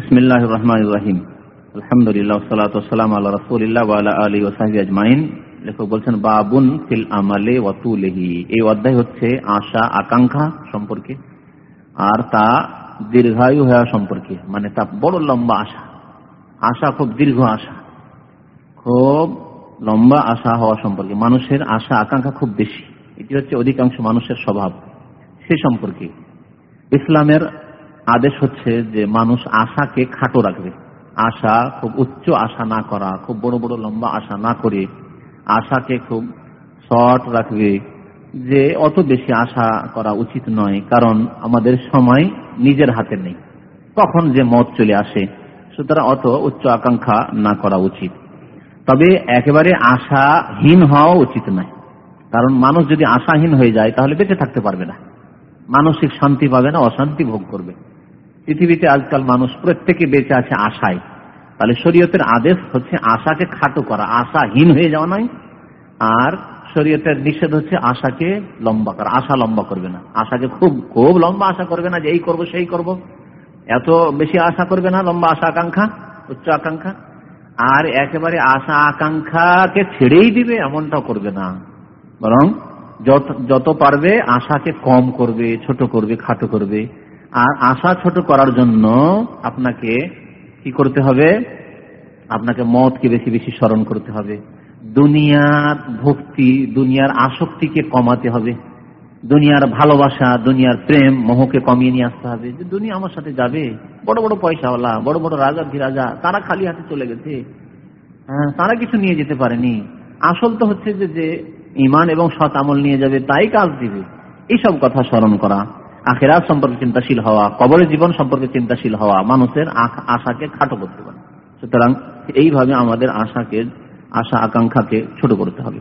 সম্পর্কে আর তা দীর্ঘায়ু হওয়া সম্পর্কে। মানে তা বড় লম্বা আশা। আশা খুব দীর্ঘ আশা। খুব লম্বা আশা হওয়া সম্পর্কে। মানুষের আশা, আকাঙ্ক্ষা খুব বেশি। এটি হচ্ছে অধিকাংশ মানুষের স্বভাব। সে সম্পর্কে। ইসলামের আদেশ হচ্ছে যে মানুষ আশাকে খাটো রাখবে। আশা খুব উচ্চ আশা না করা, খুব বড় বড় লম্বা আশা না করে আশাকে খুব শর্ট রাখবে। যে অত বেশি আশা করা উচিত নয়, কারণ আমাদের সময় নিজের হাতে নেই। কখন যে মত চলে আসে, সুতরাং অত উচ্চ আকাঙ্ক্ষা না করা উচিত। তবে একেবারে আশাহীন হওয়া উচিত নয়। কারণ মানুষ যদি আশাহীন হয়ে যায়, তাহলে বেঁচে থাকতে পারবে না। মানসিক শান্তি পাবে না, অশান্তি ভোগ করবে। পৃথিবীতে আজকাল মানুষ প্রত্যেকে বেঁচে আছে আশায়। তাহলে শরীয়তের আদেশ হচ্ছে আশাকে খাটো করা, আশাহীন হয়ে যাওয়া নয়। আর শরীয়তের নিষেধ হচ্ছে আশাকে লম্বা করা, আশা লম্বা করবে না। আশাকে খুব খুব লম্বা আশা করবে না যে এই করব, সেই করব। এত বেশি আশা করবে না, লম্বা আশা আকাঙ্ক্ষা, উচ্চ আকাঙ্ক্ষা। আর একেবারে আশা আকাঙ্ক্ষাকে ছেড়েই দিবে, এমনটাও করবে না। বরং যত পারবে আশাকে কম করবে, ছোট করবে, খাটো করবে। আর আশা ছোট করার জন্য আপনাকে কি করতে হবে? আপনাকে মতকে বেশি বেশি স্মরণ করতে হবে। দুনিয়ার ভক্তি, দুনিয়ার আসক্তিকে কমাতে হবে। দুনিয়ার ভালোবাসা, দুনিয়ার প্রেম মোহকে কমিয়ে নিয়ে আসতে হবে। যে দুনিয়া আমার সাথে যাবে, বড় বড় পয়সাওয়ালা, বড় বড় রাজা রাজা তারা খালি হাতে চলে গেছে। হ্যাঁ তারা কিছু নিয়ে যেতে পারেনি। আসল তো হচ্ছে যে যে ইমান এবং সৎ আমল নিয়ে যাবে, তাই কাজ দিবে। এইসব কথা স্মরণ করা। আখেরাত সম্পর্কে চিন্তাশীল হওয়া, কবরের জীবন সম্পর্কে চিন্তাশীল হওয়া মানুষের আশাকে খাটো করতে পারে। সুতরাং এইভাবে আমাদের আশাকে, আশা আকাঙ্ক্ষাকে ছোট করতে হবে।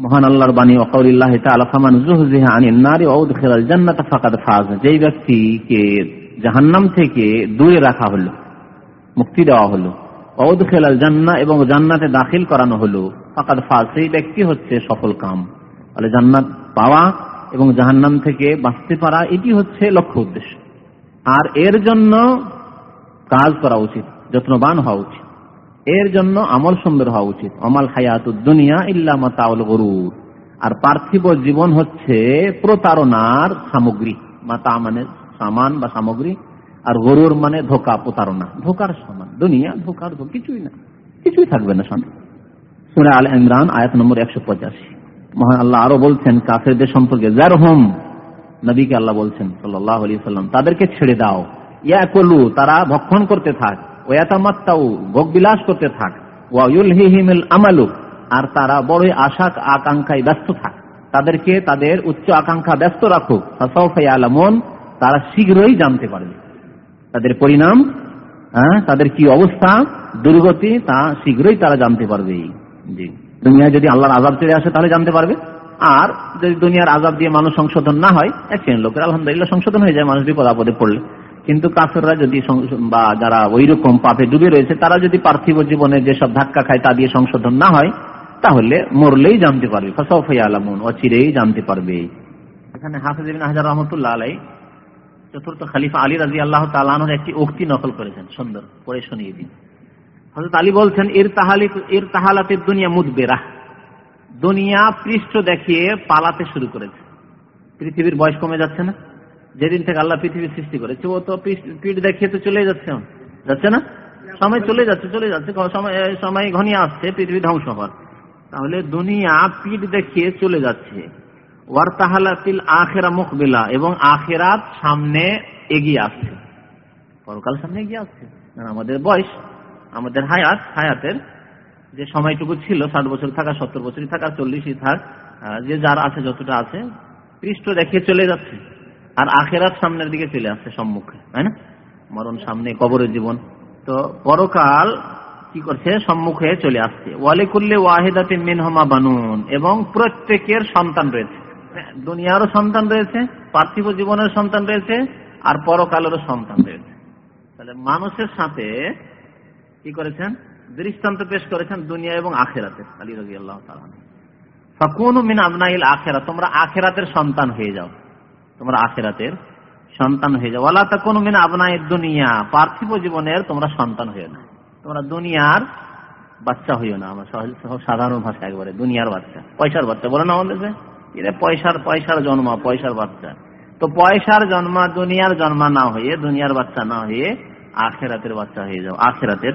মহান আল্লাহর বাণী ওকাউলিল্লাহ তালাফামান জান্নাত ফাকাদ ফাজ। যেই ব্যক্তিকে জাহান্নাম থেকে দূরে রাখা হলো, মুক্তি দেওয়া হলো খেলাল জান্না এবং জান্নাতে দাখিল করানো হলো, ফাকাদ ফাজ, সেই ব্যক্তি হচ্ছে সফল কাম। তাহলে জান্নাত পাওয়া এবং জাহান্নাম থেকে বাঁচতে পারা এটি হচ্ছে লক্ষ্য উদ্দেশ্য। আর এর জন্য কাজ করা উচিত, যত্নবান হওয়া উচিত। এর জন্য আমল সুন্দর হওয়া উচিত। অমাল হায়াত দুনিয়া ইল্লামা তাউল গরুর। আর পার্থিব জীবন হচ্ছে প্রতারণার সামগ্রী। বা তা মানে সামান বা সামগ্রী, আর গরুর মানে ধোকা, প্রতারণা। ধোকার সমান। দুনিয়া ধোকার কিছুই না। কিছুই থাকবে না সামনে আল ইমরান, আয়াত নম্বর একশো পঁচাশি। মহান আল্লাহ আরও বলছেন, কাফেরদের সম্পর্কে যার হোম নবীকে আল্লাহ বলছেন সাল্লাহ আলী সাল্লাম তাদেরকে ছেড়ে দাও। ইয়া কলু, তারা ভক্ষণ করতে থাক। ওয়াতামাত্তাউ ভোগ বিলাস করতে থাক। ওয়াইল আমালু, আর তারা বড়ই আশা আকাঙ্ক্ষায় ব্যস্ত থাক। তাদেরকে তাদের উচ্চ আকাঙ্ক্ষা ব্যস্ত রাখুক। আলামন তারা শীঘ্রই জানতে পারবে। তাদের পরিণাম হ্যাঁ তাদের কি অবস্থা, দুর্গতি, তা শীঘ্রই তারা জানতে পারবে। জি। দুনিয়ায় যদি আল্লাহর আজাব চলে আসে, তাহলে জানতে পারবে। আর যদি দুনিয়ার আজাব দিয়ে মানুষ সংশোধন না হয়, এক শ্রেণির লোকের আলহামদুলিল্লাহ সংশোধন হয়ে যায়, মানুষ বিপদ আপদে পড়লে। কিন্তু কাফেররা যদি বা যারা ওই রকম পাপে ডুবে রয়েছে, তারা যদি পার্থিব জীবনে যেসব ধাক্কা খায়, তা দিয়ে সংশোধন না হয়, তাহলে মরলেই জানতে পারবে। আলামুন অচিরেই জানতে পারবে। এখানে হাফিজ হাজার রহমতুল্লাহ আলাই চতুর্থ খালিফা আলী রাজি আল্লাহ তালানোর একটি উক্তি নকল করেছেন, সুন্দর পরে শুনিয়ে দিন। আলী বলছেন এর তাহালি এর তাহালাতের দুনিয়া মুদবেরা। দুনিয়া পৃষ্ঠ দেখিয়ে পালাতে শুরু করেছে। পৃথিবীর বয়স কমে যাচ্ছে না। যেদিন থেকে আল্লাহ পৃথিবী সৃষ্টি করেছে, ও তো পিঠ দেখিয়ে তো চলে যাচ্ছে। যাচ্ছে না? সময় চলে যাচ্ছে চলে যাচ্ছে সময় ঘনিয়ে আসছে, পৃথিবী ধ্বংস হওয়ার। তাহলে দুনিয়া পিঠ দেখিয়ে চলে যাচ্ছে। ওয়ার তাহালাতিল আখেরা মুখবিলা, এবং আখেরাত সামনে এগিয়ে আসছে। পরকাল সামনে এগিয়ে আসছে। আমাদের বয়স আমাদের হায়াত, হায়াতের যে সময়টুকু ছিল, ষাট বছর থাকা, সত্তর বছরই থাকা, চল্লিশই থাক যে যার আছে, যতটা আছে পৃষ্ঠ দেখিয়ে চলে যাচ্ছে। আর আখেরাত সামনের দিকে চলে আসছে সম্মুখে, তাই না? মরণ সামনে, কবরের জীবন। তো পরকাল কি করছে? সম্মুখে চলে আসছে। ওয়ালে ওয়ালিকুল্লে ওয়াহেদাতে মিনহমা বানুন। এবং প্রত্যেকের সন্তান রয়েছে। দুনিয়ারও সন্তান রয়েছে, পার্থিব জীবনের সন্তান রয়েছে, আর পরকালেরও সন্তান রয়েছে। তাহলে মানুষের সাথে কি করেছেন? দৃষ্টান্ত পেশ করেছেন দুনিয়া এবং আখেরাতে, আলী রাজি আল্লাহ ফাকুন আবনাইল আখেরা, তোমরা আখেরাতের সন্তান হয়ে যাও। তোমরা আখেরাতের সন্তান হয়ে যাও। ওলা তা কোনো মিন দুনিয়া, পার্থিব জীবনের তোমরা সন্তান হয়ে না তোমরা দুনিয়ার বাচ্চা হইও না, আমার সাধারণ ভাষা একবারে, দুনিয়ার বাচ্চা। পয়সার বাচ্চা, বলে না আমাদের এটা পয়সার পয়সার জন্ম, পয়সার বাচ্চা। তো পয়সার জন্মা, দুনিয়ার জন্মা না হয়ে, দুনিয়ার বাচ্চা না হয়ে আখেরাতের বাচ্চা হয়ে যাও। আখেরাতের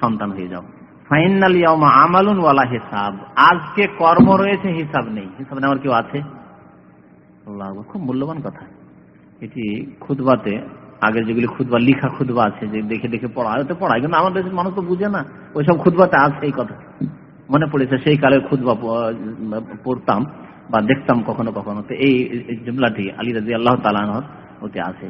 সন্তান হয়ে যাও। ফাইনাল আমালুন ওয়ালা হিসাব। আজকে কর্ম রয়েছে, হিসাব নেই। হিসাব কেউ আছে? খুব মূল্যবান কথা। এটি খুদবাতে আগের যেগুলি খুদবা লিখা খুদবা আছে, যে দেখে দেখে পড়া, হয়তো পড়ায়, কিন্তু আমাদের মানুষ তো বুঝে না। খুদবাতে আছে এই কথা। মনে পড়েছে, সেই কালের খুদবা পড়তাম বা দেখতাম কখনো কখনো। তো এই জুমলাটি আলী রাজি আল্লাহ তালানহর ওতে আছে।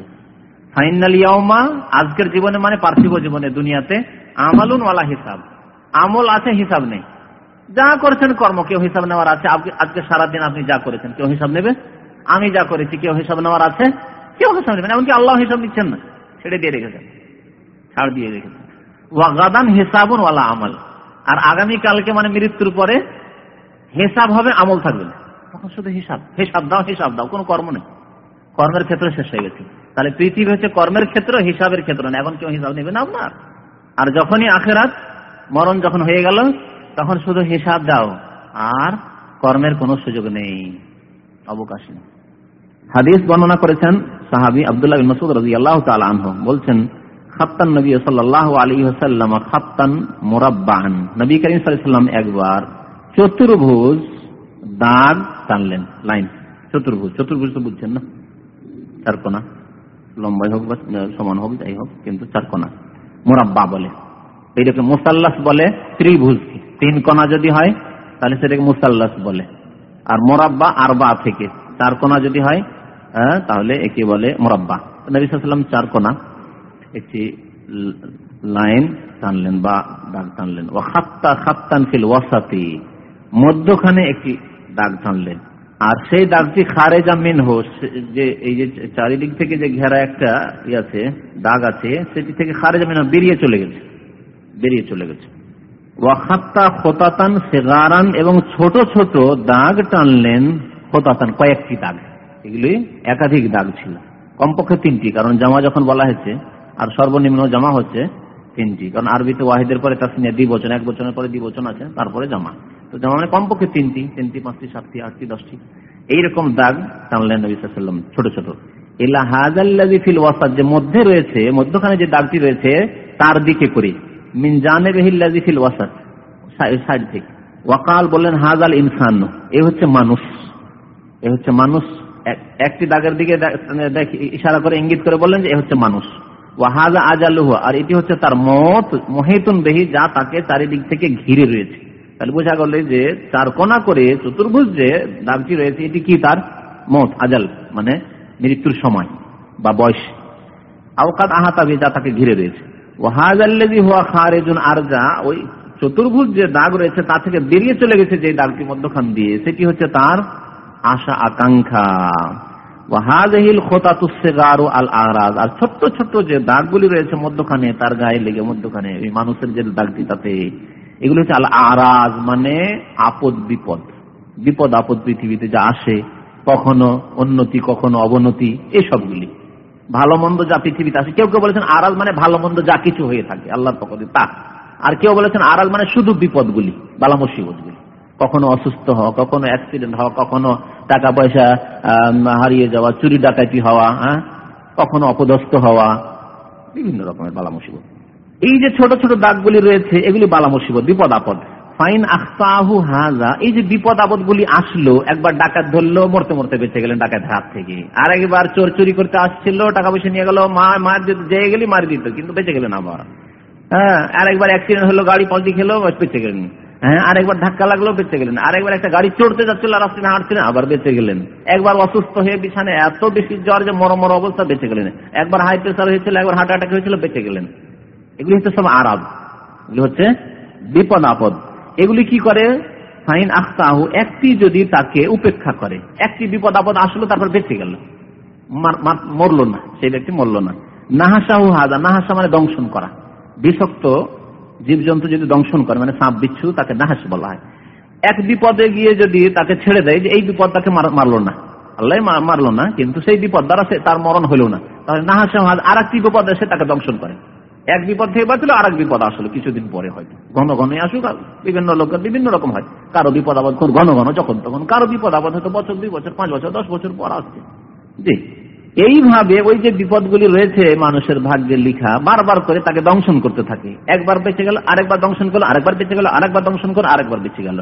ফাইনাল ইয়ামা আজকের জীবনে মানে পার্থিব জীবনে, দুনিয়াতে আমালুন ওয়ালা হিসাব। আমল আছে, হিসাব নেই। যা করেছেন কর্ম, কেউ হিসাব নেওয়ার আছে। আজকে সারাদিন আপনি যা করেছেন, কেউ হিসাব নেবে? আমি যা করেছি, কেউ হিসাব নেওয়ার আছে? কেউ হিসাব নেবেন এমনকি আল্লাহ হিসাব নিচ্ছেন না। ছেড়ে দিয়ে রেখেছেন। ছাড় দিয়ে রেখেছেন। ওয়াগাদান হিসাবুন ওয়ালা আমল। আর আগামী কালকে মানে মৃত্যুর পরে হিসাব হবে, আমল থাকবে না। তখন শুধু হিসাব। হিসাব দাও হিসাব দাও, কোনো কর্ম নেই। কর্মের ক্ষেত্র শেষ হয়ে গেছে। তাহলে পৃথিবী হচ্ছে কর্মের ক্ষেত্র, হিসাবের ক্ষেত্র না। এখন কেউ হিসাব নেবে না আপনার। আর যখনই আখেরাত মরণ যখন হয়ে গেল, তখন শুধু হিসাব দাও, আর কর্মের কোনো সুযোগ নেই, অবকাশ নেই। হাদিস বর্ণনা করেছেন সাহাবি আবদুল্লাহ মসুদ রাজি আল্লাহ আনহ। বলছেন, খাত্তান নবী আলী খাত্তান মোরাব্বান নবী করিম সাল্লাম একবার চতুর্ভুজ দাগ টানলেন, লাইন। চতুর্ভুজ চতুর্ভুজ তো বুঝছেন না? চারকোনা লম্বাই হোক বা সমান হোক, যাই হোক, কিন্তু চারকোনা মোরাব্বা বলে। এইটাকে মুসাল্লাস বলে ত্রিভুজ তিন কণা যদি হয়, তাহলে সেটাকে মুসাল্লাস বলে। আর মোরাব্বা আরবা থেকে। চার কোনা যদি হয় তাহলে একে বলে মোরাব্বা। নবী সাল্লাম চার কোনা একটি লাইন টানলেন বা দাগ টানলেন। ও খাত্তা খাত্তান ফিল ওয়াসাতি। মধ্যখানে একটি দাগ টানলেন। আর সেই দাগটি খারেজা মিন হো যে, এই যে চারিদিক থেকে যে ঘেরা একটা ই আছে, দাগ আছে, সেটি থেকে খারে খারেজা মিন বেরিয়ে চলে গেছে, বেরিয়ে চলে গেছে। ওয়াখাত্তা খোতাতান সেগারান এবং ছোট ছোট দাগ টানলেন খোতাতান, কয়েকটি দাগ। এগুলি একাধিক দাগ ছিল, কমপক্ষে তিনটি, কারণ জামা যখন বলা হয়েছে, আর সর্বনিম্ন জামা হচ্ছে তিনটি, কারণ আরবিতে ওয়াহিদের পরে তার সঙ্গে দ্বিবচন এক বছরের পরে দ্বিবচন আছে, তারপরে জামা। তো জামা মানে কমপক্ষে তিনটি তিনটি, পাঁচটি, সাতটি, আটটি, দশটি। এইরকম দাগ টানলেন নবী সাল্লাম ছোট ছোট। এলা হাজাল্লাজি ফিল ওয়াসাদ যে মধ্যে রয়েছে, মধ্যখানে যে দাগটি রয়েছে, তার দিকে করে। মিন জানে বেহিল্লাজি ফিল ওয়াসাদ সাইড থেকে। ওয়াকাল বললেন হাজাল ইনসান। এ হচ্ছে মানুষ। এ হচ্ছে মানুষ। একটি দাগের দিকে ইশারা করে, ইঙ্গিত করে বললেন যে, এ হচ্ছে মানুষ। ওয়াহাজা আজালুহ, আর এটি হচ্ছে তার মত, মহেতুন বেহি, যা তাকে চারিদিক থেকে ঘিরে রয়েছে। তাহলে বোঝা গেল যে চার কোনা করে চতুর্ভুজ যে দাগটি রয়েছে, এটি কি তার মত, আজাল মানে মৃত্যুর সময় বা বয়স। আওকাত আহাতাবি যা তাকে ঘিরে রয়েছে। ওয়াহাজাল্লাজি হুয়া খারেজুন আর যা ওই চতুর্ভুজ যে দাগ রয়েছে তা থেকে বেরিয়ে চলে গেছে যে দাগটি মধ্যখান দিয়ে, সেটি হচ্ছে তার আশা আকাঙ্ক্ষা। ওয়াহাজহিল খোতাতুসেগারো আল আরাজ আর ছোট্ট ছোট্ট যে দাগগুলি রয়েছে মধ্যখানে, তার গায়ে লেগে মধ্যখানে এই মানুষের যে দাগটি তাতে এগুলো হচ্ছে আরাজ মানে আপদ বিপদ। বিপদ আপদ পৃথিবীতে যা আসে, কখনো উন্নতি, কখনো অবনতি, এসবগুলি। ভালো মন্দ যা পৃথিবীতে আসে, কেউ কেউ বলেছেন আরাজ মানে ভালো মন্দ যা কিছু হয়ে থাকে, আল্লাহর পক্ষ তা। আর কেউ বলেছেন আরাজ মানে শুধু বিপদগুলি বালা মুসিবতগুলি কখনো অসুস্থ হওয়া, কখনো অ্যাক্সিডেন্ট হওয়া, কখনো টাকা পয়সা হারিয়ে যাওয়া চুরি ডাকাতি হওয়া হ্যাঁ? কখনো অপদস্থ হওয়া, বিভিন্ন রকমের বালা মুসিবত এই যে ছোট ছোট দাগগুলি রয়েছে, এগুলি বালা মুসিবত, বিপদ আপদ। ফাইন আখতাহু হাজা, এই যে বিপদ আপদ গুলি আসলো, একবার ডাকাত ধরলো, মরতে মরতে বেঁচে গেলেন ডাকাত হাত থেকে। আর একবার চোর চুরি করতে আসছিল, টাকা পয়সা নিয়ে গেল, মা, মার যেয়ে গেলি, মার দিত, কিন্তু বেঁচে গেলেন আবার। হ্যাঁ আর একবার অ্যাক্সিডেন্ট হলো, গাড়ি পাল্টি খেলো বেঁচে গেলেন। হ্যাঁ আরেকবার ধাক্কা লাগল, বেঁচে গেলেন। আরেকবার একটা গাড়ি চড়তে যাচ্ছিল, রাস্তায় হাঁটছিলেন আবার বেঁচে গেলেন। একবার অসুস্থ হয়ে বিছানে এত বেশি জ্বর যে মরমর অবস্থা, বেঁচে গেলেন। একবার হাই প্রেসার হয়েছিল, একবার হার্ট অ্যাটাক হয়েছিল, বেঁচে গেলেন। এগুলি হচ্ছে সব আরব। এগুলি হচ্ছে বিপদ আপদ। এগুলি কি করে? ফাইন আখতাহু, একটি যদি তাকে উপেক্ষা করে, একটি বিপদ আপদ আসলো, তারপর বেঁচে গেল। মরলো না, সেই ব্যক্তি মরলো না। নাহাসাহু হাজা নাহাসা মানে দংশন করা। বিষাক্ত জীবজন্তু যদি দংশন করে মানে সাপ, বিচ্ছু, তাকে নাহাস বলা হয়। এক বিপদে গিয়ে যদি তাকে ছেড়ে দেয়, যে এই বিপদ তাকে মারলো না। আল্লাহ মারলো না, কিন্তু সেই বিপদ দ্বারা তার মরণ হলো না। তাহলে নাহাসে আর একটি বিপদ এসে তাকে দংশন করে। এক বিপদ থেকে বাঁচলো আর এক বিপদ আসলো, কিছুদিন পরে হয়তো। ঘন ঘন আসুক বিভিন্ন লোকের বিভিন্ন রকম হয়। কারও বিপদ আপদ ঘন ঘন, যখন তখন কারও বিপদ আপদ হয়তো বছর, দুই বছর, পাঁচ বছর, দশ বছর পর আসছে। জি। এইভাবে ওই যে বিপদগুলি রয়েছে মানুষের ভাগ্যে লিখা, বারবার করে তাকে দংশন করতে থাকে। একবার বেঁচে গেল, আরেকবার দংশন করল, আরেকবার বেঁচে গেল, আরেকবার দংশন করল, আরেকবার বেঁচে গেল।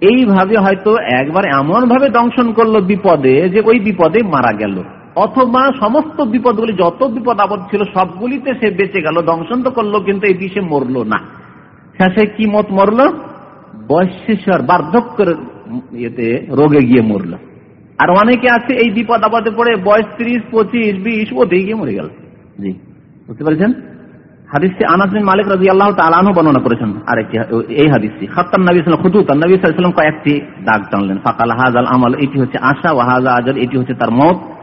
এইভাবে হয়তো একবার এমন ভাবে দংশন করল বিপদে যে ওই বিপদে মারা গেল। অথবা সমস্ত বিপদগুলি যত বিপদ আপদ ছিল সবগুলিতে সে বেঁচে গেল, দংশন তো করল, কিন্তু এই বিষে মরলো না। শেষে কি মত মরলো? বয়সেশ্বর বার্ধক্যের ইয়েতে রোগে গিয়ে মরলো। আর অনেকে আছে এই বিপদ আপদে পড়ে বয়স ত্রিশ, পঁচিশ, বিশ ওতেই গিয়ে মরে গেল। জি, বুঝতে পারছেন? হাদিসটি আনাস বিন মালিক রাজি আল্লাহ তালানহ বর্ণনা করেছেন। আরেকটি এই হাদিসটি, খাত্তান নবী সাল্লাম খুতুত নবী সাল্লাম কয়েকটি দাগ টানলেন। ফাকাল হাজাল আমল, এটি হচ্ছে আশা ও হাজা আজল, এটি হচ্ছে তার মত।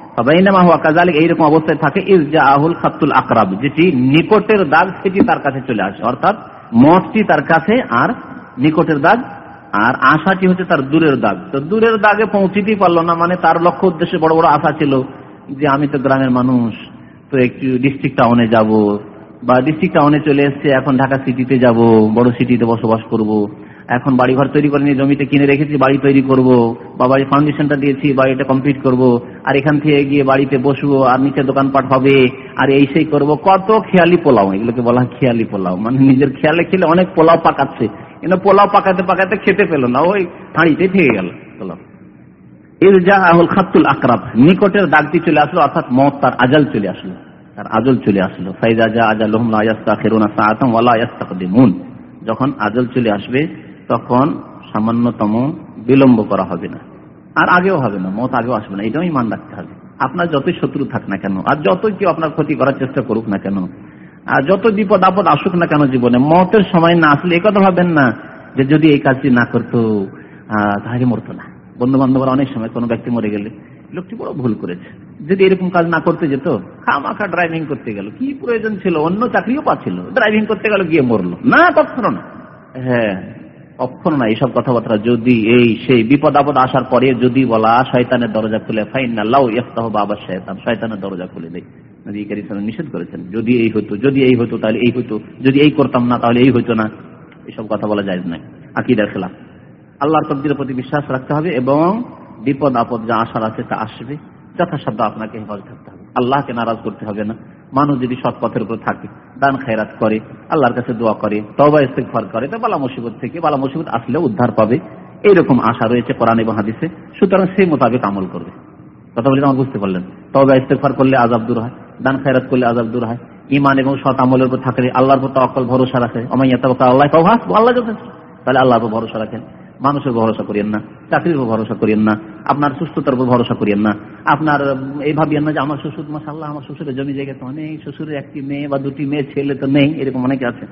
এইরকম অবস্থায় থাকে ইরজা আহুল খাতুল আকরাব, যেটি নিকটের দাগ সেটি তার কাছে চলে আসে। অর্থাৎ মতটি তার কাছে আর নিকটের দাগ, আর আশাটি হচ্ছে তার দূরের দাগ। তো দূরের দাগে পৌঁছিতেই পারল না মানে তার লক্ষ্য উদ্দেশ্যে বড় বড় আশা ছিল যে আমি তো গ্রামের মানুষ, তো একটু ডিস্ট্রিক্ট টাউনে যাব, বা ডিস্ট্রিক্ট টাউনে চলে এসছে, এখন ঢাকা সিটিতে যাব, বড় সিটিতে বসবাস করব। এখন বাড়ি ঘর তৈরি করে নিয়ে জমিতে কিনে রেখেছি, বাড়ি তৈরি করব। বা বাড়ি ফাউন্ডেশনটা দিয়েছি, বাড়িটা কমপ্লিট করব। আর এখান থেকে গিয়ে বাড়িতে বসবো, আর নিচে দোকানপাট হবে, আর এই সেই করব। কত খেয়ালি পোলাও, এগুলোকে বলা হয় খেয়ালি পোলাও। মানে নিজের খেয়ালে খেলে অনেক পোলাও পাকাচ্ছে। কিন্তু পোলাও পাকাতে পাকাতে খেতে পেল না, ওই হাঁড়িতে থেকে গেল পোলাও। আহুল খাতুল আকরাব, নিকটের দাগটি চলে আসলো, অর্থাৎ মত তার আজাল চলে আসলো। তার আজল চলে আসলো। ফাইজা আজাল যখন আজল চলে আসবে তখন সামান্যতম বিলম্ব করা হবে না। আর আগেও হবে না, মত আগেও আসবে না, এটাও ইমান রাখতে হবে। আপনার যতই শত্রু থাক না কেন, আর যতই কেউ আপনার ক্ষতি করার চেষ্টা করুক না কেন, আর যত বিপদ আপদ আসুক না কেন জীবনে, মতের সময় না আসলে এই কথা ভাবেন না যে যদি এই কাজটি না করতো তাহলে মরতো না। বন্ধু বান্ধবরা অনেক সময় কোনো ব্যক্তি মরে গেলে, লোকটি বড় ভুল করেছে। যদি এরকম কাজ না করতে যেত, খামাখা ড্রাইভিং করতে গেল, কি প্রয়োজন ছিল? অন্য চাকরিও পাচ্ছিল ড্রাইভিং করতে গেল, গিয়ে মরলো। না, কখনো না। হ্যাঁ কখনো না এইসব কথাবার্তা। যদি এই সেই বিপদ আপদ আসার পরে যদি বলা, শয়তানের দরজা খুলে ফাইন ইফতাহ বাবা শয়তান। শয়তানের দরজা খুলে দেয় নিষেধ করেছেন, যদি এই হতো, যদি এই হতো, তাহলে এই হতো, যদি এই করতাম না, তাহলে এই হতো না। এসব কথা বলা যায় না আকিদার খেলাফ। আল্লাহর তকদিরের প্রতি বিশ্বাস রাখতে হবে এবং বিপদ আপদ যা আসার আছে তা আসবে। যথাসাধ্য আপনাকে হেফাজত থাকতে হবে। আল্লাহকে নারাজ করতে হবে না। মানুষ যদি সৎ পথের উপর থাকে, দান খায়রাত করে, আল্লাহর কাছে দোয়া করে তবা ইস্তেকফার করে, তো বালা মুসিবত থেকে বালা মুসিবত আসলে উদ্ধার পাবে। এইরকম আশা রয়েছে কোরআন এবং হাদিসে, সুতরাং সেই মোতাবেক আমল করবে। কথা বলে আমার বুঝতে পারলেন? তবা ইস্তেকফার করলে আজাব দূর হয়, দান খায়রাত করলে আজাব দূর হয়। ইমান এবং সৎ আমলের উপর থাকলে আল্লাহর উপর অকল ভরসা রাখে। অমাইয়া আল্লাহ আল্লাহ যথেষ্ট। তাহলে আল্লাহর ভরসা রাখেন। মানুষের ভরসা করিয়েন না চাকরির উপর ভরসা করিয়েন না, আপনার সুস্থতার উপর ভরসা করিয়েন না। আপনার এই ভাবিয়েন না যে আমার শ্বশুর মাসাল্লাহ আমার শ্বশুরের জমি জায়গা তো অনেক, শ্বশুরের একটি মেয়ে বা দুটি মেয়ে, ছেলে তো নেই, এরকম অনেকে আছে।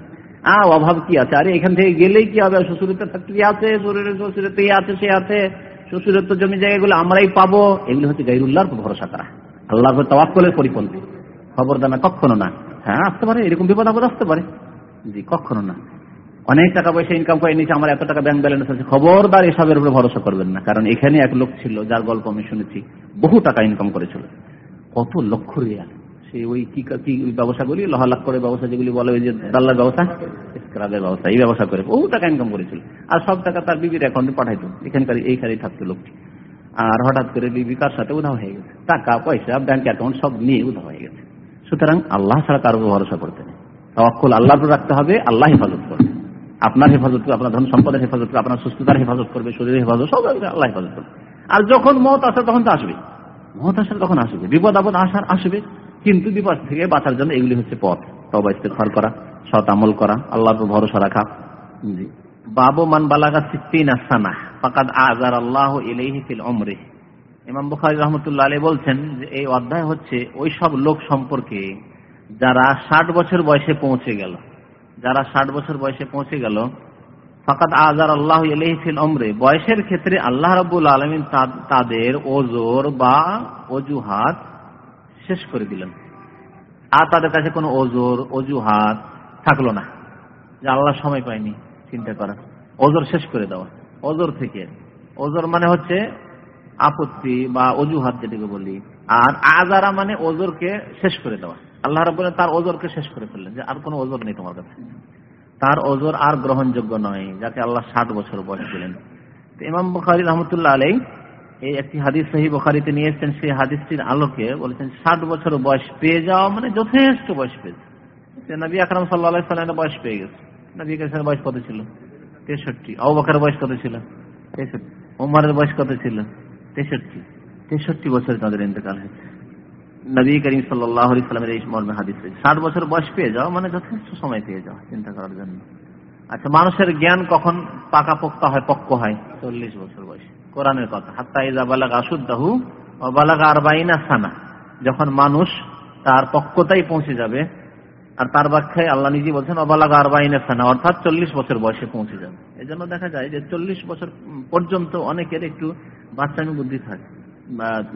আহ অভাব কি আছে? আরে, এখান থেকে গেলেই কি হবে? শ্বশুরের তো ফ্যাক্টরি আছে, শ্বশুরের শ্বশুরের তো আছে, সে আছে, শ্বশুরের তো জমি জায়গাগুলো আমরাই পাবো। এগুলো হচ্ছে গাইরুল্লাহর উপর ভরসা করা। আল্লাহ তাওয়াক্কলের পরিপন্থী। খবরদানা কখনো না। হ্যাঁ আসতে পারে, এরকম বিপদ আপদ আসতে পারে। জি কখনো না। অনেক টাকা পয়সা ইনকাম করে নিয়েছে, আমার এত টাকা ব্যাংক ব্যালেন্স আছে। খবরদার এসবের উপরে ভরসা করবেন না, কারণ এখানে এক লোক ছিল, যার গল্প আমি শুনেছি, বহু টাকা ইনকাম করেছিল। কত লক্ষ রিয়াল? সে ওই কি কি ব্যবসাগুলি? লহা লাখ করে ব্যবসা যেগুলি বলে, ওই যে দাল্লার ব্যবসা? স্ক্রাবের ব্যবসা, এই ব্যবসা করে, বহু টাকা ইনকাম করেছিল। আর সব টাকা তার বিবির অ্যাকাউন্টে পাঠাইতো, এখানকার এইখানেই থাকতো লোকটি। আর হঠাৎ করে বিবি কার সাথে উধাও হয়ে গেছে? টাকা, পয়সা ব্যাংক অ্যাকাউন্ট সব নিয়ে উধাও হয়ে গেছে। সুতরাং আল্লাহ ছাড়া কারও ভরসা করতে নেই। তওয়াক্কুল আল্লাহর রাখতে হবে আল্লাহ হেফাজত করবে। আপনার হেফাজত করবে আপনার ধন সম্পদের হেফাজত করবে আপনার সুস্থতার হেফাজত করবে শরীরের হেফাজত সব আল্লাহ হেফাজত করবে। আর যখন মত আসে তখন তো আসবে। মত আসার তখন আসবে। বিপদ আপদ আসার আসবে। কিন্তু বিপদ থেকে বাঁচার জন্য এগুলি হচ্ছে পথ। তবা ইস্তেফার করা সৎ আমল করা আল্লাহর ভরসা রাখা। জি। বাবু মান বালাগা সিদ্দিন আসানা ফাকাদ আজার আল্লাহ ইলাইহি ফিল উমরি। ইমাম বুখারী রহমতুল্লাহ আলাইহি বলছেন যে এই অধ্যায় হচ্ছে ওই সব লোক সম্পর্কে যারা ষাট বছর বয়সে পৌঁছে গেল। যারা ষাট বছর বয়সে পৌঁছে গেল ফাকাত আজার আল্লাহ ফিল অমরে বয়সের ক্ষেত্রে আল্লাহ রবুল আলমিন তাদের ওজোর বা অজুহাত শেষ করে দিলেন। আর তাদের কাছে কোনো ওজোর, অজুহাত থাকল না। যে আল্লাহ সময় পায়নি চিন্তা করা ওজোর শেষ করে দেওয়া। ওজোর থেকে। ওজোর মানে হচ্ছে আপত্তি বা অজুহাত যেটাকে বলি। আর আজারা মানে ওজোরকে শেষ করে দেওয়া। আল্লাহ রাবুল তার ওজোরকে শেষ করে ফেললেন যে আর কোনো ওজোর নেই তোমার কাছে। তার ওজোর আর গ্রহণযোগ্য নয়, যাকে আল্লাহ ষাট বছর বয়স দিলেন। ইমাম বুখারি রহমতুল্লাহ আলাই এই একটি হাদিস সহি বুখারিতে নিয়ে এসছেন, সেই হাদিসটির আলোকে বলেছেন, ষাট বছর বয়স পেয়ে যাওয়া মানে যথেষ্ট বয়স পেয়েছে নবী আকরাম সাল্লাহ সাল্লামের বয়স পেয়ে গেছে। নবী কাসের বয়স কত ছিল? তেষট্টি। অবাকের বয়স কত ছিল? তেষট্টি। ওমারের বয়স কত ছিল? তেষট্টি। তেষট্টি বছরে তাদের ইন্তেকাল হয়েছে। নবী করিম সাল্লাহ এই মর্মে হাদিস ষাট বছর বয়স পেয়ে যাওয়া মানে যথেষ্ট সময় পেয়ে যাওয়া চিন্তা করার জন্য। আচ্ছা মানুষের জ্ঞান কখন পাকা পোক্তা হয়, পক্ক হয়? চল্লিশ বছর বয়স। কোরআনের কথা, হাত্তা ইজা বালাগ আসুদ্দাহু বালাগ আরবাইনা সানা। যখন মানুষ তার পক্কতাই পৌঁছে যাবে, আর তার ব্যাখ্যায় আল্লাহ নিজে বলছেন অবালাগ আরবাইনা সানা অর্থাৎ চল্লিশ বছর বয়সে পৌঁছে যাবে। এই জন্য দেখা যায় যে চল্লিশ বছর পর্যন্ত অনেকের একটু বাচ্চামি বুদ্ধি থাকে।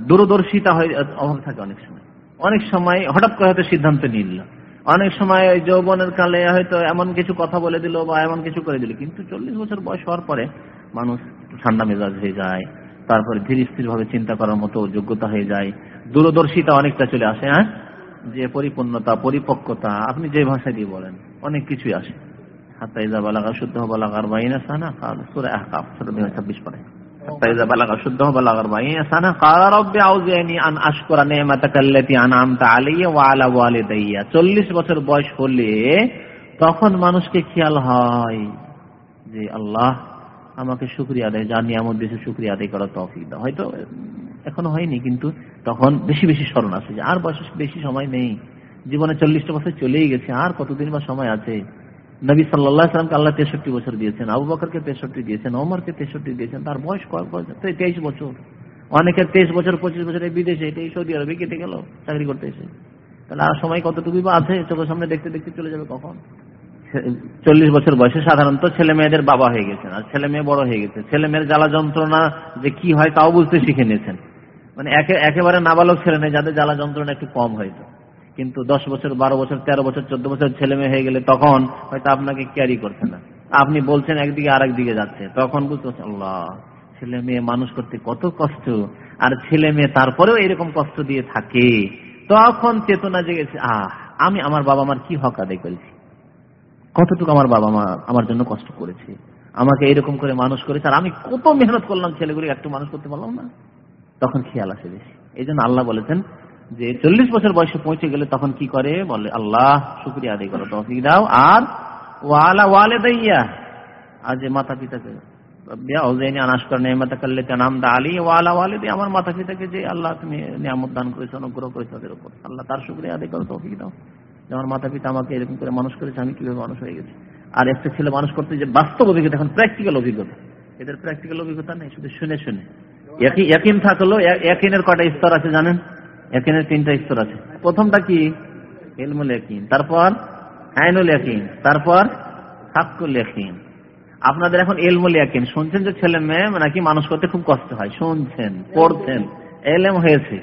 দূরদর্শিতা হয়, অভাব থাকে অনেক সময়। অনেক সময় হঠাৎ করে হয়তো সিদ্ধান্ত নিল। অনেক সময় যৌবনের কালে হয়তো এমন কিছু কথা বলে দিল বা এমন কিছু করে দিল। কিন্তু চল্লিশ বছর বয়স হওয়ার পরে মানুষ ঠান্ডা মেজাজ হয়ে যায়, তারপরে ধীর স্থির ভাবে চিন্তা করার মতো যোগ্যতা হয়ে যায়। দূরদর্শিতা অনেকটা চলে আসে হ্যাঁ? যে পরিপূর্ণতা, পরিপক্কতা, আপনি যে ভাষায় দিয়ে বলেন, অনেক কিছুই আসে। হাত্তা ইজা বালাগা শুদ্ধ বালাগার বাইনা সানা সুরে আহকাফ সুরে দুই ছাব্বিশ পরে। فإذا بلغ شده بلغ 40 سنة قال رب أوزعني أن أشكر نعمتك التي أنعمت علي وعلى والدي 40 বছর বয়স হলে তখন মানুষকে খেয়াল হয় যে আল্লাহ আমাকে শুক্রিয়া আদায় যা নিয়ামত দিয়েছে শুক্রিয়া আদায় করার তৌফিক দাও হয়তো এখনো হয়নি কিন্তু তখন বেশি বেশি স্মরণ আছে যে আর বয়স বেশি সময় নেই জীবনে চল্লিশটা বছর চলেই গেছে আর কতদিন বা সময় আছে নবী সাল্লাহ সাল্লামকে আল্লাহ তেষট্টি বছর দিয়েছেন, আবু বকরকে তেষট্টি দিয়েছেন, ওমরকে তেষট্টি দিয়েছেন, তার বয়স কয়েক বছর তেইশ বছর। অনেকের তেইশ বছর, পঁচিশ বছর বিদেশে, এটাই সৌদি আরবে কেটে গেল, চাকরি করতে এসে। তাহলে আর সময় কতটুকু বা আছে? চোখের সামনে দেখতে দেখতে চলে যাবে কখন? চল্লিশ বছর বয়সে সাধারণত ছেলে মেয়েদের বাবা হয়ে গেছেন, আর ছেলে মেয়ে বড় হয়ে গেছে। ছেলে মেয়ের জ্বালা যন্ত্রণা যে কি হয় তাও বুঝতে শিখে নিয়েছেন। মানে একেবারে নাবালক ছেলে মেয়ে, যাদের জ্বালা যন্ত্রণা একটু কম হয়তো কিন্তু দশ বছর, বারো বছর, তেরো বছর, চোদ্দ বছর ছেলে মেয়ে হয়ে গেলে তখন হয়তো আপনাকে ক্যারি করছে না। আপনি বলছেন একদিকে আরেক দিকে যাচ্ছে, তখন বুঝতে পারছেন, আল্লাহ, ছেলে মেয়ে মানুষ করতে কত কষ্ট, আর ছেলে মেয়ে তারপরেও এরকম কষ্ট দিয়ে থাকে। তখন চেতনা জেগেছে, আহ, আমি আমার বাবা মার কি হক আদায় করেছি? কতটুকু আমার বাবা মা আমার জন্য কষ্ট করেছে? আমাকে এরকম করে মানুষ করেছে, আর আমি কত মেহনত করলাম ছেলেগুলি একটু মানুষ করতে পারলাম না? তখন খেয়াল আসে বেশি। এই জন্য আল্লাহ বলেছেন যে চল্লিশ বছর বয়সে পৌঁছে গেলে তখন কি করে? বলে, আল্লাহ, শুক্রিয়া আদায় করো, তৌফিক দাও। আর, ওয়ালা ওয়ালে দাইয়া আর যে মাতা আমার মাতা পিতাকে যে আল্লাহ তুমি দান করেছ তাদের উপর। আল্লাহ, তার শুক্রিয়া করো দাও। আমার পিতা আমাকে এরকম করে মানুষ করেছে, আমি কীভাবে মানুষ হয়ে গেছি? আর একটা ছেলে মানুষ করতে যে বাস্তব অভিজ্ঞতা, এখন প্র্যাকটিক্যাল অভিজ্ঞতা। এদের প্র্যাকটিক্যাল অভিজ্ঞতা নেই, শুধু শুনে শুনে। থাকল একিনের কটা স্তর আছে জানেন? একিনের তিনটা স্তর আছে। প্রথমটা কি? এলমুল একিন তারপর আইনুল একিন তারপর হাক্কুল একিন আপনাদের এখন এলমুল একিন শুনছেন যে ছেলে মেয়ে নাকি মানুষ করতে খুব কষ্ট হয়? শুনছেন, পড়ছেন। এলেম হয়েছে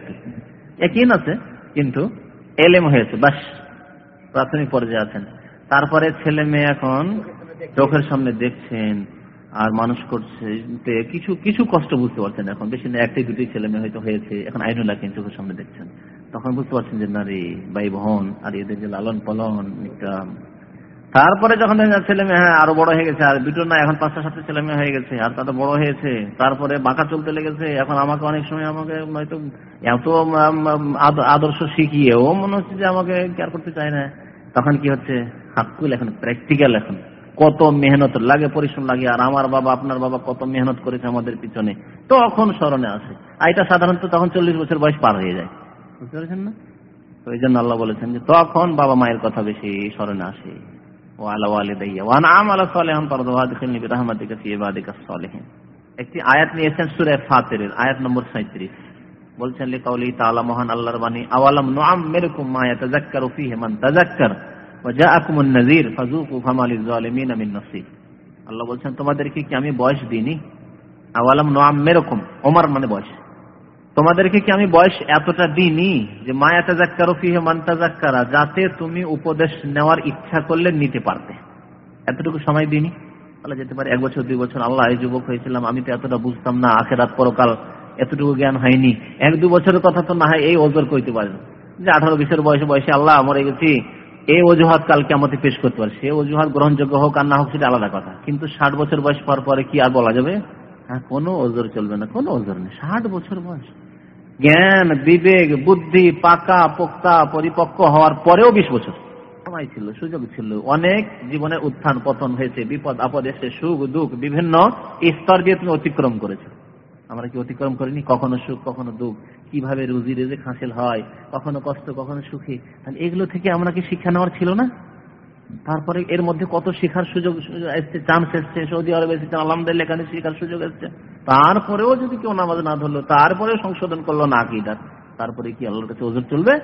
একিন আছে, কিন্তু এলেম হয়েছে। বাস, প্রাথমিক পর্যায়ে আছেন। তারপরে ছেলে মেয়ে এখন চোখের সামনে দেখছেন। আর মানুষ করছে কিছু কিছু কষ্ট বুঝতে পারছেন এখন। বেশি না, একটাই দুটি ছেলে মেয়ে হয়তো হয়েছে, এখন আইনুল আকিন চোখের সামনে দেখছেন। তখন বুঝতে পারছেন যে নারী ভাই বোন, আর এদের যে লালন পালন, একটা তারপরে যখন ছেলে মেয়ে হ্যাঁ আরও বড় হয়ে গেছে, আর দুটো না, এখন পাঁচটা, সাতটা ছেলে মেয়ে হয়ে গেছে, আর তাদের বড় হয়েছে, তারপরে বাঁকা চলতে লেগেছে, এখন আমাকে অনেক সময় আমাকে হয়তো এত আদর্শ শিখিয়েও মনে হচ্ছে যে আমাকে কেয়ার করতে চায় না। তখন কি হচ্ছে? হাকুল এখন প্র্যাকটিক্যাল এখন। কত মেহনত লাগে, পরিশ্রম লাগে, আর আমার বাবা, আপনার বাবা কত মেহনত করেছে আমাদের পিছনে, তখন স্মরণে আসে। আর এটা সাধারণত তখন চল্লিশ বছর বয়স পার হয়ে যায়। বুঝতে পারছেন না? তো এই জন্য আল্লাহ বলেছেন যে, তখন বাবা মায়ের কথা বেশি স্মরণে আসে। একটি আয়াত নিয়েছেন সুরে ফাতের, আয়াত নম্বর সাঁত্রিশ বলছেন, লিকাউলি তাআলা মহান আল্লাহর বাণী, আওয়ালাম নুআম্মিরকুম মা ইয়াতাযাক্কারু ফীহি মান তাযাক্কার। আল্লাহ বলছেন, তোমাদেরকে কি আমি বয়স দিইনি? আওয়ালাম নুআম্মিরকুম, ওমর মানে বয়স। তোমাদেরকে কি আমি বয়স এতটা দিইনি যে যাতে তুমি উপদেশ নেওয়ার ইচ্ছা করলে নিতে পারতে? এতটুকু সময় দিইনি। বলা যেতে পারে, এক বছর, দুই বছর, আল্লাহ এই যুবক হয়েছিলাম, আমি তো এতটা বুঝতাম না, আখেরাত পরকাল এতটুকু জ্ঞান হয়নি। এক, দু বছরের কথা তো না হয় এই ওজোর কইতে পারেন। যে আঠারো, বিশের বয়সে বয়সে আল্লাহ মরে গেছি এই অজুহাত কালকে আমাদের পেশ করতে পারে। সে অজুহাত গ্রহণযোগ্য হোক আর না হোক, সেটা আলাদা কথা। কিন্তু ষাট বছর বয়স পর পরে কি আর বলা যাবে? হ্যাঁ কোনো ওজোর চলবে না, কোনো ওজোর নেই। ষাট বছর বয়স। জ্ঞান, বিবেক, বুদ্ধি, পাকা, পোক্তা, পরিপক্ক হওয়ার পরেও বিশ বছর। সময় ছিল, সুযোগ ছিল। অনেক জীবনের উত্থান, পতন হয়েছে, বিপদ, আপদ এসে সুখ, দুঃখ, বিভিন্ন স্তর দিয়ে তুমি অতিক্রম করেছ। আমরা কি অতিক্রম করিনি? কখনো সুখ, কখনো দুঃখ। কীভাবে রুজি রেজে হাসিল হয়, কখনো কষ্ট, কখনো সুখী। তাহলে এগুলো থেকে আমরা কি শিক্ষা নেওয়ার ছিল না? তারপরে এর মধ্যে কত শেখার সুযোগ এসছে? চান্স এসছে, সৌদি আরব এসেছে, আলহামদুলিল্লাহ, এখানে শেখার সুযোগ এসছে। তারপরেও যদি কেউ নামাজ না ধরলো তারপরে সংশোধন করল না আকিদার। তারপরে কি আল্লাহর কাছে ওজোর চলবে?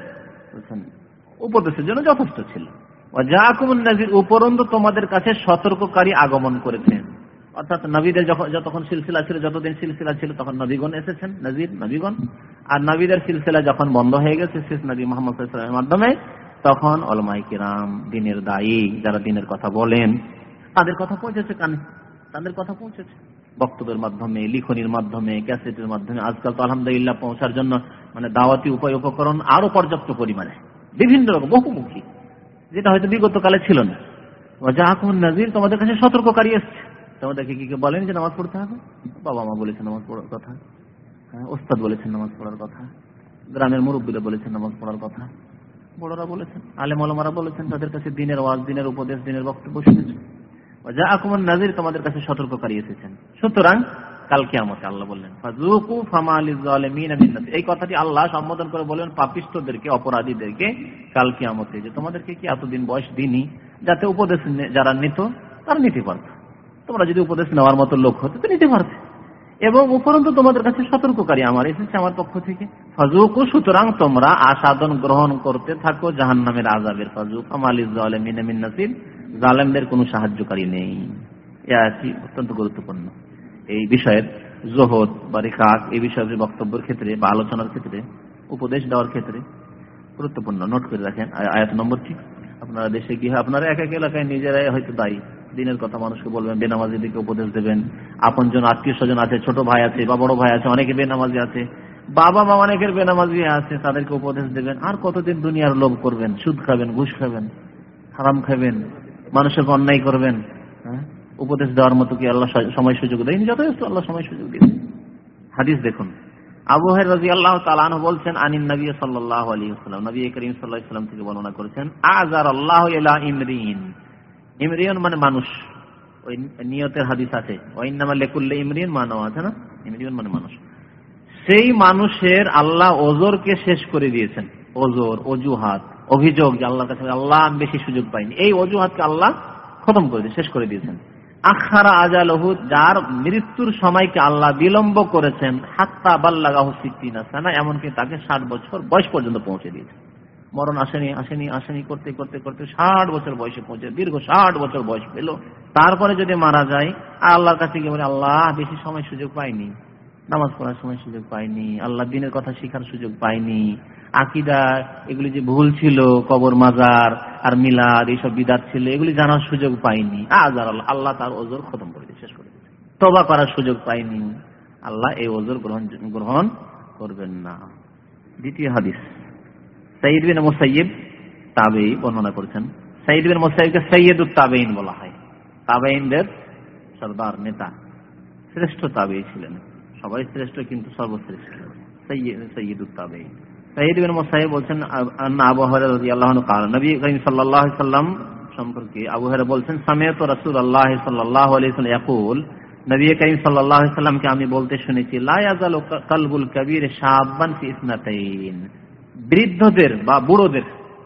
উপদেশের জন্য যথেষ্ট ছিল। যা কুমন নাজির, উপরন্ত তোমাদের কাছে সতর্ককারী আগমন করেছেন অর্থাৎ নবীদের যতক্ষণ সিলসিলা ছিল, যতদিন সিলসিলা ছিল, তখন নবীগণ এসেছেন, নজির নবীগণ। আর নবীদের সিলসিলা যখন বন্ধ হয়ে গেছে, শেষ নবী মোহাম্মদ মাধ্যমে, তখন অলমাই কিরাম দিনের দায়ী, যারা দিনের কথা বলেন, তাদের কথা পৌঁছেছে কানে। তাদের কথা পৌঁছেছে। বক্তব্যের মাধ্যমে, লিখনির মাধ্যমে, ক্যাসেটের মাধ্যমে, আজকাল তো আলহামদুলিল্লাহ পৌঁছার জন্য মানে দাওয়াতি উপায় উপকরণ আরও পর্যাপ্ত পরিমাণে। বিভিন্ন রকম, বহুমুখী। যেটা হয়তো বিগত কালে ছিল না। যা কোন নাজির তোমাদের কাছে সতর্ককারী এসছে। তোমাদেরকে কি কেউ বলেন যে নামাজ পড়তে হবে? বাবা মা বলেছেন নামাজ পড়ার কথা। হ্যাঁ ওস্তাদ বলেছেন নামাজ পড়ার কথা। গ্রামের মুরব্বীরা বলেছেন নামাজ পড়ার কথা। বড়রা বলেছেন, আলেম আলমারা বলেছেন, তাদের কাছে দিনের ওয়াজ, দিনের উপদেশ, দিনের বক্তব্য শুনেছে। যা আকুমন নাজির তোমাদের কাছে সতর্ককারী এসেছেন। সুতরাং কালকে আমাকে আল্লাহ বললেন এই কথাটি আল্লাহ সম্বোধন করে বললেন পাপিষ্টদেরকে, অপরাধীদেরকে কালকে আমাকে যে তোমাদেরকে কি এতদিন বয়স দিনই যাতে উপদেশ যারা নিত, তারা নিতে পারত। তোমরা যদি উপদেশ নেওয়ার মতো লোক হতো তো নিতে পারতে। এবং উপরন্ত তোমাদের কাছে সতর্ককারী আমার এসেছে আমার পক্ষ থেকে। ফাজুকু সুতরাং তোমরা আসাদন গ্রহণ করতে থাকো জাহান নামের আজাবের ফাজুক আমালিমিনাসির জালেমদের কোনো সাহায্যকারী নেই। অত্যন্ত গুরুত্বপূর্ণ। এই বিষয়ের জোহদ বা রেখাক এই বিষয়ের বক্তব্যের ক্ষেত্রে বা আলোচনার ক্ষেত্রে, উপদেশ দেওয়ার ক্ষেত্রে গুরুত্বপূর্ণ। নোট করে রাখেন আয়াত নম্বরটি। আপনারা দেশে গিয়ে আপনারা এক এক এলাকায় নিজেরাই হয়তো দায়ী। দিনের কথা মানুষকে বলবেন বেনামাজিদেরকে উপদেশ দেবেন। আপন জন আত্মীয় স্বজন আছে, ছোট ভাই আছে, বা বড় ভাই আছে, অনেকে বেনামাজি আছে। বাবা মা অনেকের বেনামাজি আছে, তাদেরকে উপদেশ দেবেন। আর কতদিন দুনিয়ার লোভ করবেন, সুদ খাবেন, ঘুষ খাবেন, হারাম খাবেন মানুষের অন্যায় করবেন হ্যাঁ? উপদেশ দেওয়ার মতো কি আল্লাহ সময় সুযোগ দেয়নি? যথেষ্ট আল্লাহ সময় সুযোগ দিয়েছে হাদিস দেখুন। আবু হাই রাজি আল্লাহ তালান বলছেন, আনিন নবী সাল্লাহ আলী আসসালাম নবী করিম সাল্লাহ ইসলাম থেকে বর্ণনা করেছেন আজার আল্লাহ ইমরিন। ইমরিয়ন মানে মানুষ। ওই নিয়তের হাদিস আছে। ওই নামা লেকুল্লে ইমরিয়ন মানব আছে না? ইমরিয়ন মানে মানুষ। সেই মানুষের আল্লাহ ওজোরকে শেষ করে দিয়েছেন। ওজোর, অজুহাত, অভিযোগ যে আল্লাহর কাছে আল্লাহ আমি বেশি সুযোগ পাইনি। এই অজুহাতকে আল্লাহ খতম করে শেষ করে দিয়েছেন। আখারা আজালহু, যার মৃত্যুর সময়কে আল্লাহ বিলম্ব করেছেন, হাত্তা বাল্লাগাহ সিদ্দিনা সানা, এমনকি তাকে ষাট বছর বয়স পর্যন্ত পৌঁছে দিয়েছেন। মরণ আসেনি আসেনি আসেনি করতে করতে করতে ষাট বছর বয়সে পৌঁছে, দীর্ঘ ষাট বছর বয়স পেল। তারপরে যদি মারা যায় আর আল্লাহর কাছে গিয়ে বলে, আল্লাহ, বেশি সময় সুযোগ পাইনি। নামাজ পড়ার সময় সুযোগ পাইনি। আল্লাহ দিনের কথা শেখার সুযোগ পাইনি। আকিদা, এগুলি যে ভুল ছিল, কবর মাজার আর মিলাদ, এইসব বিদাত ছিল, এগুলি জানার সুযোগ পাইনি। আজার আল্লাহ আল্লাহ তার ওজোর খতম করে দিয়ে শেষ করে দিয়েছে। তবা করার সুযোগ পাইনি। আল্লাহ এই ওজোর গ্রহণ গ্রহণ করবেন না। দ্বিতীয় হাদিস। সঈদ বিন মুসাইব তাবেই বর্ণনা করেছেন। বিন মুসাইবকে সৈয়দ বলা হয়। তাবেইনদের সর্দার, নেতা, শ্রেষ্ঠ তাবেই ছিলেন। সবাই শ্রেষ্ঠ কিন্তু সর্বশ্রেষ্ঠ। সৈয়দ বিন মুসাইব বলছেন আবু হরে রাজি আল্লাহ নবী করিম সাল্লাহ সাল্লাম সম্পর্কে আবু হরে বলছেন সামেত আল্লাহ সাল্লাহ আলাইসাল ইয়াকুল, নবী করিম সাল্লাহ সাল্লামকে আমি বলতে শুনেছি লায়াজাল কালবুল কবির শাহবান ফি ইসনাতাইন। বৃদ্ধদের বা বুড়োদের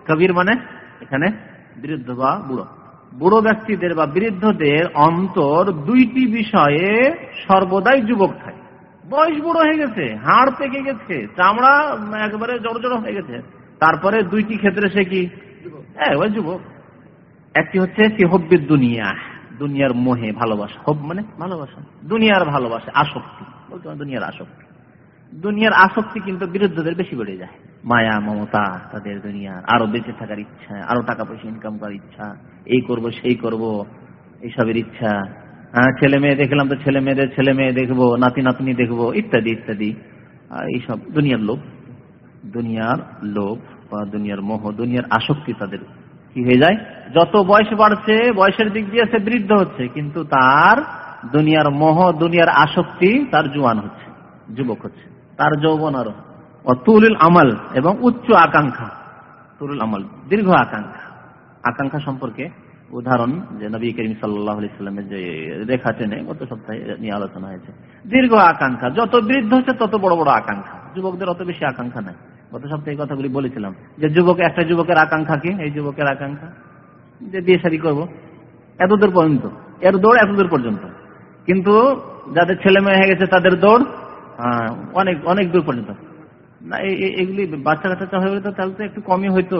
কবির মানে এখানে বৃদ্ধ বা বুড়ো। বুড়ো ব্যক্তিদের বা বৃদ্ধদের অন্তর দুইটি বিষয়ে সর্বদাই যুবক থাকে। বয়স বুড়ো হয়ে গেছে হাড় পেকে গেছে চামড়া একবারে জড় জড়ো হয়ে গেছে। তারপরে দুইটি ক্ষেত্রে সে কি? হ্যাঁ ওই যুবক। একটি হচ্ছে কি হব্বির দুনিয়া দুনিয়ার মোহে ভালোবাসা। হব মানে ভালোবাসা। দুনিয়ার ভালোবাসা আসক্তি। বলতে দুনিয়ার আসক্তি। দুনিয়ার আসক্তি কিন্তু বিরুদ্ধদের বেশি বেড়ে যায়। মায়া, মমতা, তাদের দুনিয়ার আরও বেঁচে থাকার ইচ্ছা, আরও টাকা পয়সা ইনকাম করার ইচ্ছা, এই করব, সেই করব এইসবের ইচ্ছা। হ্যাঁ ছেলে মেয়ে দেখলাম তো ছেলে মেয়েদের, ছেলে মেয়ে দেখব, নাতি নাতনি দেখব, ইত্যাদি ইত্যাদি। এইসব দুনিয়ার লোভ দুনিয়ার লোভ বা দুনিয়ার মোহ, দুনিয়ার আসক্তি তাদের কি হয়ে যায়? যত বয়স বাড়ছে, বয়সের দিক দিয়ে সে বৃদ্ধ হচ্ছে, কিন্তু তার দুনিয়ার মোহ, দুনিয়ার আসক্তি তার জোয়ান হচ্ছে, যুবক হচ্ছে। তার যৌবন আরও। অতুল আমাল এবং উচ্চ আকাঙ্ক্ষা। তুরুল আমল, দীর্ঘ আকাঙ্ক্ষা। আকাঙ্ক্ষা সম্পর্কে উদাহরণ যে নবী করিম সাল্লামের যে রেখা টেনে গত সপ্তাহে নিয়ে আলোচনা হয়েছে। দীর্ঘ আকাঙ্ক্ষা, যত বৃদ্ধ হচ্ছে তত বড় বড় আকাঙ্ক্ষা। যুবকদের অত বেশি আকাঙ্ক্ষা নাই। গত সপ্তাহে কথাগুলি বলেছিলাম যে যুবক, একটা যুবকের আকাঙ্ক্ষা কি? এই যুবকের আকাঙ্ক্ষা। যে বিয়ে শাড়ি করব। এতদূর পর্যন্ত, এর দৌড় এতদূর পর্যন্ত। কিন্তু যাদের ছেলে মেয়ে হয়ে গেছে তাদের দৌড় অনেক অনেক দূর পর্যন্ত। না এগুলি বাচ্চা কাচ্চা হয়ে গেলে তাহলে তো একটু কমই হইতো।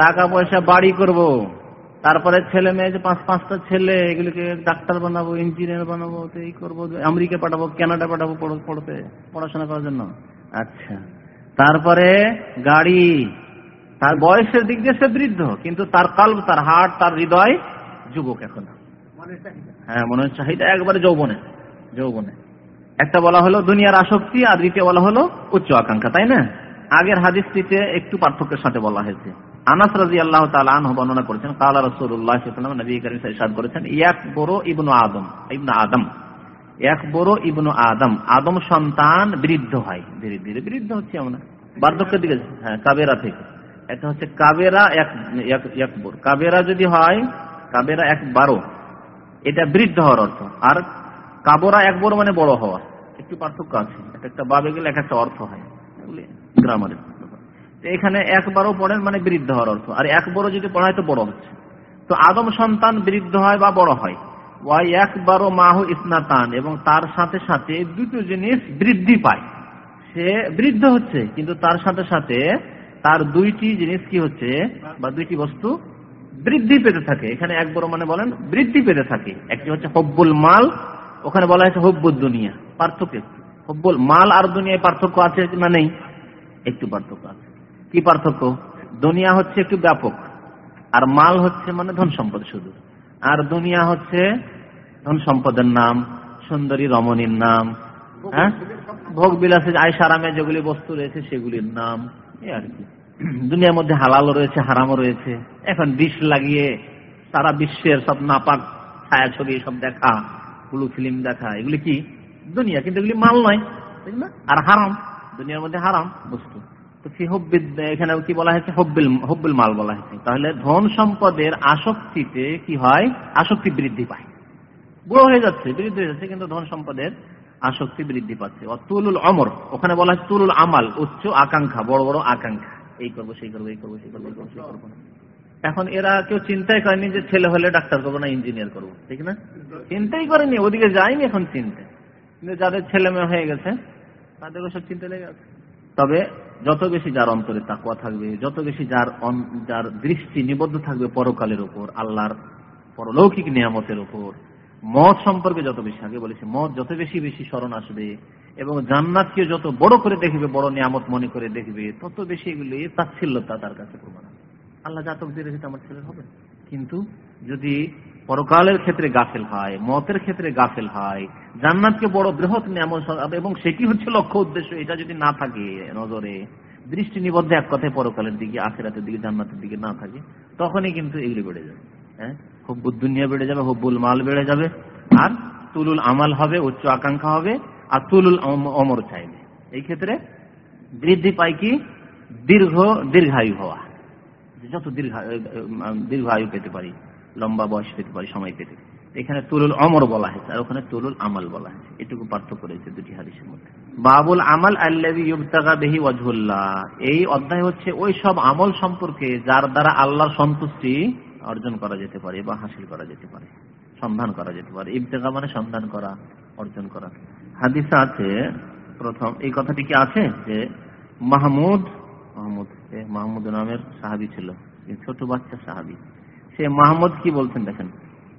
টাকা পয়সা বাড়ি করব তারপরে ছেলে মেয়ে যে পাঁচ পাঁচটা ছেলে এগুলিকে ডাক্তার বানাবো ইঞ্জিনিয়ার বানাবো এই করব আমেরিকা পাঠাবো কানাডা পাঠাবো পড়তে পড়াশোনা করার জন্য। আচ্ছা তারপরে গাড়ি তার বয়সের দিক দিয়ে সে বৃদ্ধ কিন্তু তার কাল তার হাট তার হৃদয় যুবক এখন। হ্যাঁ মনের চাহিদা একবারে যৌবনে যৌবনে। একটা বলা হলো দুনিয়ার আসক্তি, আর দ্বিতীয় বলা হলো উচ্চ আকাঙ্ক্ষা, তাই না? আগের হাদিসটিতে একটু পার্থক্যের সাথে বলা হয়েছে। আনাস রাজি আল্লাহ তালান বর্ণনা করেছেন, কালা রসুল্লাহ নবী করিম সাদ করেছেন এক বড় ইবনু আদম ইবনু আদম। এক বড় ইবনু আদম আদম সন্তান বৃদ্ধ হয়। ধীরে ধীরে বৃদ্ধ হচ্ছে আমরা। বার্ধক্যের দিকে হ্যাঁ কাবেরা থেকে। এটা হচ্ছে কাবেরা এক এক কাবেরা যদি হয়, কাবেরা এক বারো। এটা বৃদ্ধ হওয়ার অর্থ। আর কাবরা এক বড় মানে বড় হওয়া। একটু পার্থক্য আছে। এক একটা বাবে গেলে এক একটা অর্থ হয়। গ্রামারের এখানে একবারও পড়েন মানে বৃদ্ধ হওয়ার অর্থ। আর এক বড় যদি পড়ায় তো বড় হচ্ছে। তো আদম সন্তান বৃদ্ধ হয় বা বড় হয়। ওয়াই একবারও মাহু ইসনাতান এবং তার সাথে সাথে দুটো জিনিস বৃদ্ধি পায়। সে বৃদ্ধ হচ্ছে, কিন্তু তার সাথে সাথে তার দুইটি জিনিস কি হচ্ছে বা দুইটি বস্তু বৃদ্ধি পেতে থাকে। এখানে এক বড় মানে বলেন বৃদ্ধি পেতে থাকে। একটি হচ্ছে হব্বুল মাল ওখানে বলা হয়েছে হব্বুল দুনিয়া, পার্থক্য একটু। হব্বুল মাল আর দুনিয়ায় পার্থক্য আছে না নেই? একটু পার্থক্য আছে। কি পার্থক্য? দুনিয়া হচ্ছে একটু ব্যাপক, আর মাল হচ্ছে মানে ধন সম্পদ শুধু। আর দুনিয়া হচ্ছে ধন সম্পদের নাম, সুন্দরী রমণীর নাম হ্যাঁ? ভোগ বিলাসে আয়সারামে যেগুলি বস্তু রয়েছে সেগুলির নাম আর কি। দুনিয়ার মধ্যে হালালও রয়েছে, হারামও রয়েছে। এখন বিষ লাগিয়ে সারা বিশ্বের সব নাপাক ছায়া ছবি সব দেখা। ব্লু ফিল্ম দেখা, এগুলি কি? দুনিয়া, কিন্তু এগুলি মাল নয় ঠিক না? আর হারাম, দুনিয়ার মধ্যে হারাম বস্তু। তো এখানে কি বলা হয়েছে? হব্বিল হব্বিল মাল বলা হয়েছে। তাহলে ধন সম্পদের আসক্তিতে কি হয়? আসক্তি বৃদ্ধি পায়। বুড়ো হয়ে যাচ্ছে, বৃদ্ধি হয়ে যাচ্ছে, কিন্তু ধন সম্পদের আসক্তি বৃদ্ধি পাচ্ছে। তুলুল অমর, ওখানে বলা হয়েছে তুলুল আমাল, উচ্চ আকাঙ্ক্ষা, বড় বড় আকাঙ্ক্ষা। এই করব, সেই করব, এই করব, সেই করব সেই করব। এখন এরা কেউ চিন্তাই করেনি যে ছেলে হলে ডাক্তার করব না ইঞ্জিনিয়ার করব, ঠিক না? চিন্তাই করেনি, ওদিকে যায়নি এখন চিন্তা কিন্তু যাদের ছেলে মেয়ে হয়ে গেছে তাদের সব চিন্তা লেগে আছে। তবে যত বেশি যার অন্তরে তাকুয়া থাকবে, যত বেশি যার যার দৃষ্টি নিবদ্ধ থাকবে পরকালের উপর আল্লাহর পরলৌকিক নিয়ামতের উপর মদ সম্পর্কে যত বেশি আগে বলেছে মদ যত বেশি বেশি স্মরণ আসবে এবং জান্নাতকে যত বড় করে দেখবে, বড় নিয়ামত মনে করে দেখবে, তত বেশি এগুলি তাচ্ছিল্যতা তার কাছে প্রমাণ আল্লাহ জাতক দিয়ে রেখেছে আমার ছেলের হবে। কিন্তু যদি পরকালের ক্ষেত্রে গাফেল হয়, মতের ক্ষেত্রে গাফেল হয়, জান্নাতকে বড় বৃহৎ নিয়ামত এবং সেটি হচ্ছে লক্ষ্য উদ্দেশ্য, এটা যদি না থাকে নজরে, দৃষ্টি নিবদ্ধ এক কথায় পরকালের দিকে, আখেরাতের দিকে, জান্নাতের দিকে না থাকে, তখনই কিন্তু এগুলি বেড়ে যাবে। হ্যাঁ? হব্বুল দুনিয়া বেড়ে যাবে, হব্বুল মাল বেড়ে যাবে, আর তুলুল আমাল হবে, উচ্চ আকাঙ্ক্ষা হবে, আর তুলুল অমর চাইবে। এই ক্ষেত্রে বৃদ্ধি পায় কি? দীর্ঘ, দীর্ঘায়ু হওয়া। যত দীর্ঘ দীর্ঘ আয়ু পেতে পারি, লম্বা বয়স পেতে পারি, সময় পেতে এখানে তুলুল অমর বলা হয়েছে আর ওখানে তুলুল আমাল বলা হয়েছে। এটুকু পার্থক্য রয়েছে দুটি হাদিসের মধ্যে। বাবুল আমাল আল্লাহি ওয়াজহুল্লাহ। এই অধ্যায় হচ্ছে ওই সব আমল সম্পর্কে যার দ্বারা আল্লাহর সন্তুষ্টি অর্জন করা যেতে পারে বা হাসিল করা যেতে পারে, সন্ধান করা যেতে পারে। ইবতেগা মানে সন্ধান করা, অর্জন করা। হাদিসা আছে, প্রথম এই কথাটি কি আছে? যে মাহমুদ মাহমুদ মাহমুদ নামের সাহাবি ছিল ছোট বাচ্চা সাহাবি। সে মাহমুদ কি বলছেন দেখেন,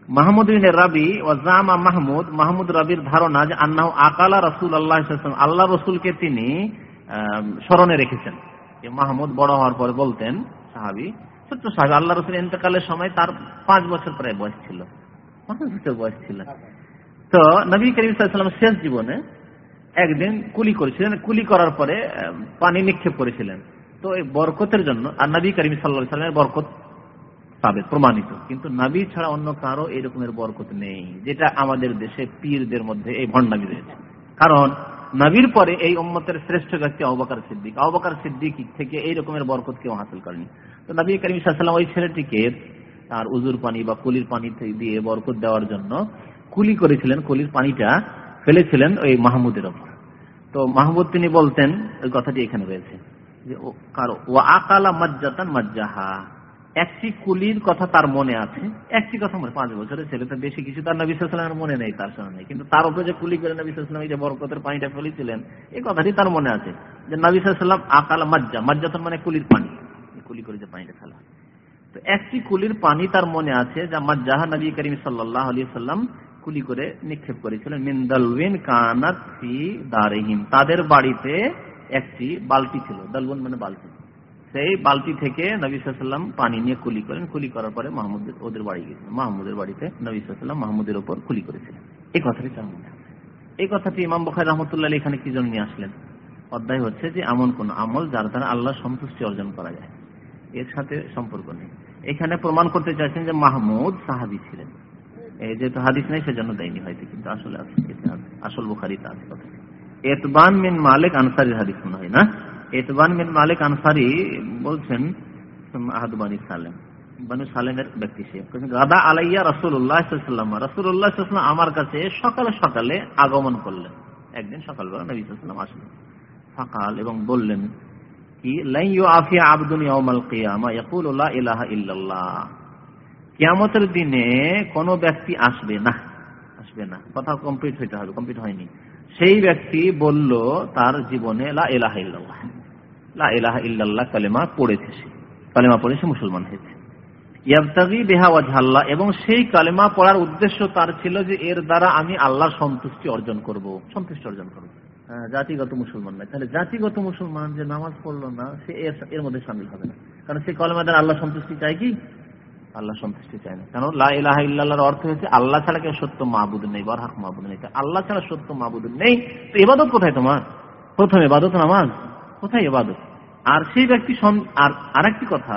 মাহমুদ রাবি ও জামা মাহমুদ মাহমুদ রাবির ধারণা যে আন্না আকালা রসুল আল্লাহ আল্লাহ রসুলকে তিনি স্মরণে রেখেছেন। মাহমুদ বড় হওয়ার পর বলতেন, সাহাবি, ছোট্ট সাহেব আল্লাহ রসুল সময় তার পাঁচ বছর প্রায় বয়স ছিল। পাঁচ বছর বয়স ছিল। তো নবী শেষ জীবনে একদিন কুলি করেছিলেন। কুলি করার পরে পানি নিক্ষেপ করেছিলেন। তো এই বরকতের জন্য, আর নবী করিম সাল্লা সাল্লামের বরকত পাবে প্রমাণিত। কিন্তু নাবি ছাড়া অন্য কারও এই রকমের বরকত নেই, যেটা আমাদের দেশে পীরদের মধ্যে এই ভণ্ডামি রয়েছে। কারণ নবীর পরে এই উম্মতের শ্রেষ্ঠ ব্যক্তি অবকার সিদ্দিক। অবকার সিদ্দিক থেকে এই রকমের বরকত কেউ হাসিল করেনি। তো নবী করিম সাল্লাম ওই ছেলেটিকে তার উজুর পানি বা কুলির পানি দিয়ে বরকত দেওয়ার জন্য কুলি করেছিলেন, কুলির পানিটা ফেলেছিলেন ওই মাহমুদের ওপর। তো মাহমুদ তিনি বলতেন, ওই কথাটি এখানে রয়েছে। একটি কুলির কথা তার মনে আছে, একটি কথা মনে, পাঁচ বছরের ছেলে তো বেশি কিছু তার নবী সাল্লামের মনে নেই, তার সামনে কিন্তু তার উপরে যে কুলি করে নবী সাল্লাম এই যে বরকতের পানিটা ফেলেছিলেন, এই কথাটি তার মনে আছে। যে নবী সাল্লাম আকালা মজ্জা, মজ্জাতন মানে কুলির পানি। কুলি করে যে পানিটা ফেলা। তো একটি কুলির পানি তার মনে আছে, যা মজ্জাহা নবী করিম সাল্লাহ সাল্লাম কুলি করে নিক্ষেপ করেছিলেন। মিন্দালউিন কানাত তাদের বাড়িতে একটি বালতি ছিল, দালবন মানে বালতি। সেই বালতি থেকে নবী পানি নিয়ে কুলি করেন। কুলি করার পরে মাহমুদ ওদের বাড়ি গিয়েছিলেন মাহমুদের বাড়িতে নবী মাহমুদের ওপর কুলি করেছিলেন। এই কথাটি তার মনে এই কথাটি ইমাম বখাই রহমতুল্লাহ এখানে কি জন্য নিয়ে আসলেন? অধ্যায় হচ্ছে যে এমন কোন আমল যার দ্বারা আল্লাহ সন্তুষ্টি অর্জন করা যায়। এর সাথে সম্পর্ক নেই। এখানে প্রমাণ করতে চাইছেন যে মাহমুদ সাহাবি ছিলেন। এই যেহেতু হাদিস নেই, সেজন্য দেয়নি হয়তো, কিন্তু আসলে আসল বুখারিতে আছে কথা এতবান মিন মালিক আনসারির হাদিস মনে হয়, না? এতবান মিন মালিক আনসারি বলছেন আহাদবানি সালেম, বানু সালেমের ব্যক্তি সে। গাদা আলাইয়া রসুল্লাহ সাল্লাম রসুল্লাহ সাল্লাম আমার কাছে সকালে সকালে আগমন করলেন। একদিন সকালবেলা নবী সাল্লাম আসলেন। এবং বললেন কি লাইয়ু আফিয়া আবদুন ইয়াউমাল কিয়ামা, ইয়াকুলু ইলাহা ইল্লাল্লাহ। কিয়ামতের দিনে কোন ব্যক্তি আসবে না আসবে না। কথা কমপ্লিট হইতে হবে কমপ্লিট হয়নি। সেই ব্যক্তি বলল, তার জীবনে লা ইল্লাল্লাহ। লা ইলাহা ইল্লাল্লাহ কালেমা পড়েছে সে। কালেমা পড়ে সে মুসলমান হয়েছে। এবং সেই কালেমা পড়ার উদ্দেশ্য তার ছিল যে, এর দ্বারা আমি আল্লাহর সন্তুষ্টি অর্জন করব। সন্তুষ্টি অর্জন করব। জাতিগত মুসলমান নয়। তাহলে জাতিগত মুসলমান যে নামাজ পড়ল না, সে এর মধ্যে সামিল হবে না। কারণ সে কলেমা দ্বারা আল্লাহ সন্তুষ্টি চায় কি? আল্লাহ সন্তুষ্টি চায় না। কারণ ইল্লাহর অর্থ হচ্ছে আল্লাহ ছাড়া কেউ সত্য মাহবুদ নেই, বরহাক মাহবুদ নেই। আল্লাহ ছাড়া সত্য মাহবুদ নেই। তো এবাদত কোথায় তোমার? প্রথম এবাদত নামাজ? কোথায় এবাদত আর সেই ব্যক্তি আর আরেকটি কথা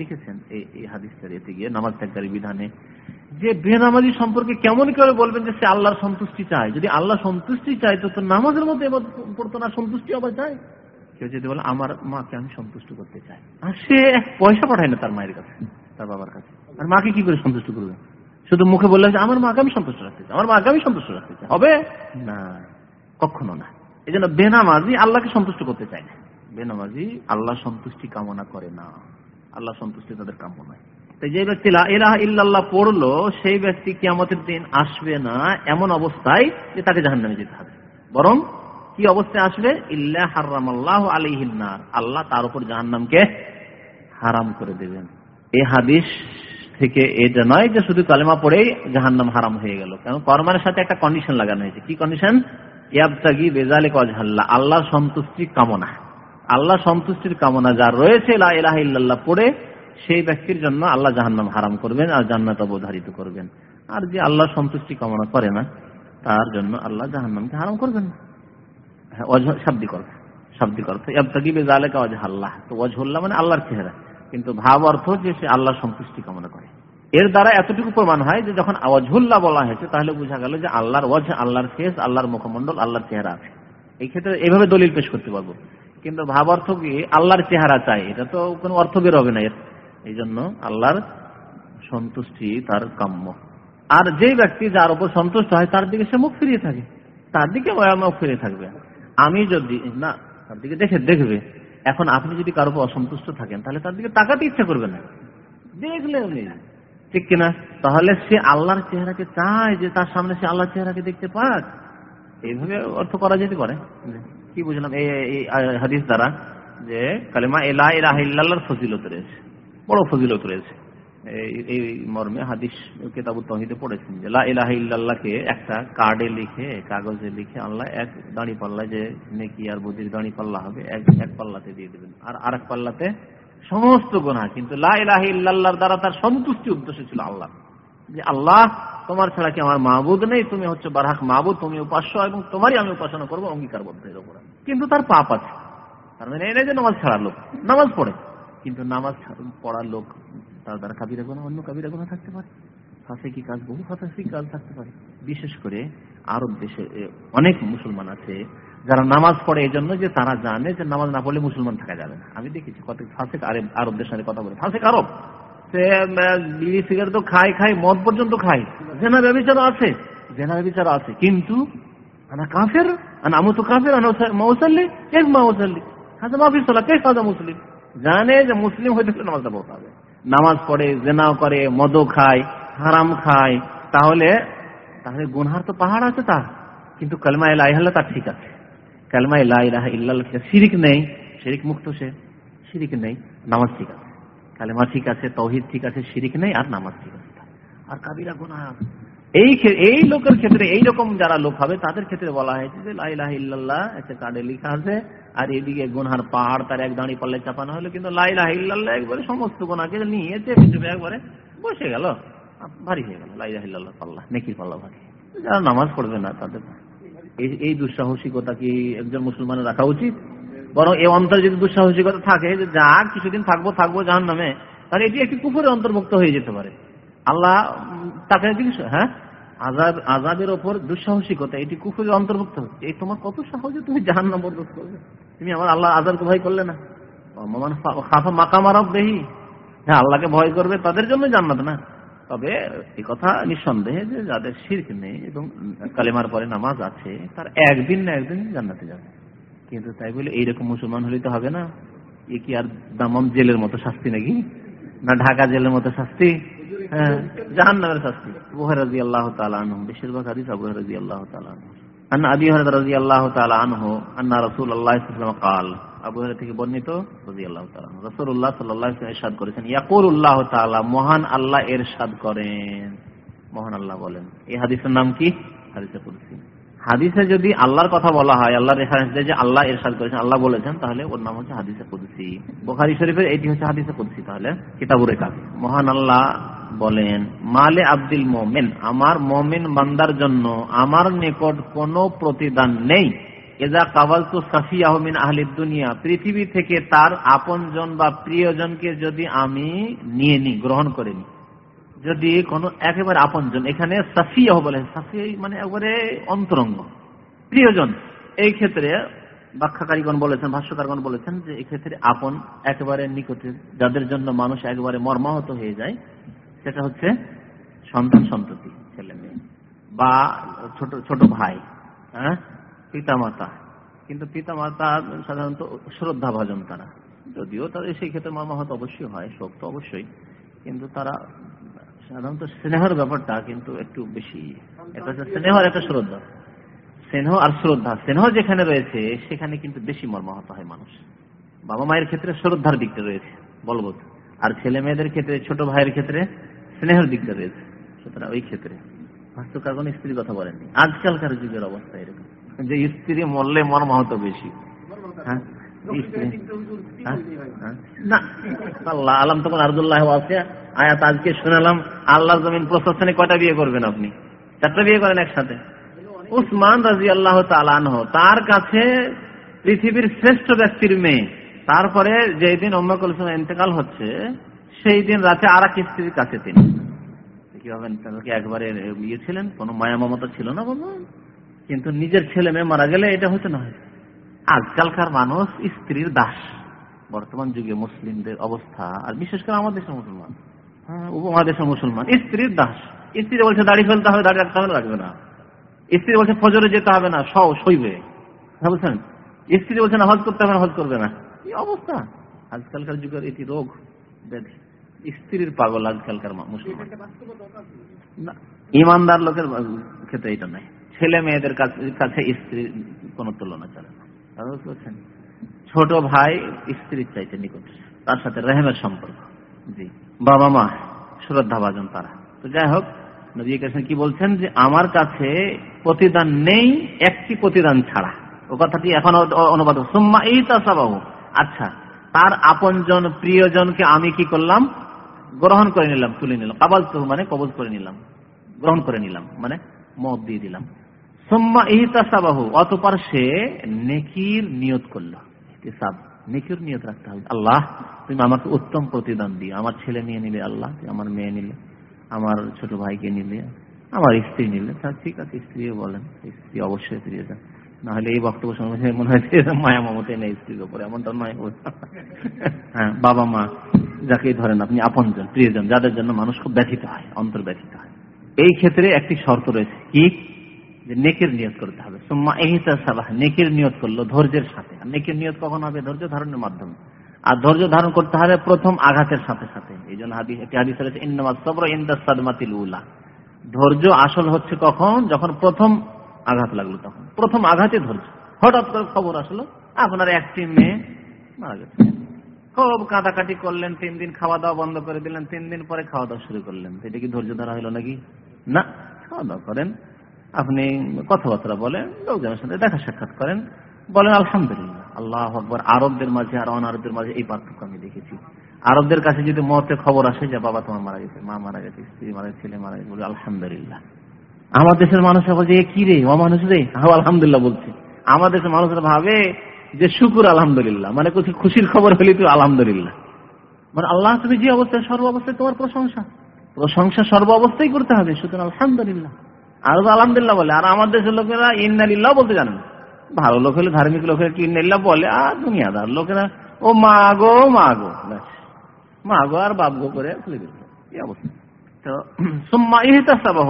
লিখেছেন এই হাদিসটার গিয়ে নামাজ ত্যাগকারী বিধানে, যে বেনামাজি সম্পর্কে কেমন করে বলবেন যে সে আল্লাহর সন্তুষ্টি চায়? যদি আল্লাহ সন্তুষ্টি চায়, তো নামাজের মধ্যে পড়তো না, সন্তুষ্টি আবার চায়? কেউ যদি বলে, আমার মাকে আমি সন্তুষ্ট করতে চাই। আর সে পয়সা পাঠায় না তার মায়ের কাছে। তার বাবার কাছে। আর মাকে কি করে সন্তুষ্ট করবে? শুধু মুখে বললে যে আমার মাকে আমি সন্তুষ্ট রাখতে চাই, আমার মাকে আমি সন্তুষ্ট রাখতে চাই। হবে? না, কখনো না। এই জন্য বেনামাজি আল্লাহকে সন্তুষ্ট করতে চায় না। বেনামাজি আল্লাহ সন্তুষ্টি কামনা করে না। আল্লাহ সন্তুষ্টি তাদের কাম্য নয়। যে ব্যক্তি ইলাহ ইল্লাল্লাহ পড়ল, সেই ব্যক্তি কিয়ামতের দিন আসবে না এমন অবস্থায় যে তাকে জাহান নামে যেতে হবে। বরং কি অবস্থায় আসবে? ইল্লা হারামাল্লাহ আলিহিনার আল্লাহ তার উপর জাহান্নামকে হারাম করে দেবেন। এই হাদিস থেকে এটা নয় যে শুধু কালেমা পড়েই জাহান্নাম হারাম হয়ে গেল। কারণ কর্মের সাথে একটা কন্ডিশন লাগানো হয়েছে। কি কন্ডিশন ইয়াবতাগি বেজালে কজহাল্লা আল্লাহ সন্তুষ্টি কামনা। আল্লাহ সন্তুষ্টির কামনা যার রয়েছে, লা ইলাহা ইল্লাল্লাহ পড়ে, সেই ব্যক্তির জন্য আল্লাহ জাহান্নাম হারাম করবেন আর জান্নাত অবধারিত করবেন। আর যে আল্লাহ সন্তুষ্টি কামনা করে না, তার জন্য আল্লাহ জাহান্নামকে হারাম করবেন না। হ্যাঁ শাব্দিক অর্থ। শাব্দিক অর্থ। ইয়াবতাগিবে জালেকা ওয়াজহাল্লাহ। তো ওয়াজহুল্লাহ মানে আল্লাহর চেহারা। কিন্তু ভাব অর্থ যে সে আল্লাহ সন্তুষ্টি কামনা করে। এর দ্বারা এতটুকু প্রমাণ হয় যে যখন ওয়াজহুল্লাহ বলা হয়েছে, তাহলে বোঝা গেল যে আল্লাহর ওয়াজ, আল্লাহর ফেস, আল্লাহর মুখমন্ডল আল্লাহর চেহারা আছে। এই ক্ষেত্রে এইভাবে দলিল পেশ করতে পারব। কিন্তু ভাব অর্থ কি? আল্লাহর চেহারা চাই। এটা তো কোনো অর্থ বের হবে না এর। এই জন্য আল্লাহর সন্তুষ্টি তার কাম্য। আর যে ব্যক্তি যার উপর সন্তুষ্ট হয়, তার দিকে সে মুখ ফিরিয়ে থাকে। তার দিকে মুখ ফিরিয়ে থাকবে। আমি যদি না, তার দিকে দেখে দেখবে। এখন আপনি যদি কারও অসন্তুষ্ট থাকেন, তাহলে তার দিকে তাকাতে ইচ্ছা করবে না। দেখলে উনি। ঠিক কিনা? তাহলে সে আল্লাহর চেহারাকে চায় যে তার সামনে সে আল্লাহর চেহারাকে দেখতে পাক। এইভাবে অর্থ করা যেতে পারে। কি বুঝলাম? এই হাদিস দ্বারা যে কালিমা এলা ইলাহিল্লাহর ফজিলত রয়েছে। বড় ফজিলত রয়েছে। এই মর্মে হাদিস, কেতাবুত তহিদে পড়েছেন যে একটা কার্ডে লিখে, কাগজে লিখে আল্লাহ এক দাঁড়ি যে নেকি আর বুদ্ধির দাঁড়ি পাল্লা হবে, এক এক পাল্লাতে দিয়ে দেবেন। আর পাল্লাতে সমস্ত গোনা কিন্তু দ্বারা তার সন্তুষ্টি উদ্দেশ্য ছিল আল্লাহ যে, আল্লাহ, তোমার ছাড়া কি আমার মাহবুদ নেই? তুমি হচ্ছে বারহাক মাহবুদ তুমি উপাস্য এবং তোমারই আমি উপাসনা করব অঙ্গীকারবদ্ধ এর উপরে। কিন্তু তার পাপ আছে। তার মানে এই যে নামাজ ছাড়া লোক। নামাজ পড়ে। কিন্তু নামাজ পড়ার লোক তার দ্বারা কাবিরা গুণা অন্য কাবিরা গুণা থাকতে পারে। ফাঁসে কাজ, বহু ফাঁসি কাজ থাকতে পারে। বিশেষ করে আরব দেশে অনেক মুসলমান আছে, যারা নামাজ পড়ে এই জন্য যে তারা জানে যে নামাজ না পড়লে মুসলমান থাকা যাবে না। আমি দেখেছি কত ফাঁসেক আরব দেশের কথা বলে। ফাঁসেক আরব, সে বিড়ি, সিগারেট তো খায় খায়, মদ পর্যন্ত খায়। জেনা ব্যবচারও আছে, জেনা ব্যবচারও আছে। কিন্তু, আনা কাফের, আনা আমু তো কাফের, আনা মৌসাল্লি, এক মাউসাল্লি হাজা মাফিস কে সাজা মুসলিম। জানে যে মুসলিম হইতে নামাজটা পড়তে হবে। নামাজ পড়ে জেনাও করে, মদও খায়, হারাম খায়, তাহলে তাহলে গুনহার তো পাহাড় আছে তার। কিন্তু কালমা এলাই হলে তার ঠিক আছে। কালমা এলাই রাহা ইল্লাল শিরিক নেই, শিরিক মুক্ত সে, শিরিক নেই, নামাজ ঠিক আছে। কালেমা ঠিক আছে, তহিদ ঠিক আছে, শিরিক নেই, আর নামাজ ঠিক আছে আর কাবিরা গুনাহ এই এই লোকের ক্ষেত্রে, এই রকম যারা লোক হবে, তাদের ক্ষেত্রে বলা হয়েছে যে লাইলাহ ইল্লাল্লাহ একটা কার্ডে লেখা আছে আর এদিকে গুনহার পাহাড় তার এক দাঁড়ি পাল্লে চাপানো হলো, কিন্তু লাইলাহ ইল্লাল্লাহ একবারে সমস্ত গুনাকে নিয়ে চেপে চেপে একবারে বসে গেল। ভারী হয়ে গেল লাইলাহ ইল্লাল্লাহ পাল্লা, নেকির পাল্লা ভারী। যারা নামাজ পড়বে না, তাদের এই দুঃসাহসিকতা কি একজন মুসলমানের রাখা উচিত? বরং এই অন্তরে যদি দুঃসাহসিকতা থাকে যে যা, কিছুদিন থাকব থাকব জাহান নামে তাহলে এটি একটি কুকুরের অন্তর্ভুক্ত হয়ে যেতে পারে। আল্লাহ তাকে হ্যাঁ? আজাব আজাবের ওপর দুঃসাহসিকতা, এটি কুকুরের অন্তর্ভুক্ত। হচ্ছে এই তোমার কত সহজে তুমি জাহান নাম বরদাস্ত করবে? তুমি আমার আল্লাহ আজাবকে ভয় করলে না? দেহি হ্যাঁ আল্লাহকে ভয় করবে, তাদের জন্য জান্নাত না। তবে এই কথা নিঃসন্দেহে যে যাদের শির্ক নেই এবং কালেমার পরে নামাজ আছে, তার একদিন না একদিন জান্নাতে যাবে। কিন্তু তাই বলে এইরকম মুসলমান হলে তো হবে না। এ কি আর দামম জেলের মতো শাস্তি নাকি? না ঢাকা জেলের মতো শাস্তি? নামের শাস্তি। বুহারি আল্লাহ তালু বেশিরভাগ হাদিস রাজি আল্লাহ রাজি আল্লাহ আল্লাহ রাজি আল্লাহ আল্লাহ আল্লাহ হাদিসের নাম কি? হাদিসে যদি আল্লাহর কথা বলা হয় আল্লাহ রেফারেন্স যে আল্লাহ এরশাদ করেছেন, আল্লাহ বলেছেন, তাহলে ওর নাম হচ্ছে হাদিসে কুদসি। বোখারি শরীফের এটি হচ্ছে হাদিসে কুদসি তাহলে, কিতাবুরে কাজ মহান আল্লাহ বলেন, মালে আব্দুল মোমেন, আমার মোমেন বান্দার জন্য আমার নিকট কোনো প্রতিদান নেই। এজা কাবাল তো সাফি আহমিন আহলিদ দুনিয়া, পৃথিবী থেকে তার বা প্রিয়জনকে যদি আমি নিয়ে নি গ্রহণ করে নি যদি কোন একেবারে এখানে সাফিয়াহ বলে সাফি মানে একবারে অন্তরঙ্গ, প্রিয়জন। এই ক্ষেত্রে ব্যাখ্যাকারীগণ বলেছেন, ভাষ্যকারগণ বলেছেন যে এক্ষেত্রে আপন একেবারে নিকটে, যাদের জন্য মানুষ একবারে মর্মাহত হয়ে যায় সেটা হচ্ছে সন্তান সন্ততি ছেলে মেয়ে, বা ছোট ছোট ভাই হ্যাঁ? পিতা মাতা কিন্তু পিতা মাতা সাধারণত শ্রদ্ধা ভজন তারা। যদিও তাদের সেই ক্ষেত্রে মর্মাহত অবশ্যই হয়, শোক তো অবশ্যই, কিন্তু তারা সাধারণত স্নেহের ব্যাপারটা কিন্তু একটু বেশি এটা হচ্ছে স্নেহ আর একটা শ্রদ্ধা। স্নেহ আর শ্রদ্ধা, স্নেহ যেখানে রয়েছে, সেখানে কিন্তু বেশি মর্মাহত হয় মানুষ। বাবা মায়ের ক্ষেত্রে শ্রদ্ধার দিকটা রয়েছে বলব আর ছেলে মেয়েদের ক্ষেত্রে, ছোট ভাইয়ের ক্ষেত্রে স্নেহের দিকটা রয়েছে। সুতরাং ওই ক্ষেত্রে ভাস্কর কোন স্ত্রীর কথা বলেননি। আজকালকার যুগের অবস্থা এরকম। যে স্ত্রী মরলে মর্মাহত বেশি। হ্যাঁ? হ্যাঁ? না। আল্লাহ আলম তখন আরদুল্লাহ আছে আয়াত আজকে শুনালাম আল্লাহ জমিন প্রশাসনে কয়টা বিয়ে করবেন আপনি? চারটা বিয়ে করেন একসাথে। উসমান রাজি আল্লাহ তালানহ তার কাছে পৃথিবীর শ্রেষ্ঠ ব্যক্তির মেয়ে। তারপরে যেই দিন অম্মকুল ইন্তেকাল হচ্ছে সেই দিন রাতে আর এক স্ত্রীর কাছে তিনি। কি হবেন তাদেরকে একবারে ইয়ে ছিলেন? কোনো মায়া মমতা ছিল না বলব কিন্তু নিজের ছেলে মেয়ে মারা গেলে এটা হতে না। আজকালকার মানুষ স্ত্রীর দাস। বর্তমান যুগে মুসলিমদের অবস্থা, আর বিশেষ করে আমাদের দেশের মুসলমান হ্যাঁ উপমহাদেশের মুসলমান, স্ত্রীর দাস। স্ত্রী বলছে, দাড়ি ফেলতে হবে, দাড়ি রাখতে হবে রাখবে না। স্ত্রী বলছে, ফজরে যেতে হবে না সব সইবে হ্যাঁ বলছেন, স্ত্রী বলছে না হজ করতে হবে না হজ করবে না। কি অবস্থা? আজকালকার যুগের এটি রোগ, ব্যাধি। স্ত্রীর পাগল আজকালকার মুসলমান। ইমানদার লোকের ক্ষেত্রে এটা নাই। ছেলে মেয়েদের কাছে স্ত্রীর কোন তুলনা চলে না। ছোট ভাই স্ত্রীর চাইতে নিকট। তার সাথে রেহেমের সম্পর্ক। জি। বাবা মা শ্রদ্ধা ভাজন তারা। তো যাই হোক নবী কৃষ্ণ কি বলছেন যে আমার কাছে প্রতিদান নেই একটি প্রতিদান ছাড়া। ও কথাটি এখন অনুবাদ সুম্মা এই তাসাবাহু আচ্ছা তার আপনজন প্রিয়জনকে আমি কি করলাম? গ্রহণ করে নিলাম, তুলে নিলাম। কাবাল তো মানে কবজ করে নিলাম। গ্রহণ করে নিলাম মানে মত দিয়ে দিলাম। সোম্মা ইহতাসাবাহু, অতপর সে নেকির নিয়ত করল। ইহতিসাব, নেকির নিয়ত রাখতে হবে। আল্লাহ, তুমি আমাকে উত্তম প্রতিদান দিও। আমার ছেলে নিয়ে নিলে আল্লাহ, আমার মেয়ে নিলে, আমার ছোট ভাইকে নিলে, আমার স্ত্রী নিলে। তা ঠিক আছে, স্ত্রীও বলেন, স্ত্রী অবশ্যই ফিরিয়ে যান না হলে এই বক্তব্য শুনে মনে হয় মায়া মমতে নেই স্ত্রীর উপরে এমনটা নয় হ্যাঁ বাবা মা যাকে ধরেন আপনি আপনজন, প্রিয়জন, যাদের জন্য মানুষ খুব ব্যথিত হয় অন্তর ব্যথিত হয়। এই ক্ষেত্রে একটি শর্ত রয়েছে কি? যে নেকের নিয়ত করতে হবে। সুম্মা এহিতা সাবাহ, নেকের নিয়ত করল ধৈর্যের সাথে। আর নেকের নিয়ত কখন হবে? ধৈর্য ধারণের মাধ্যমে। আর ধৈর্য ধারণ করতে হবে প্রথম আঘাতের সাথে সাথে। এই জন্য একটি হাদিস রয়েছে, ইন্নামাস সবর ইন্দাস সাদমাতিল উলা। ধৈর্য আসল হচ্ছে কখন? যখন প্রথম আঘাত লাগল তখন। প্রথম আঘাতে ধৈর্য হঠাৎ করে খবর আসলো, আপনার একটি মেয়ে মারা গেছে। খুব কাঁদাকাটি করলেন, তিন দিন খাওয়া দাওয়া বন্ধ করে দিলেন, তিন দিন পরে খাওয়া দাওয়া শুরু করলেন। এটা কি ধৈর্য ধরা হলো নাকি? না, খাওয়া দাওয়া করেন। আপনি কথাবার্তা বলেন, লোকজনের সাথে দেখা সাক্ষাৎ করেন। বলেন, আলহামদুলিল্লাহ, আল্লাহ আকবর। আরবদের মাঝে আর অনারবদের মাঝে এই পার্থক্য আমি দেখেছি। আরবদের কাছে যদি মতে খবর আসে যে, বাবা তোমার মারা গেছে, মা মারা গেছে, স্ত্রী মারা গেছে, ছেলে মারা গেছে, বলে, আলহামদুলিল্লাহ। আমার দেশের মানুষরা বলছে এ কি রে? ও মানুষ রে আলহামদুলিল্লাহ বলছে। আমার দেশের মানুষরা ভাবে যে শুকুর আলহামদুলিল্লাহ। মানে কিছু খুশির খবর হলে তুই আলহামদুলিল্লাহ। মানে আল্লাহ, তুমি যে অবস্থায়, সর্ব অবস্থায় তোমার প্রশংসা। প্রশংসা সর্ব অবস্থায় করতে হবে, সুতরাং আলহামদুলিল্লাহ। আর আলহামদুলিল্লাহ বলে, আর আমার দেশের লোকেরা ইন্নালিল্লাহ বলতে জানেন ভালো লোক হলে, ধার্মিক লোক হলে ইন্নালিল্লাহ বলে? আর দুনিয়াদার লোকেরা, ও মা গো মা গো। মা গো আর বাপ গো করে ফেলে দিল। এই অবস্থা।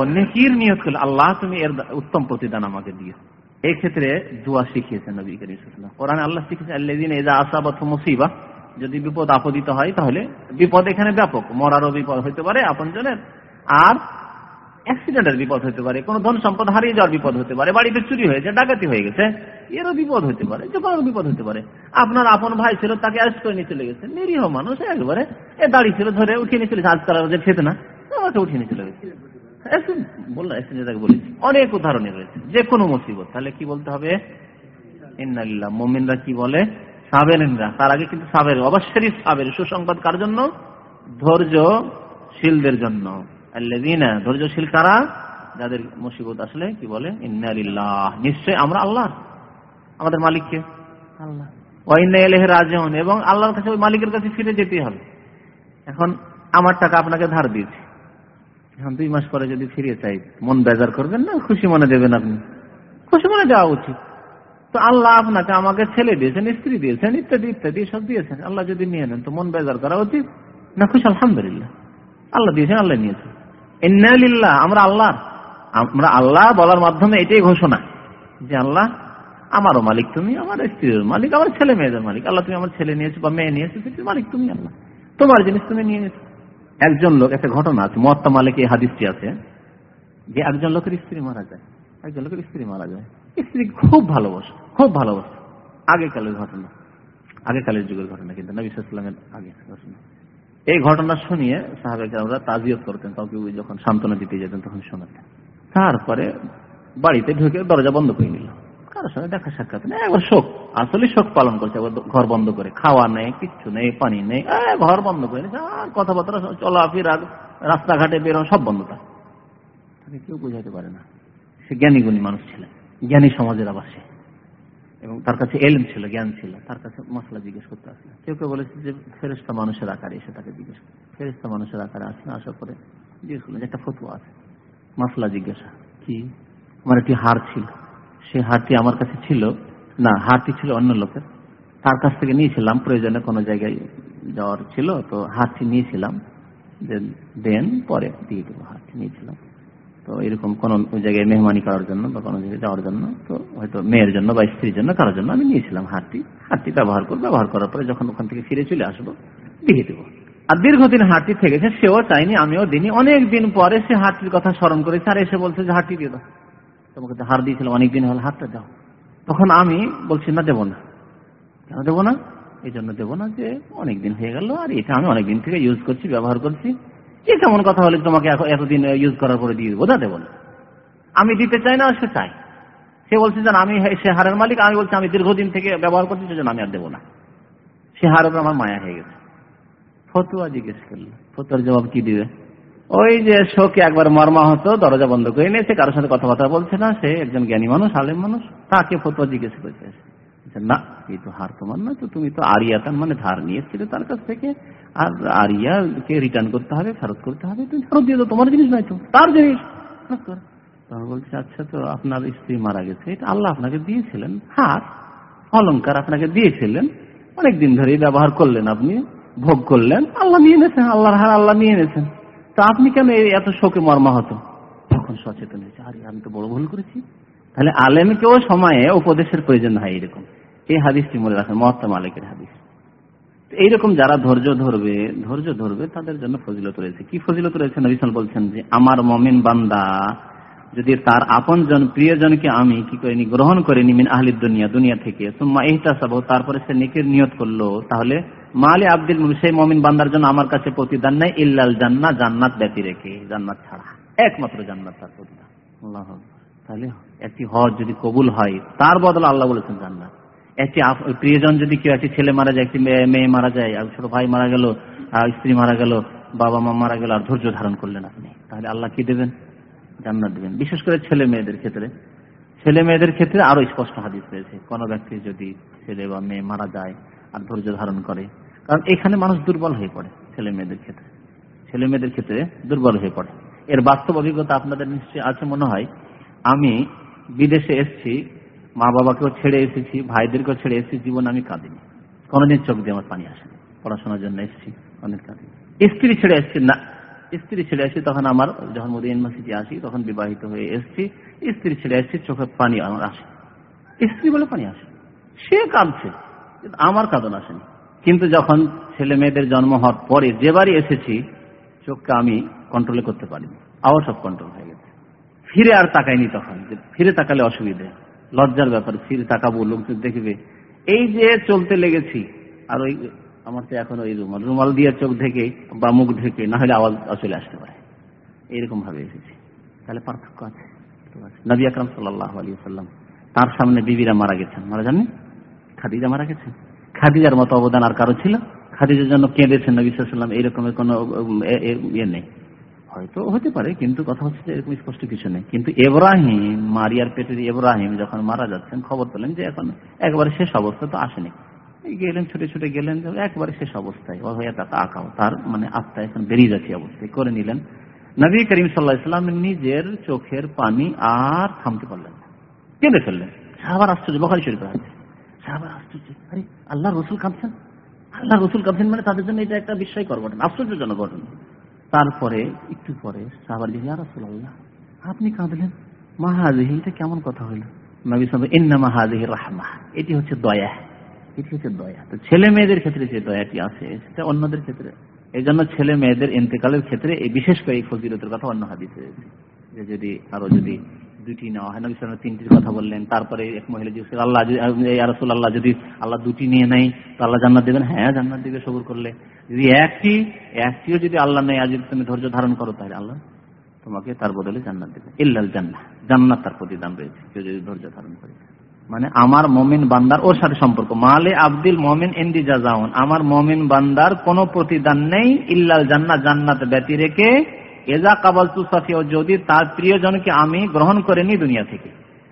নেকির নিয়ত আল্লাহ তুমি এর উত্তম প্রতিদান আমাকে দিও। দোয়া শিখিয়েছেন নবী করিম আল্লাহ শিখিয়েছেন মুসিবা যদি বিপদ আপদিত হয় তাহলে বিপদ এখানে ব্যাপক, মরারও বিপদ হইতে পারে, আপনজনের। আর অ্যাক্সিডেন্টের বিপদ হতে পারে, কোনো ধন সম্পদ হারিয়ে যাওয়ার বিপদ হতে পারে, বাড়িতে চুরি হয়েছে ডাকাতি হয়ে গেছে, এরও বিপদ হতে পারে, যে কোনো বিপদ হতে পারে। আপনার আপন ভাই ছিল, তাকে অ্যারেস্ট করে নিয়ে চলে গেছে। নিরীহ মানুষ, একবারে, এ দাড়ি ছিল, ধরে উঠিয়ে নিয়ে চলে গেছে। আজকাল যে খেতে না আমাকে উঠিয়ে নিয়ে চলে গেছে। বললাম অনেক উদাহরণই রয়েছে যে কোনো মুসিবত। তাহলে কি বলতে হবে? মোমিনরা কি বলে? সাবেরেনরা। তার আগে কিন্তু সাবের অবশ্যই সাবের। সুসংবাদ কার জন্য? ধৈর্যশীলদের জন্য। ধৈর্যশীল কারা? যাদের মুসিবত আসলে কি বলে? ইন্নালিল্লাহ। নিশ্চয় আমরা আল্লাহ আমাদের মালিককে। আল্লাহ। এবং আল্লাহর কাছে ওই মালিকের কাছে ফিরে যেতে হবে। এখন আমার টাকা আপনাকে ধার দিয়েছি। এখন দুই মাস পরে যদি ফিরে চাই, মন বেজার করবেন না? খুশি মনে দেবেন আপনি। খুশি মনে দেওয়া উচিত। তো আল্লাহ আপনাকে আমাকে ছেলে দিয়েছেন, স্ত্রী দিয়েছেন, ইত্যাদি ইত্যাদি, সব দিয়েছেন। আল্লাহ যদি নিয়ে নেন, তো মন বেজার করা উচিত? না, খুশি, আলহামদুলিল্লাহ। আল্লাহ দিয়েছেন, আল্লাহ নিয়েছেন। ইন্নালিল্লাহ আমরা আল্লাহ। আমরা আল্লাহ বলার মাধ্যমে এটাই ঘোষণা যে আল্লাহ, আমারও মালিক তুমি, আমার স্ত্রীর মালিক, আমার ছেলে মেয়েদের মালিক। আল্লাহ তুমি আমার ছেলে নিয়েছো বা মেয়ে নিয়েছো মালিক তুমি আল্লাহ। তোমার জিনিস তুমি নিয়ে নিয়েছো। একজন লোক, একটা ঘটনা আছে মহাত্মা মালিক এই হাদিসটি আছে, যে একজন লোকের স্ত্রী মারা যায়। একজন লোকের স্ত্রী মারা যায়। স্ত্রী খুব ভালোবাসে খুব ভালোবাসে। আগেকালের ঘটনা আগেকালের যুগের ঘটনা, কিন্তু নবী সাল্লামের আগে ঘটনা। এই ঘটনা শুনিয়ে সাহাবেক আমরা তাজিয়ত করতেন, কাউকে যখন সান্ত্বনা দিতে যেতেন, তখন শোনাতেন। তারপরে বাড়িতে ঢুকে দরজা বন্ধ করে নিল। কারোর সঙ্গে দেখা সাক্ষাৎ নেই। একবার শোক, আসলে শোক পালন করছে ঘর বন্ধ করে। খাওয়া নেই, কিচ্ছু নেই, পানি নেই ঘর বন্ধ করে আর কথাবার্তা চলাফেরা, রাস্তাঘাটে বেরো সব বন্ধ তার তাকে কেউ বোঝাতে পারে না। সে জ্ঞানী গুণী মানুষ ছিলেন জ্ঞানী সমাজের আবার সে এবং তার কাছে এলম ছিল, জ্ঞান ছিল, তার কাছে মশলা জিজ্ঞেস করতে আসলে কেউ কেউ বলেছে যে ফেরেস্তা মানুষের আকারে এসে তাকে জিজ্ঞেস করে। ফেরেস্তা মানুষের আকারে আসলে আসার পরে জিজ্ঞেস করলেন একটা ফতুয়া আছে। মশলা জিজ্ঞাসা, কি? আমার একটি হার ছিল। সে হারটি আমার কাছে ছিল। না, হারটি ছিল অন্য লোকের। তার কাছ থেকে নিয়েছিলাম, প্রয়োজনে কোনো জায়গায় যাওয়ার ছিল, তো হারটি নিয়েছিলাম। যে দেন পরে দিয়ে দেবো, হারটি নিয়েছিলাম। তো এরকম কোন জায়গায় মেহমানি করার জন্য বা কোনো জায়গায় যাওয়ার জন্য, তো হয়তো মেয়ের জন্য বা স্ত্রীর জন্য কারোর জন্য আমি নিয়েছিলাম হারটি। হারটি ব্যবহার করব, ব্যবহার করার পরে যখন ওখান থেকে ফিরে চলে আসব, দিয়ে দেবো। আর দীর্ঘদিন হারটি থেকেছে, সেও চাইনি আমিও দিনই অনেক দিন পরে সে হারটির কথা স্মরণ করেছে, আর এসে বলছে যে হারটি দিয়ে দাও। তোমাকে তো হার দিয়েছিলাম অনেকদিন হল, হারটা দাও। তখন আমি বলছি, না, দেবো না। কেন দেবো না? এই জন্য দেবো না যে অনেকদিন হয়ে গেল, আর এটা আমি অনেকদিন থেকে ইউজ করছি, ব্যবহার করছি। যে কেমন কথা হলে তোমাকে এতদিন ইউজ করার পরে দিয়ে দেবো। না দেবো না। আমি দিতে চাই না, সে চাই সে বলছে যে আমি সে হারের মালিক, আমি বলছি, আমি দীর্ঘদিন থেকে ব্যবহার করছি সেজন্য আমি আর দেবো না। সে হারের আমার মায়া হয়ে গেছে। ফতুয়া জিজ্ঞেস করল, ফতোয়ার জবাব কি দিবে? ওই যে শোকে একবার মর্মা হতো, দরজা বন্ধ করে নিয়েছে, কারোর সাথে কথাবার্তা বলছে না, সে একজন জ্ঞানী মানুষ, আলেম মানুষ, তাকে ফতোয়া জিজ্ঞেস করছে। না, এই তো হার তোমার না, তো তুমি তো আরিয়া তার মানে ধার নিয়েছিলে তার কাছ থেকে, আর আরিয়াকে রিটার্ন করতে হবে, ফেরত করতে হবে, তুমি ফেরত দিয়ে তোমার জিনিস নয় তো, তার জিনিস। বলছে আচ্ছা তো আপনার স্ত্রী মারা গেছে, এটা আল্লাহ আপনাকে দিয়েছিলেন, হার অলঙ্কার আপনাকে দিয়েছিলেন, অনেকদিন ধরে ব্যবহার করলেন আপনি, ভোগ করলেন, আল্লাহ নিয়ে নিয়েছেন আল্লাহর হার আল্লাহ নিয়ে নিয়েছেন তা আপনি কেন এত শোকে মর্মাহত তখন সচেতন হয়েছে। আরে, আমি তো বড় ভুল করেছি। তাহলে আলেমকেও সময়ে উপদেশের প্রয়োজন হয় এরকম এই হাদিসটি মনে রাখেন মহাত্মা মালিকের হাদিস। এইরকম যারা ধৈর্য ধরবে ধৈর্য ধরবে, তাদের জন্য ফজিলত রয়েছে। কি ফজিলত রয়েছে? নবিসাল বলছেন যে, আমার মমিন বান্দা, যদি তার আপন জন প্রিয়জনকে আমি কি করিনি, গ্রহণ করিনি, মিন আহলি দুনিয়া দুনিয়া থেকে, সুম্মা ইহতাসাব তারপরে সে নিকের নিয়ত করল, তাহলে মালে আব্দুল সেই মমিন বান্দার জন্য আমার কাছে প্রতিদান নেই। ইল্লাল জান্নাত জান্নাত ব্যতি রেখে জান্নাত ছাড়া। একমাত্র জান্নাত তার প্রতিদান। আল্লাহ তাহলে একটি হজ যদি কবুল হয়, তার বদলে আল্লাহ বলেছেন জান্নাত। একটি প্রিয়জন যদি কেউ একটি ছেলে মারা যায়, একটি মেয়ে মারা যায়, আর ছোট ভাই মারা গেল স্ত্রী মারা গেল, বাবা মা মারা গেল, আর ধৈর্য ধারণ করলেন আপনি, তাহলে আল্লাহ কি দেবেন? জান্নাত দেবেন। বিশেষ করে ছেলে মেয়েদের ক্ষেত্রে। ছেলে মেয়েদের ক্ষেত্রে আরও স্পষ্ট হাদিস রয়েছে। কোন ব্যক্তি যদি ছেলে বা মেয়ে মারা যায় আর ধৈর্য ধারণ করে। কারণ এখানে মানুষ দুর্বল হয়ে পড়ে ছেলে মেয়েদের ক্ষেত্রে। ছেলে মেয়েদের ক্ষেত্রে দুর্বল হয়ে পড়ে। এর বাস্তব অভিজ্ঞতা আপনাদের নিশ্চয়ই আছে মনে হয়। আমি বিদেশে এসছি মা বাবাকেও ছেড়ে এসেছি, ভাইদেরকেও ছেড়ে এসেছি, জীবন আমি কাঁদিনি। কোনোদিন চোখ দিয়ে আমার পানি আসেনি। পড়াশোনার জন্য এসেছি, অনেক কাঁদিনি। স্ত্রী ছেড়ে এসছি না। স্ত্রী ছেড়ে আসছি তখন আমার যখন মোদী ইউনিভার্সিটি আসি, তখন বিবাহিত হয়ে এসছি। স্ত্রী ছেড়ে আসছি চোখে পানি আমার আসে। স্ত্রী বলে পানি আসে সে কাঁদছে। আমার কাঁদন আসেনি। কিন্তু যখন ছেলে মেয়েদের জন্ম হওয়ার পরে যে বাড়ি এসেছি চোখকে আমি কন্ট্রোলে করতে পারিনি। আবার সব কন্ট্রোল হয়ে গেছে। ফিরে আর তাকাইনি তখন ফিরে তাকালে অসুবিধে। লজ্জার ব্যাপার ফিরে তাকাবো লোক দেখবে। এই যে চলতে লেগেছি আর ওই আমার তো এখন ওই রুমাল। রুমাল দিয়ে চোখ ঢেকে বা মুখ ঢেকে না হলে আওয়াজ চলে আসতে পারে। এইরকম ভাবে এসেছি। তাহলে পার্থক্য আছে। নবী আকরম সাল্লাহ আলী সাল্লাম তার সামনে বিবিরা মারা গেছেন। মারা যাননি? খাদিজা মারা গেছেন খাদিজার মতো অবদান আর কারও ছিল? খাদিজার জন্য কেঁদেছেন নবী সাল্লাম এইরকমের কোন ইয়ে নেই। হয়তো হতে পারে, কিন্তু কথা হচ্ছে যে এরকম স্পষ্ট কিছু নেই। কিন্তু এব্রাহিম মারিয়ার পেটের এব্রাহিম যখন মারা যাচ্ছেন, খবর পেলেন যে এখন একবারে শেষ অবস্থা তো আসেনি। গেলেন, ছুটে ছুটে গেলেন, একবারে শেষ অবস্থায়। হয়ে তাকে আঁকাও তার মানে আত্মা এখন বেরিয়ে যাচ্ছে অবস্থায়, করে নিলেন। নবী করিম সাল্লাহ ইসলাম নিজের চোখের পানি আর থামতে পারলেন কেঁদে ফেললেন। সাহাবার আশ্চর্য, বখারি শরীফ আছে। সাহাবার আশ্চর্য আরে আল্লাহ রসুল কাঁদছেন? আল্লাহ রসুল কাঁদছেন মানে তাদের জন্য এটা একটা বিস্ময়কর ঘটনা আশ্চর্যজনক ঘটনা। তারপরে, একটু পরে সাহাবার যে রসুল আল্লাহ আপনি কাঁদলেন? মাহাদিহি এটা কেমন কথা হইল? নবী সাহেব ইন্না রাহমা, এটি হচ্ছে দয়া, এটি হচ্ছে দয়া। তো ছেলে মেয়েদের ক্ষেত্রে যে দয়াটি আছে, সেটা অন্যদের ক্ষেত্রে। এই জন্য ছেলে মেয়েদের ইন্তেকালের ক্ষেত্রে বিশেষ করে এই ফজিলতের কথা অন্য হাদিসে যে যদি আরও যদি দুটি নেওয়া হয়। নবী সালাম তিনটির কথা বললেন। তারপরে এক মহিলা জিজ্ঞেস আল্লাহ রাসুল আল্লাহ যদি আল্লাহ দুটি নিয়ে নেয়, তো আল্লাহ জান্নাত দেবেন? হ্যাঁ জান্নাত দিবে, সবুর করলে। যদি একটি একটিও যদি আল্লাহ নেই আজ তুমি ধৈর্য ধারণ করো, তাহলে আল্লাহ তোমাকে তার বদলে জান্নাত দেবে। ইল্লাল জান্নাত জান্নাত তার প্রতিদান রয়েছে, কেউ যদি ধৈর্য ধারণ করে। মানে আমার মমিন বান্দার ওর সাথে সম্পর্ক। মালে আব্দুল মমিন ইন্দি জাজাউন, আমার মমিন বান্দার কোনো প্রতিদান নেই, ইল্লাল জান্নাত জান্নাত ব্যতি রেখে এজা কাবাল তুসাফিও যদি তার প্রিয়জনকে আমি গ্রহণ করে নি দুনিয়া থেকে,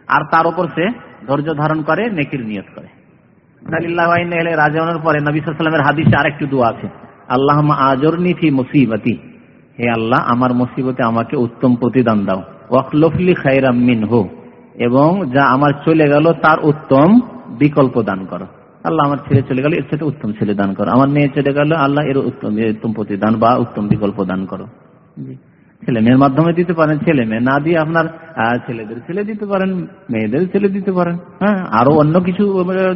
আর তার উপর সে ধৈর্য ধারণ করে, নেকির নিয়ত করে। পরে দোয়া আছে আল্লাহ মুসিবতি। হে আল্লাহ, আমার মুসিবতে আমাকে উত্তম প্রতিদান দাও। ওয়াকলফলি খাইরাম এবং যা আমার চলে গেল তার উত্তম বিকল্প দান করো। আল্লাহ আমার ছেলে চলে গেল, এর সাথে উত্তম ছেলে দান করো। আমার মেয়ে চলে গেল, আল্লাহ এর উত্তম উত্তম প্রতিদান বা উত্তম বিকল্প দান করো। ছেলে মেয়ের মাধ্যমে দিতে পারেন, ছেলে মেয়ে না দিয়ে আপনার ছেলেদের ছেলে দিতে পারেন, মেয়েদের ছেলে দিতে পারেন হ্যাঁ? আরও অন্য কিছু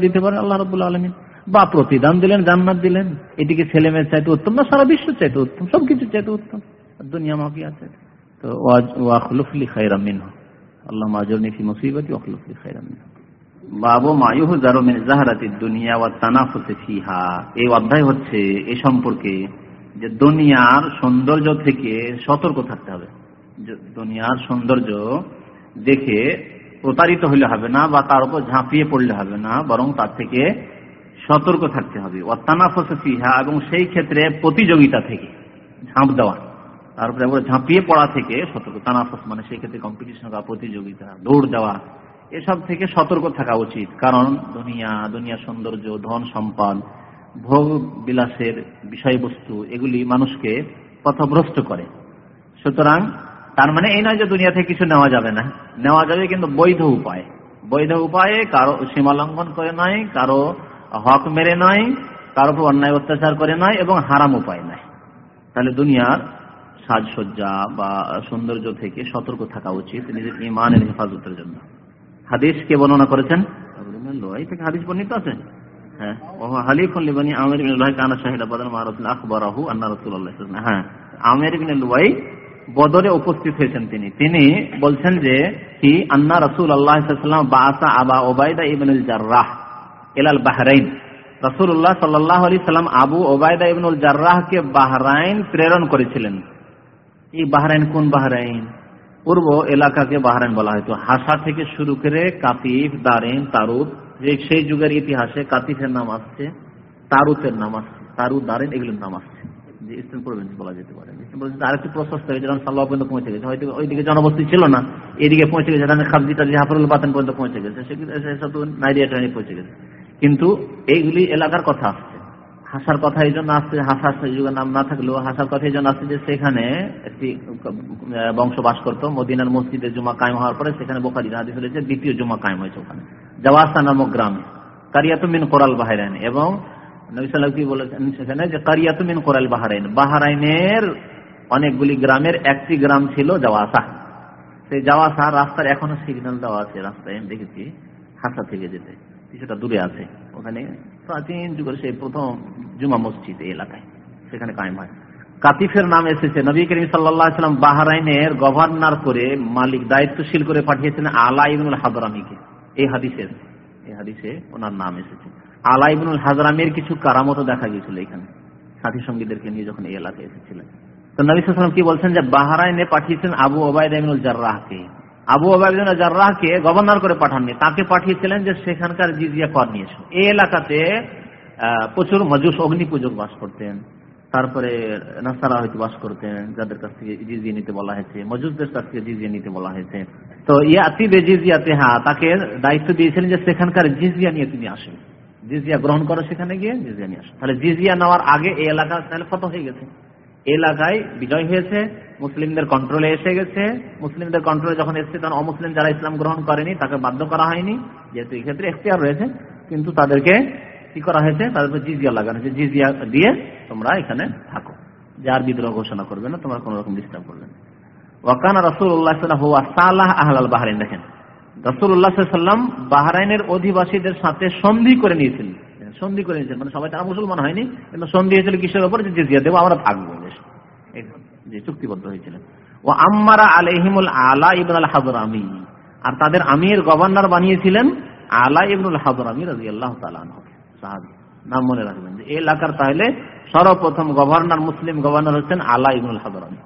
দিতে পারেন, আল্লাহ রবুল্লা আলমিন। বা প্রতিদান দিলেন, জান্নাত দিলেন। এটিকে ছেলে মেয়ের চাইতে উত্তম না, সারা বিশ্ব চাইতে উত্তম সবকিছু চাইতে উত্তম। দুনিয়া মাফি আছে। তো ওয়াখলুফলি খাইরামিন আল্লাহ মাজরনি ফি মুসিবতি ওয়াখলুফলি খাইরামিন বাবু মায়ুহ জারমিন জাহারাতি দুনিয়া ওয়া তানাফুসে ফিহা। এই অধ্যায় হচ্ছে এ সম্পর্কে যে দুনিয়ার সৌন্দর্য থেকে সতর্ক থাকতে হবে। দুনিয়ার সৌন্দর্য দেখে প্রতারিত হইলে হবে না বা তার উপর ঝাঁপিয়ে পড়লে হবে না, বরং তার থেকে সতর্ক থাকতে হবে। অত্যানাফসিহা এবং সেই ক্ষেত্রে প্রতিযোগিতা থেকে ঝাঁপ দেওয়া। তারপরে ঝাঁপিয়ে পড়া থেকে সতর্ক। তানাফস মানে সেই ক্ষেত্রে কম্পিটিশন বা প্রতিযোগিতা, দৌড় দেওয়া, এসব থেকে সতর্ক থাকা উচিত। কারণ দুনিয়া দুনিয়া সৌন্দর্য, ধন সম্পদ ভোগ বিলাসের বিষয়বস্তু এগুলি মানুষকে পথভ্রষ্ট করে। সুতরাং তার মানে এই নয় যে দুনিয়া থেকে কিছু নেওয়া যাবে না। নেওয়া যাবে কিন্তু বৈধ উপায়। বৈধ উপায়ে কারও সীমা লঙ্ঘন করে নয়, কারও হক মেরে নয়, কারও উপর অন্যায় অত্যাচার করে নয় এবং হারাম উপায় নয়। তাহলে দুনিয়ার সাজসজ্জা বা সৌন্দর্য থেকে সতর্ক থাকা উচিত নিজের ইমানের হেফাজতের জন্য। হাদিস কে বর্ণনা করেছেন? থেকে হাদিস বর্ণিত আছে। হ্যাঁ। হালিফ লিবানি আমির বিন লোহাই কানা শাহিদ আবাদান মা রাসূল আখবরাহু আন্না রাসূলুল্লাহ হ্যাঁ। আমির বিন বদরে উপস্থিত হয়েছেন তিনি। তিনি বলছেন যে কি আন্না রাসূল আল্লাহ সাল্লাম বাসা আবা ওবায়দা ইবনুল জাররাহ ইলাল বাহরাইন। রাসূলুল্লাহ সাল্লাল্লাহু আলাইহি সাল্লাম আবু ওবায়দা ইবনুল জাররাহকে বাহরাইন প্রেরণ করেছিলেন। এই বাহরাইন কোন বাহরাইন? পূর্ব এলাকাকে বাহরাইন বলা হয়তো হাসা থেকে শুরু করে কাতিফ দারেন তারুদ যে সেই যুগের ইতিহাসে কাতিফের নাম আসছে তারুতের নাম আসছে তারু দারেন এগুলোর নাম আসছে যে ইস্টার্ন প্রভিন্স বলা যেতে পারে আরেকটু প্রশস্ত হয়েছে যেমন সাল্লাহ পর্যন্ত পৌঁছে গেছে হয়তো ওইদিকে জনবস্তি ছিল না এদিকে পৌঁছে গেছে তাদের খাবজিটা বাতান পর্যন্ত পৌঁছে গেছে সেসব নাইরিয়া ট্রেনে পৌঁছে গেছে কিন্তু এইগুলি এলাকার কথা আসছে হাসার কথা এই জন্য আসছে হাসা যুগের নাম না থাকলেও হাসার কথা এই জন্য আসছে যে সেখানে একটি বংশ বাস করতো, মদিনার মসজিদে জুমা কায়েম হওয়ার পরে সেখানে বোখারি হাদিস হয়েছে দ্বিতীয় জুমা কায়েম হয়েছে ওখানে। জাওয়াসা নামক গ্রামে। কারিয়াতুমিন কোরাল বাহারাইন। এবং নবিসাল্লাহ কি বলেছেন সেখানে যে কারিয়াতুমিন কোরাল বাহারাইন। বাহারাইনের অনেকগুলি গ্রামের একটি গ্রাম ছিল জাওয়াসা। সেই জাওয়াসা রাস্তার এখনও সিগন্যাল দেওয়া আছে, রাস্তায় আমি দেখেছি, হাসা থেকে যেতে, কিছুটা দূরে আছে। ওখানে প্রাচীন যুগের সেই প্রথম জুমা মসজিদ এই এলাকায়, সেখানে কায়েম হয়। কাতিফের নাম এসেছে। নবী করিম সাল্লাম বাহারাইনের গভর্নর করে মালিক দায়িত্বশীল করে পাঠিয়েছেন আলা ইবনুল হাদরামিকে এই হাদিসে এই হাদিসে ওনার নাম এসেছে। আলা ইবনুল হাজরামের কিছু কারামতো দেখা গিয়েছিল এখানে। সাথী সঙ্গীদেরকে নিয়ে যখন এই এলাকায় এসেছিলেন। তো নবী সাল্লাম কি বলছেন যে বাহারাইনে পাঠিয়েছেন আবু ওবায়দ ইবনুল জার্রাহকে। আবু আবাইদিন জার্রাহকে গভর্নর করে পাঠাননি। তাকে পাঠিয়েছিলেন যে সেখানকার জিজিয়া কর নিয়ে এসো। এই এলাকাতে প্রচুর মজুস অগ্নি পূজক বাস করতেন। তারপরে নাসারা হয়তো বাস করতেন, যাদের কাছ থেকে জিজিয়ে নিতে বলা হয়েছে। মজুসদের কাছ থেকে জিজিয়ে নিতে বলা হয়েছে। তো ইয়াতি বে জিজিয়াতে হা তাকে দায়িত্ব দিয়েছিলেন যে সেখানকার জিজিয়া নিয়ে তুমি আসেন জিজিয়া গ্রহণ করো সেখানে গিয়ে, জিজিয়া নিয়ে আসো। তাহলে জিজিয়া নেওয়ার আগে এই এলাকা তাহলে কত হয়ে গেছে। এলাকায় বিজয় হয়েছে, মুসলিমদের কন্ট্রোলে এসে গেছে। মুসলিমদের কন্ট্রোলে যখন এসছে, তখন অমুসলিম যারা ইসলাম গ্রহণ করেনি, তাকে বাধ্য করা হয়নি। যেহেতু এই ক্ষেত্রে এখতিয়ার রয়েছে, কিন্তু তাদেরকে কি করা হয়েছে? তাদেরকে জিজিয়া লাগানো হয়েছে। জিজিয়া দিয়ে তোমরা এখানে থাকো। যার বিদ্রোহ ঘোষণা করবে না, তোমরা কোন রকম ডিস্টার্ব করবে না। ওয়াকানা রসুল্লাহ সাল্লাহ আহলাল বাহারাইন, দেখেন। রসুল্লাহ সাল্লাম বাহারাইনের অধিবাসীদের সাথে সন্ধি করে নিয়েছিলেন। সন্ধি করে নিয়েছেন। মানে সবাই তারা মুসলমান হয়নি, কিন্তু সন্ধি হয়েছিল কিসের ওপর যে জিজিয়া। দেবো, আমরা থাকব যে চুক্তিবদ্ধ হয়েছিলেন। ও আম্মারা আলহিমুল আলা ইবন আল হাজরামি আর তাদের আমির গভর্নর বানিয়েছিলেন আলা ইবনুল হাজরামি রাজি আল্লাহ নাম মনে রাখবেন যে এলাকার তাহলে সর্বপ্রথম গভর্নর, মুসলিম গভর্নর হচ্ছেন আলা ইবনুল হাজরামি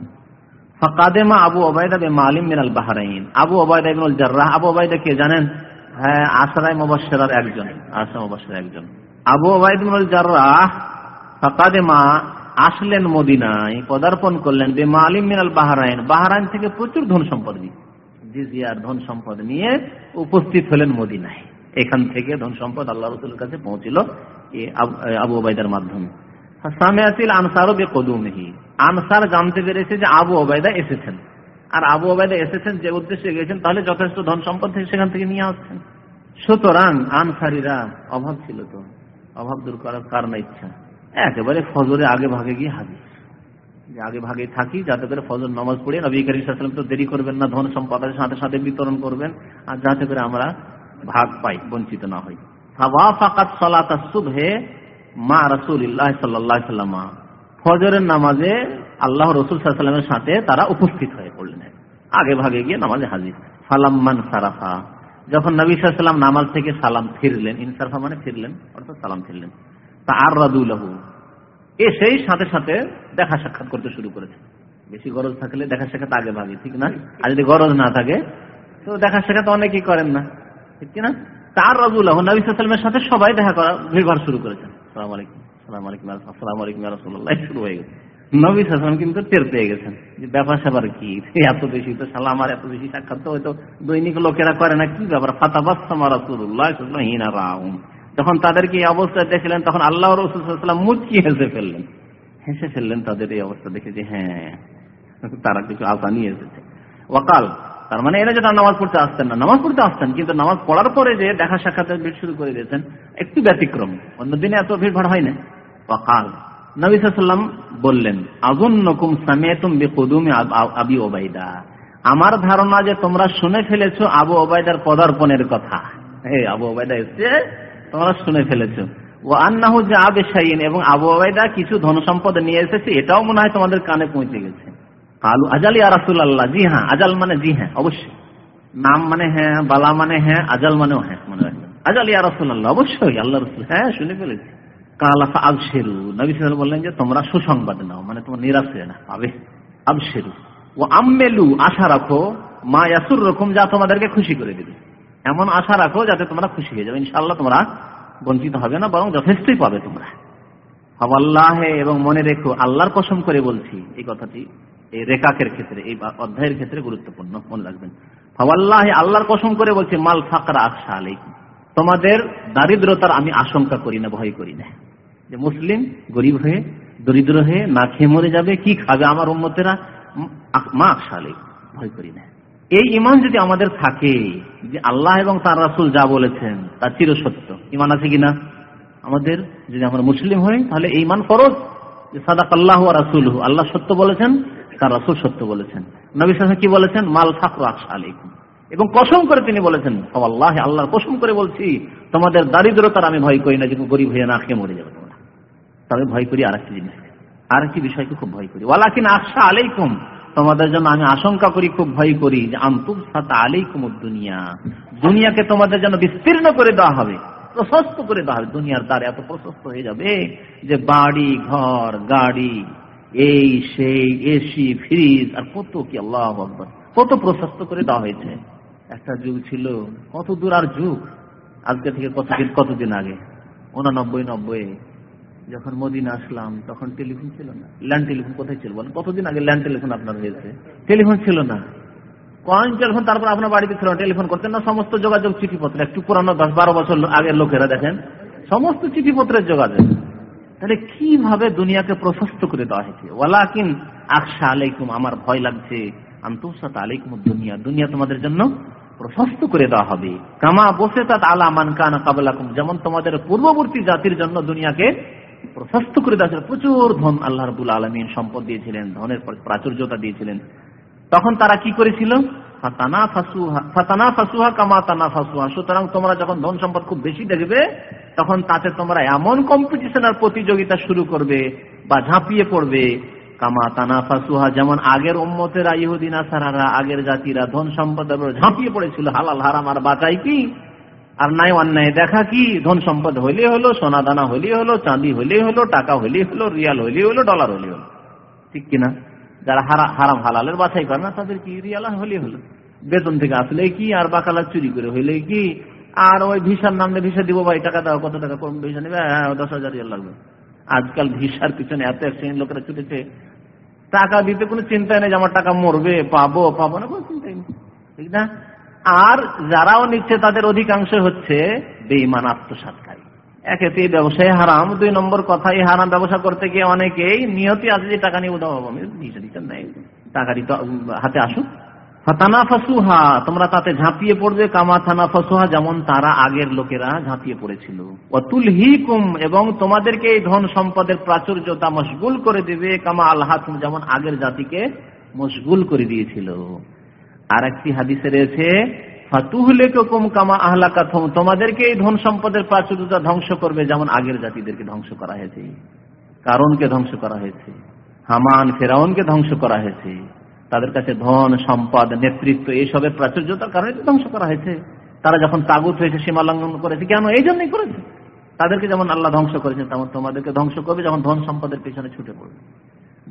ফকাদেমা আবু ওবায়দা বে মালিম মিনাল বাহরাইন। আবু ওবায়দা ইবনুল জার্রাহ। আবু ওবায়দা কে জানেন? হ্যাঁ আশরাই মুবাশশিরার একজন। আশরা মুবাশশির একজন। আবু ওবায়দ ইবনুল জার্রাহ ফকাদেমা আসলেন মদিনায় পদার্পণ করলেন বে মালিম মিনাল বাহারাইন। বাহারাইন থেকে প্রচুর ধন সম্পদ নিয়ে, জিজিয়ার ধন সম্পদ নিয়ে উপস্থিত হলেন মদিনায়। এখান থেকে ধন সম্পদ আল্লাহ রসুলের কাছে পৌঁছিল আবু ওবায়দার মাধ্যমে। সামিয়াতিল আনসারও বে কদুমহি আনসার জানতে পেরেছে যে আবু ওবায়দা এসেছেন। আর আবু ওবায়দা এসেছেন যে উদ্দেশ্যে গেছেন তাহলে যথেষ্ট ধন সম্পদ থেকে সেখান থেকে নিয়ে আসছেন। সুতরাং আনসারিরা অভাব ছিল তো। অভাব দূর করার কারণ ইচ্ছা। একেবারে ফজরে আগে ভাগে গিয়ে হাজির। যে আগে ভাগে থাকি, যাতে করে ফজর নামাজ পড়ে নবী তো দেরি করবেন না, ধন সম্পদের সাথে সাথে বিতরণ করবেন, আর যাতে করে আমরা ভাগ পাই, বঞ্চিত না হই। মা ফজরের নামাজে আল্লাহ রসুল সাল্লামের সাথে তারা উপস্থিত হয়ে পড়লেন। আগে ভাগে গিয়ে নামাজে হাজির। সালাম্মান সারাফা। যখন নবী সাল্লাম নামাজ থেকে সালাম ফিরলেন ইনসারফা মানে ফিরলেন, অর্থাৎ সালাম ফিরলেন। তা আর রাদুল্লাহু এসেই সাথে সাথে দেখা সাক্ষাৎ করতে শুরু করেছে। বেশি গরজ থাকলে দেখা সাক্ষাৎ আগে ভাগে, ঠিক না? আর যদি গরজ না থাকে, তো দেখা সাক্ষাৎ অনেকেই করেন না, ঠিক কিনা তার রাজুল্লাহ নবী সাল্লামের সাথে সবাই দেখা করা ভিড় শুরু করেছেন। সালাম আলাইকুম সালাম আলাইকুম, আসসালাম আলাইকুম রসুল্লাহ শুরু হয়ে গেছে। নবী কিন্তু টের পেয়ে গেছেন যে ব্যাপার স্যাপার কি? এত বেশি তো এত বেশি সাক্ষাৎ তো হয়তো দৈনিক লোকেরা করে না। কি ব্যাপার? হিনা রাউম যখন তাদেরকে এই অবস্থায় দেখলেন, তখন আল্লাহ রসুলাম মুচকি হেসে ফেললেন। হেসে ফেললেন তাদের এই অবস্থা দেখে যে হ্যাঁ তারা কিছু আশা নিয়ে এসেছে। ওয়াকাল, তার মানে এরা যেটা নামাজ পড়তে আসতেন না, নামাজ পড়তে আসতেন, কিন্তু নামাজ পড়ার পরে যে দেখা সাক্ষাতের ভিড় শুরু করে দিয়েছেন, একটু ব্যতিক্রম। অন্যদিনে এত ভিড় ভাড় হয় না। ওয়াকাল নবী সাল্লাম বললেন আজুন্নকুম সামিয়াতুম বিকুদুমি আবি ওবাইদা আমার ধারণা যে তোমরা শুনে ফেলেছো আবু ওবায়দার পদার্পণের কথা। এই আবু ওবায়দা এসছে? তোমরা শুনে ফেলেছো। ও আন্নাহু যে আবে শাইন এবং আবু ওবায়দা কিছু ধন সম্পদ নিয়ে এসেছে, এটাও মনে হয় তোমাদের কানে পৌঁছে গেছে। কালু আজাল ইয়া রাসূলুল্লাহ, জি হ্যাঁ আজাল মানে জি হ্যাঁ অবশ্যই। নাম মানে হ্যাঁ বালা মানে হ্যাঁ আজাল মানেও হ্যাঁ মনে রাখবেন। আজাল ইয়া রাসূলুল্লাহ, অবশ্যই, আল্লাহ রসুল হ্যাঁ শুনে ফেলেছি। কালাফা নবী সাল্লাল্লাহু বললেন যে, তোমরা সুসংবাদ নাও মানে তোমার নিরাশ হয়ে না, পাবে? ও আশা রাখো, মা ইয়াসুর রকম যা তোমাদেরকে খুশি করে দেবে। এমন আশা রাখো যাতে তোমরা খুশি হয়ে যাবে। তোমরা বঞ্চিত হবে না, বরং যথেষ্টই পাবে তোমরা। আল্লাহ এবং মনে রেখো, আল্লাহর কসম করে বলছি। এই কথাটি এই রেকাকের ক্ষেত্রে, এই অধ্যায়ের ক্ষেত্রে গুরুত্বপূর্ণ, মনে রাখবেন। ফাওয়াল্লাহ, আল্লাহর কসম করে বলছি, মাল ফাকরা আকশা আলাইকুম। তোমাদের দারিদ্রতার আমি আশঙ্কা করি না, ভয় করি না। যে মুসলিম গরিব হয়ে, দরিদ্র হয়ে, না খেয়ে মরে যাবে, কি খাবে আমার উন্মতেরা মা আকশা ভয় করি না। এই ইমান যদি আমাদের থাকে, যে আল্লাহ এবং তার রাসুল যা বলেছেন, তা চির সত্য ইমান আছে কিনা? আমাদের যদি আমরা মুসলিম হই, তাহলে এই ইমান ফরজ। সাদাক আল্লাহ রাসুল আল্লাহ সত্য বলেছেন, তার রাসুল সত্য বলেছেন। নবী সাহেব কি বলেছেন? মাল ফাকর আকশা আলাইকুম এবং কসম করে তিনি বলেছেন আল্লাহ, আল্লাহর কসম করে বলছি, তোমাদের দারিদ্রতার আমি ভয় করি না যে গরিব হয়ে না খেয়ে মরে যাবে তোমরা। তবে ভয় করি আর একটি জিনিস আর একটি বিষয়কে খুব ভয় করি। ওয়ালাকিন আকশা আলাইকুম, তোমাদের জন্য আমি আশঙ্কা করি, খুব ভয় করি যে আন্তুব সাতা আলাইকুম দুনিয়া। দুনিয়াকে তোমাদের জন্য বিস্তীর্ণ করে দেওয়া হবে, প্রশস্ত করে দেওয়া হবে। দুনিয়ার দ্বার এত প্রশস্ত হয়ে যাবে যে বাড়ি, ঘর, গাড়ি, এই, সেই এসি ফ্রিজ, আর কত কি, আল্লাহ কত প্রশস্ত করে দেওয়া হয়েছে। একটা যুগ ছিল, কত দূর আর যুগ? আজকে থেকে কতদিন কতদিন আগে? উনানব্বই, নব্বই। যখন মদিনা আসলাম, তখন টেলিফোন ছিল না। ল্যান্ড টেলিফোন কোথায় ছিল বলেন? কতদিন আগে ল্যান্ড টেলিফোন আপনার হয়েছে? টেলিফোন ছিল না। কয়েন টেলিফোন, তারপর আপনার বাড়িতে ছিল টেলিফোন করতেন না, সমস্ত যোগাযোগ চিঠিপত্র। একটু পুরানো দশ বারো বছর আগের লোকেরা দেখেন, সমস্ত চিঠিপত্রের যোগাযোগ। তাহলে কীভাবে দুনিয়াকে প্রশস্ত করে দেওয়া হয়েছে? ওয়ালাকিন আকশা আলাইকুম, আমার ভয় লাগছে। আন্তঃসাত আলাইকুম দুনিয়া। দুনিয়া তোমাদের জন্য প্রশস্ত করে দেওয়া হবে। কামা বসে তাত আলা মান কানা কাবলাকুম, যেমন তোমাদের পূর্ববর্তী জাতির জন্য দুনিয়াকে প্রশস্ত করে দেওয়া প্রচুর ধন আল্লাহ রবুল আলমিন সম্পদ দিয়েছিলেন, ধনের প্রাচুর্যতা দিয়েছিলেন। তখন তারা কি করেছিল? সুতরাং তোমরা যখন ধন সম্পদ খুব বেশি দেখবে, তখন তাতে তোমরা এমন কম্পিটিশন আর প্রতিযোগিতা শুরু করবে বা ঝাঁপিয়ে পড়বে কামা যেমন আগের উম্মতেরা ইহুদিনা সারারা আগের জাতিরা ধন সম্পদ ঝাঁপিয়ে পড়েছিল, হালাল হারাম আর বাঁচাই কি? আর নাই অন্যায় দেখা কি? ধন সম্পদ হইলে হলো সোনা দানা হলো, চাঁদি হলো, টাকা হলো, রিয়াল হইলে হলো, ডলার হইলে হলো। ঠিক কিনা? যারা হারাম হালালের বাছাই করে না, তাদের কি রিয়াল হইলে হলো? বেতন থেকে আসলে কি? আর বাকালা চুরি করে হইলে কি? আর ওই ভিসার নামে ভিসা দিব, ভাই, টাকা দাও, কত টাকা কম ভিসা নেবে? হ্যাঁ দশ হাজার রিয়াল লাগবে। আজকাল ভিসার পিছনে এত শ্রেণির লোকেরা ছুটেছে, টাকা দিতে কোনো চিন্তা নেই আমার টাকা মরবে, পাবো পাবো না, কোনো চিন্তাই নেই। ঠিক না? আর যারাও নিচ্ছে তাদের অধিকাংশ হচ্ছে বেইমান আত্মসাতকারী একেতে ব্যবসায় হারাম, দুই নম্বর কথা, এই হারাম ব্যবসা করতে গিয়ে অনেকেই নিয়তি আছে যে টাকা নিয়ে উদাহ আমি দিতে নাই। টাকা দিতে হাতে আসুক। ফাতানা ফাসুহা তোমরা তাতে ঝাঁপিয়ে পড়বে, কামা থানা ফাসুহা যেমন তারা আগের লোকেরা ঝাঁপিয়ে পড়েছিল। অতুল হিকুম এবং তোমাদেরকে এই ধন সম্পদের প্রাচুর্যতা মশগুল করে দেবে, কামা আল্লাহ যেমন আগের জাতিকে মশগুল করে দিয়েছিল। আর একটি হাদিসে রয়েছে কামা আহলাকাথম তোমাদেরকে এই ধন সম্পদের প্রাচুর্যতা ধ্বংস করবে, যেমন আগের জাতিদেরকে ধ্বংস করা হয়েছে। কারণকে ধ্বংস করা হয়েছে। হামান, ফেরাউনকে ধ্বংস করা হয়েছে। তাদের কাছে ধন, সম্পদ, নেতৃত্ব এইসবের প্রাচুর্যতার কারণে ধ্বংস করা হয়েছে। তারা যখন তাগুত হয়েছে সীমা লঙ্ঘন করেছে, কেন? এই জন্যই করেছে। তাদেরকে যেমন আল্লাহ ধ্বংস করেছেন, তেমন তোমাদেরকে ধ্বংস করবে যখন ধন সম্পদের পেছনে ছুটে পড়বে।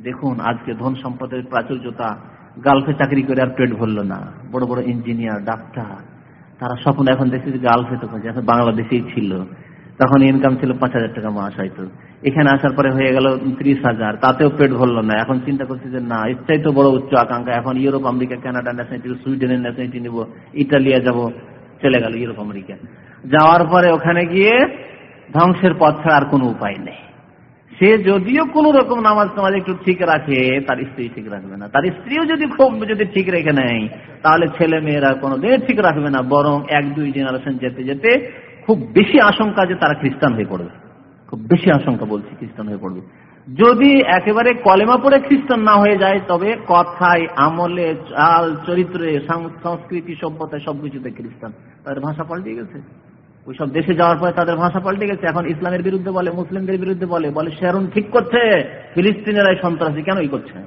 দেখুন, আজকে ধন সম্পদের প্রাচুর্যতা, গালফে চাকরি করে আর পেট ভরল না। বড় বড় ইঞ্জিনিয়ার, ডাক্তার, তারা স্বপ্ন এখন দেখছে যে গালফে তো এখন বাংলাদেশেই ছিল। তখন ইনকাম ছিল পাঁচ হাজার টাকা মাস হয়তো। এখানে আসার পরে হয়ে গেল ত্রিশ হাজার। তাতেও পেট ভরলো না। এখন চিন্তা করছি যে, না ইচ্ছাই তো বড় উচ্চ আকাঙ্ক্ষা। এখন ইউরোপ, আমেরিকা, কানাডা ন্যাশনালিটি সুইডেনের ন্যাশনালিটি নিবো, ইটালিয়া যাব, চলে গেল ইউরোপ, আমেরিকা। যাওয়ার পরে ওখানে গিয়ে ধ্বংসের পথ ছাড়া আর কোনো উপায় নেই। সে যদিও কোন রকম নামাজ টামাজ একটু ঠিক রাখে, তার স্ত্রী ঠিক রাখবে না। তার স্ত্রীও যদি খুব যদি ঠিক রেখে নেয়, তাহলে ছেলে মেয়েরা কোনোদিন ঠিক রাখবে না। বরং এক দুই জেনারেশন যেতে যেতে খুব বেশি আশঙ্কা যে তারা খ্রিস্টান হয়ে পড়বে। খুব বেশি আশঙ্কা বলছি খ্রিস্টান হয়ে পড়বে। যদি একেবারে কলেমা পড়ে খ্রিস্টান না হয়ে যায়, তবে কথায়, আমলে, চাল, চরিত্রে সংস্কৃতি, সভ্যতায় সবকিছুতে খ্রিস্টান। তাদের ভাষা পাল্টে গেছে। ওইসব দেশে যাওয়ার পরে তাদের ভাষা পাল্টে গেছে। এখন ইসলামের বিরুদ্ধে বলে, মুসলিমদের বিরুদ্ধে বলে বলে, শেরুন ঠিক করছে, ফিলিস্তিনেরাই সন্ত্রাসী, কেন এই করছে?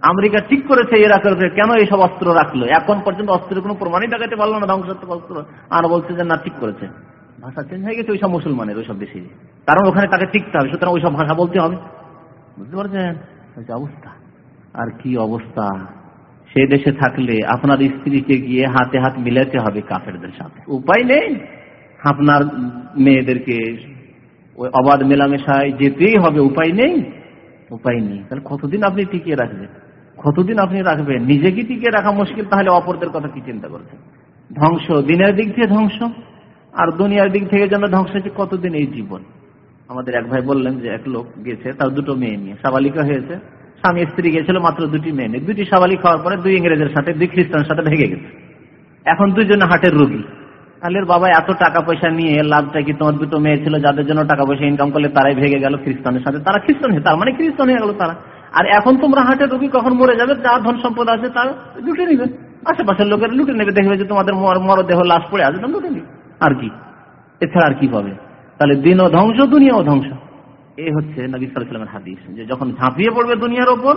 আমেরিকা ঠিক করেছে ইরাকের কেন এইসব অস্ত্র রাখল? এখন পর্যন্ত অস্ত্রের কোনো প্রমাণই দেখাতে পারল না, ধ্বংসাত্মক অস্ত্র। আর বলছে যে, না, ঠিক করেছে। ভাষা চেঞ্জ হয়ে গেছে ওইসব মুসলমানের ওইসব দেশে। কারণ ওখানে তাকে টিকতে হবে, সুতরাং ওইসব ভাষা বলতে হবে। বুঝতে পারছেন? অবস্থা। আর কি অবস্থা? সে দেশে থাকলে আপনার স্ত্রীকে গিয়ে হাতে হাত মিলাতে হবে কাফেরদের সাথে। উপায় নেই। আপনার মেয়েদেরকে ওই অবাধ মেলামেশায় যেতেই হবে, উপায় নেই। উপায় নেই। তাহলে কতদিন আপনি টিকিয়ে রাখবেন? কতদিন আপনি রাখবেন? নিজেকে টিকিয়ে রাখা মুশকিল, তাহলে অপরদের কথা কি চিন্তা করছেন? ধ্বংস, দিনের দিক দিয়ে ধ্বংস। আর দুনিয়ার দিক থেকে যেন ধ্বংস হয়েছে, কতদিন এই জীবন? আমাদের এক ভাই বললেন যে এক লোক গেছে, তার দুটো মেয়ে নিয়ে, সাবালিকা হয়েছে। স্বামী স্ত্রী গেছিল মাত্র দুটি মেয়ে নিয়ে। দুটি সাবালিক খাওয়ার পরে দুই ইংরেজের সাথে, দুই খ্রিস্টানের সাথে ভেঙে গেছে। এখন দুজনে হাটের রোগী। তাহলে বাবা এত টাকা পয়সা নিয়ে, লাভটা কি তোমার দুটো মেয়ে ছিল, যাদের জন্য টাকা পয়সা ইনকাম করলে তারাই ভেঙে গেল খ্রিস্টানের সাথে? তারা খ্রিস্টান হয়ে, তার মানে খ্রিস্টান হয়ে গেল তারা। আর এখন তোমরা হাটের রোগী, কখন মরে যাবে যার ধন সম্পদ আছে, তার লুটে নিবে। আশেপাশের লোকের লুটে নেবে, দেখবে যে তোমাদের মরদেহ লাশ পড়ে আছে লুটে নিবে। আর কি? এছাড়া আর কি পাবে তাহলে দিনও ধ্বংস দুনিয়াও ধ্বংস। এই হচ্ছে নবী সালামের হাদিস, যে যখন ঝাঁপিয়ে পড়বে দুনিয়ার ওপর,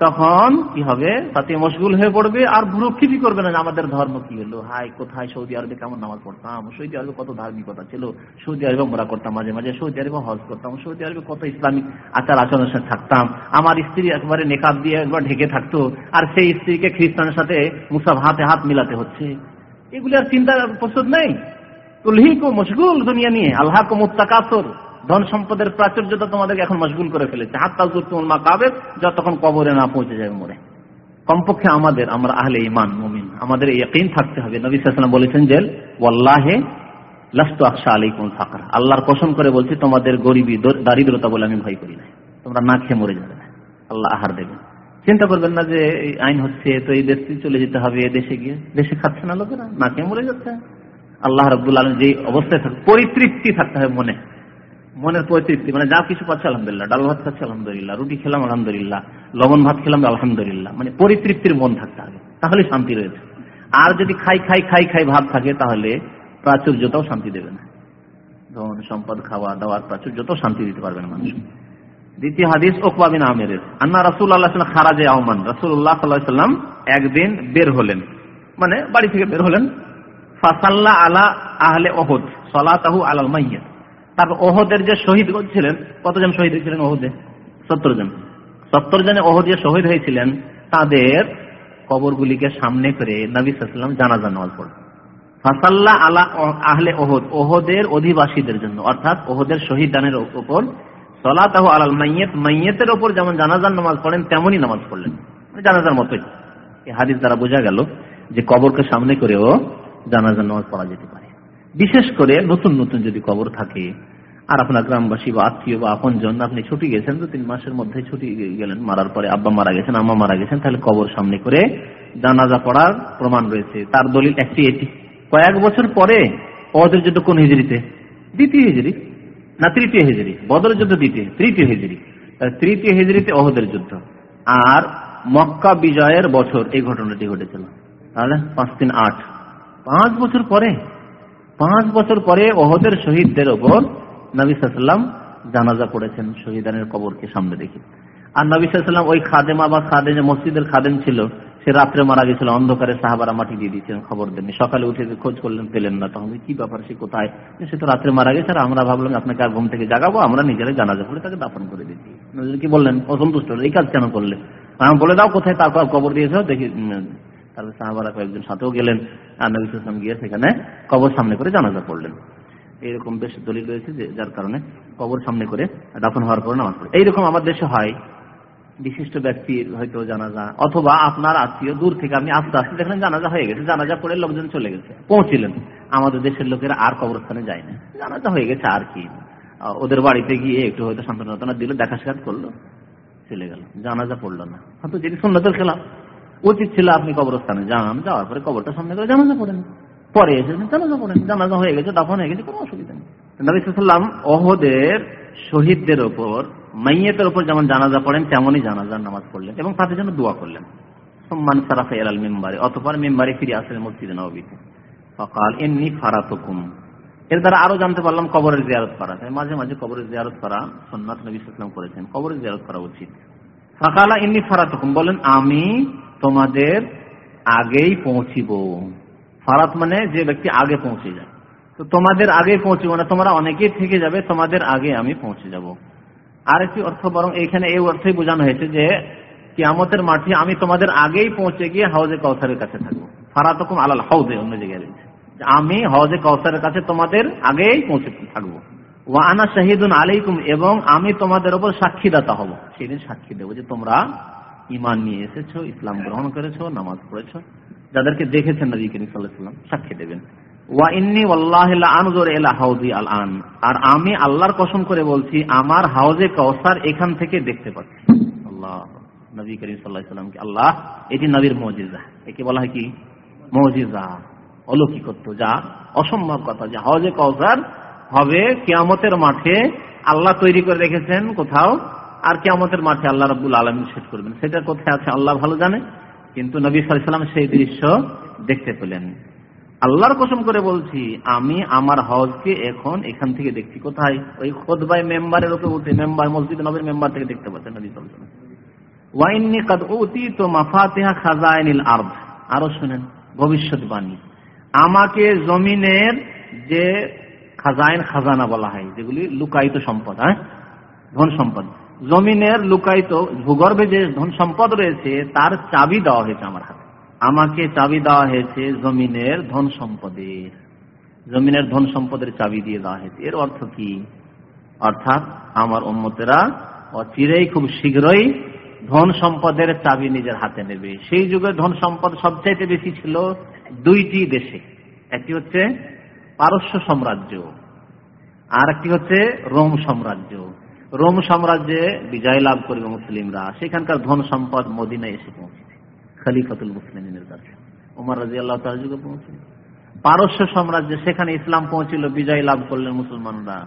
তখন কি হবে? তাতে মশগুল হয়ে পড়বে আর ভ্রুক্ষেপই করবে না আমাদের ধর্ম কি হলো? হাই কোথায় সৌদি আরবে কেমন নামাজ পড়তাম? সৌদি আরবে কত ধার্মিকতা ছিল? সৌদি আরবে মোরা করতাম মাঝে মাঝে, সৌদি আরবে হজ করতাম, সৌদি আরবে কত ইসলামিক আচার আচরণের সাথে থাকতাম। আমার স্ত্রী একবারে নেকাব দিয়ে একবার ঢেকে থাকতো, আর সেই স্ত্রীকে খ্রিস্টানের সাথে মুসাফ হাতে হাত মিলাতে হচ্ছে। এগুলি আর চিন্তার প্রস্তুত নেই? তুলহিকো মশগুল দুনিয়া নিয়ে আল্লাহ কো মুত্তাকাসর। ধন সম্পদের প্রাচুর্যতা তোমাদেরকে এখন মশগুল করে ফেলেছে। হাত তাল তুল মা কাবে যতক্ষণ কবরে না পৌঁছে যাবে মরে। কমপক্ষে আমাদের, আমরা আহলে ইমান মুমিন, আমাদের ইয়কিন থাকতে হবে। নবী সাল্লাম বলেছেন যে, ওয়াল্লাহে লাস্তু আকশা আলাইকুম ফাকর। আল্লাহর কসম করে বলছি, তোমাদের গরিবী দারিদ্রতা বলে আমি ভয় করি না। তোমরা না খেয়ে মরে যাবে না। আল্লাহ আহার দেবেন। চিন্তা করবেন না যে আইন হচ্ছে, তো এই দেশ চলে যেতে হবে দেশে গিয়ে, দেশে খাচ্ছে না লোকেরা, না খেয়ে মরে যাচ্ছে। আল্লাহ রব্দুল আলম যে অবস্থায় থাকবে পরিতৃপ্তি থাকতে হবে মনে। মনের পরিতৃপ্তি মানে যা কিছু পাচ্ছে আলহামদুলিল্লাহ, ডাল ভাত খাচ্ছে আলহামদুলিল্লাহ, রুটি খেলাম আলহামদুলিল্লাহ, লবণ ভাত খেলাম আলহামদুলিল্লাহ মানে পরিতৃপ্তির মন থাকতে হবে তাহলে শান্তি রয়েছে। আর যদি খাই খাই খাই খাই ভাব থাকে, তাহলে প্রাচুর্যতাও শান্তি দেবে না। ধন, সম্পদ, খাওয়া, দাওয়ার প্রাচুর্যতাও শান্তি দিতে পারবে না মানুষ। দ্বিতীয় হাদিস ওকবাবিন আমের আন্না রাসুল আল্লাহ খারাজে আহমান রাসুল্লাহ সাল্লাম একদিন বের হলেন। মানে বাড়ি থেকে বের হলেন ফাসাল্লা আলা আহলে ওহদ, সলাতাহু আলাল মাইয়া তারপর ওহদের যে শহীদ ছিলেন, কতজন শহীদ হয়েছিলেন ওহদে? সত্তর জন। সত্তর জনে ওহদ শহীদ হয়েছিলেন, তাদের কবরগুলিকে সামনে করে নবী সাল্লাম জানাজা নামাজ পড়ে ফাসাল্লা আলা আহলে ওহদ, ওহদের অধিবাসীদের জন্য, অর্থাৎ ওহদের শহীদ দানের উপর সলাতাহু আলাল মাইয়েত, মাইয়েতের ওপর যেমন জানাজার নামাজ পড়েন, তেমনই নামাজ পড়লেন। মানে জানাজার মতোই। হাদিস দ্বারা বোঝা গেল যে কবরকে সামনে করেও জানাজার নামাজ পড়া যেতে পারে। বিশেষ করে নতুন নতুন যদি কবর থাকে, আর আপনার গ্রামবাসী বা আত্মীয় বা আপন জন আপনি ছুটি গেছেন দু তিন মাসের মধ্যে ছুটি গেলেন, মারার পরে আব্বা মারা গেছেন, আম্মা মারা গেছেন, তাহলে কবর সামনে করে জানাজা পড়ার প্রমাণ রয়েছে। তার দলিল একটি, এটি কয়েক বছর পরে ওদের যুদ্ধ কোন হিজড়িতে? দ্বিতীয় হিজড়ি। না, তৃতীয় হিজড়ি। বদর যুদ্ধ দ্বিতীয়, তৃতীয় হিজড়ি। তৃতীয় হিজড়িতে অহদের যুদ্ধ। আর মক্কা বিজয়ের বছর এই ঘটনাটি ঘটেছিল। তাহলে পাঁচ তিন আট। পাঁচ বছর পরে, পাঁচ বছর পরে ওহদের শহীদদের ওপর নবী জানাজা পড়েছেন শহীদানের কবরকে সামনে রেখে। আর নবী ওই খাদেমা বা খাদেম মসজিদের খাদেম ছিল, সে রাত্রে মারা গেছিল, অন্ধকারে সাহাবারা মাটি দিয়ে দিয়েছিলেন খবর দেননি। সকালে উঠে খোঁজ করলেন, পেলেন না। তখন কি ব্যাপার, সে কোথায়? সে তো রাত্রে মারা গেছে, আর আমরা ভাবলাম আপনাকে আর ঘুম থেকে জাগাবো, আমরা নিজেরাই জানাজা করে তাকে দাফন করে দিচ্ছি কি বললেন? অসন্তুষ্ট এই কাজ কেন করলে? আমি বলে দাও কোথায় তারপর কবর দিয়েছ, দেখি তারপরে সাহাবারা কয়েকজন সাথেও গেলেন আর নবী সাল্লাম গিয়ে সেখানে কবর সামনে করে জানাজা পড়লেন। এইরকম বেশ দলিল রয়েছে যে, যার কারণে কবর সামনে করে দাফন হওয়ার পরে নামাজ পড়ে। এইরকম আমার দেশে হয়, বিশিষ্ট ব্যক্তির হয়তো জানাজা, অথবা আপনার আত্মীয় দূর থেকে আপনি আস্তে আস্তে দেখলেন জানাজা হয়ে গেছে, জানাজা পড়ে লোকজন চলে গেছে, পৌঁছিলেন। আমাদের দেশের লোকেরা আর কবরস্থানে যায় না। জানাজা হয়ে গেছে আর কি। ওদের বাড়িতে গিয়ে একটু হয়তো সান্ত্বনা দিল দেখা সাক্ষাৎ করল, চলে গেল, জানাজা পড়ল না। হয়তো যেটি সুন্নতের খেলা উচিত ছিল আপনি কবরস্থানে যান, যাওয়ার পরে কবরটা সামনে করে জানাজা পড়েন। পরে এসেছেন জানাজা পড়েন। জানাজা হয়ে গেছে, দাফন হয়ে গেছে, কোনো অসুবিধা নেই। নবী অহদের শহীদদের ওপর, মাইয়েতের ওপর যেমন জানাজা পড়েন, তেমনই জানাজার নামাজ পড়লেন এবং তাদের জন্য দোয়া করলেন। সম্মান সারাফা এলাল মেম্বারে, অতপর মেম্বারে ফিরে আসলেন মসজিদে নবীতে সকাল এমনি ফারাতকুম। এর দ্বারা আরও জানতে পারলাম কবরের জিয়ারত করা। তাই মাঝে মাঝে কবরের জিয়ারত করা সন্ন্যাস নবী ইসলাম করেছেন। কবরের জিয়ারত করা উচিত। সকালা এমনি ফারাতকুম, বলেন, আমি তোমাদের আগেই পৌঁছিব। ফারাত মানে যে ব্যক্তি আগে পৌঁছে যায়। তো তোমাদের আগে পৌঁছিব না তোমরা অনেকেই থেকে যাবে, তোমাদের আগে আমি পৌঁছে যাব। আরেকটি অর্থ বরং এখানে এই অর্থই বোঝানো হয়েছে যে, কিয়ামতের মাঠে আমি তোমাদের আগেই পৌঁছে গিয়ে হাউজে কৌসারের কাছে থাকব। ফারাতকুম আলাল হাউজে অন্য জায়গায় আমি হজে কৌসারের কাছে তোমাদের আগেই পৌঁছে থাকব। ও আনা শাহিদুন আলাইকুম, এবং আমি তোমাদের ওপর সাক্ষীদাতা হব। সেদিন সাক্ষী দেবো যে তোমরা ইমান নিয়ে এসেছ, ইসলাম গ্রহণ করেছ, নামাজ পড়েছো। যাদেরকে দেখেছেন নবী করিম সাল্লাম সাক্ষী দেবেন। ওয়া ইন্নি হাউজি আল আন। আর আমি আল্লাহর কসম করে বলছি, আমার হাউজে কৌসার এখান থেকে দেখতে পাচ্ছি। আল্লাহ, নবী করিম সাল্লাহ সাল্লামকে আল্লাহ, এটি নবীর মজিজা। একে বলা হয় কি? মজিজা, অলৌকিকত্ব, যা অসম্ভব কথা, যে কৌসার হবে, কেয়ামতের মাঠে আল্লাহ তৈরি করে রেখেছেন কোথাও আর কেয়ামতের মাঠে আল্লাহ রবুল আলমী শেষ করবেন। সেটা কোথায় আছে, আল্লাহ ভালো জানে, কিন্তু নবী সাল্লাম সেই দৃশ্য দেখতে পেলেন। আল্লাহর কসম করে বলছি, আমি আমার হজকে এখন এখান থেকে দেখছি কোথায়? ওই খোদবাই মেম্বারের উপরে উঠে মেম্বার, মসজিদ নবীর মেম্বার থেকে দেখতে পাচ্ছেন নবী সাল্লাম ওয়াইনি কাদ অতি তো মাফাতেহা খাজায়নিল আর্দ। আরও শুনেন, ভবিষ্যৎবাণী। আমাকে জমিনের যে খাজাইন, খাজানা বলা হয়, যেগুলি লুকায়িত সম্পদ হ্যাঁ? ধন সম্পদ। জমিনের লুকায়িত ভূগর্ভে যে ধন সম্পদ রয়েছে, তার চাবি দেওয়া হয়েছে আমার হাতে। আমাকে চাবি দেওয়া হয়েছে জমিনের ধন সম্পদের। জমিনের ধন সম্পদের চাবি দিয়ে দেওয়া হয়েছে। এর অর্থ কি? অর্থাৎ আমার উন্মতেরা অচিরেই খুব শীঘ্রই ধন সম্পদের চাবি নিজের হাতে নেবে। সেই যুগে ধন সম্পদ সবচাইতে বেশি ছিল দুইটি দেশে। একটি হচ্ছে পারস্য সাম্রাজ্য, আর একটি হচ্ছে রোম সাম্রাজ্য। রোম সাম্রাজ্যে বিজয় লাভ করবে মুসলিমরা। সেখানকার ধন সম্পদ মদিনায় এসে পৌঁছেছে খলিফাতুল মুসলিমের কাছে। উমার রাজি আল্লাহ যুগে পৌঁছিল পারস্য সাম্রাজ্যে সেখানে ইসলাম পৌঁছিল, বিজয় লাভ করলেন মুসলমানরা।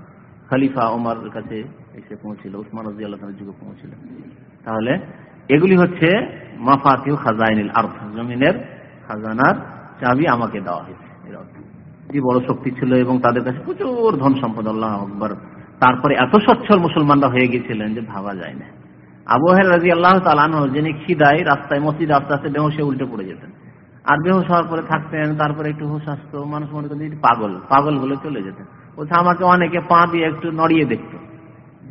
খলিফা ওমার কাছে এসে পৌঁছিল, উসমান রাজি আল্লাহ যুগে পৌঁছিল। তাহলে এগুলি হচ্ছে মাফাতিউ খাজাইনিল আর্থ জমিনের খাজানার চাবি আমাকে দেওয়া হয়েছে। এর অর্থ বড় শক্তি ছিল এবং তাদের কাছে প্রচুর ধন সম্পদ, আল্লাহ আকবর। তারপরে এত সচ্ছল মুসলমানরা হয়ে গেছিলেন যে ভাবা যায় না। আবহাওয়ার রাজি আল্লাহ তালান যিনি খিদায় রাস্তায় মসজিদ আস্তে আস্তে বেহসে উল্টে পড়ে যেতেন। আর বেহস হওয়ার পরে থাকতেন, তারপরে একটু হুশ আসতো, মানুষ মনে করতেন পাগল পাগল বলে চলে যেতেন। বলছে, আমাকে অনেকে পা দিয়ে একটু নড়িয়ে দেখতো,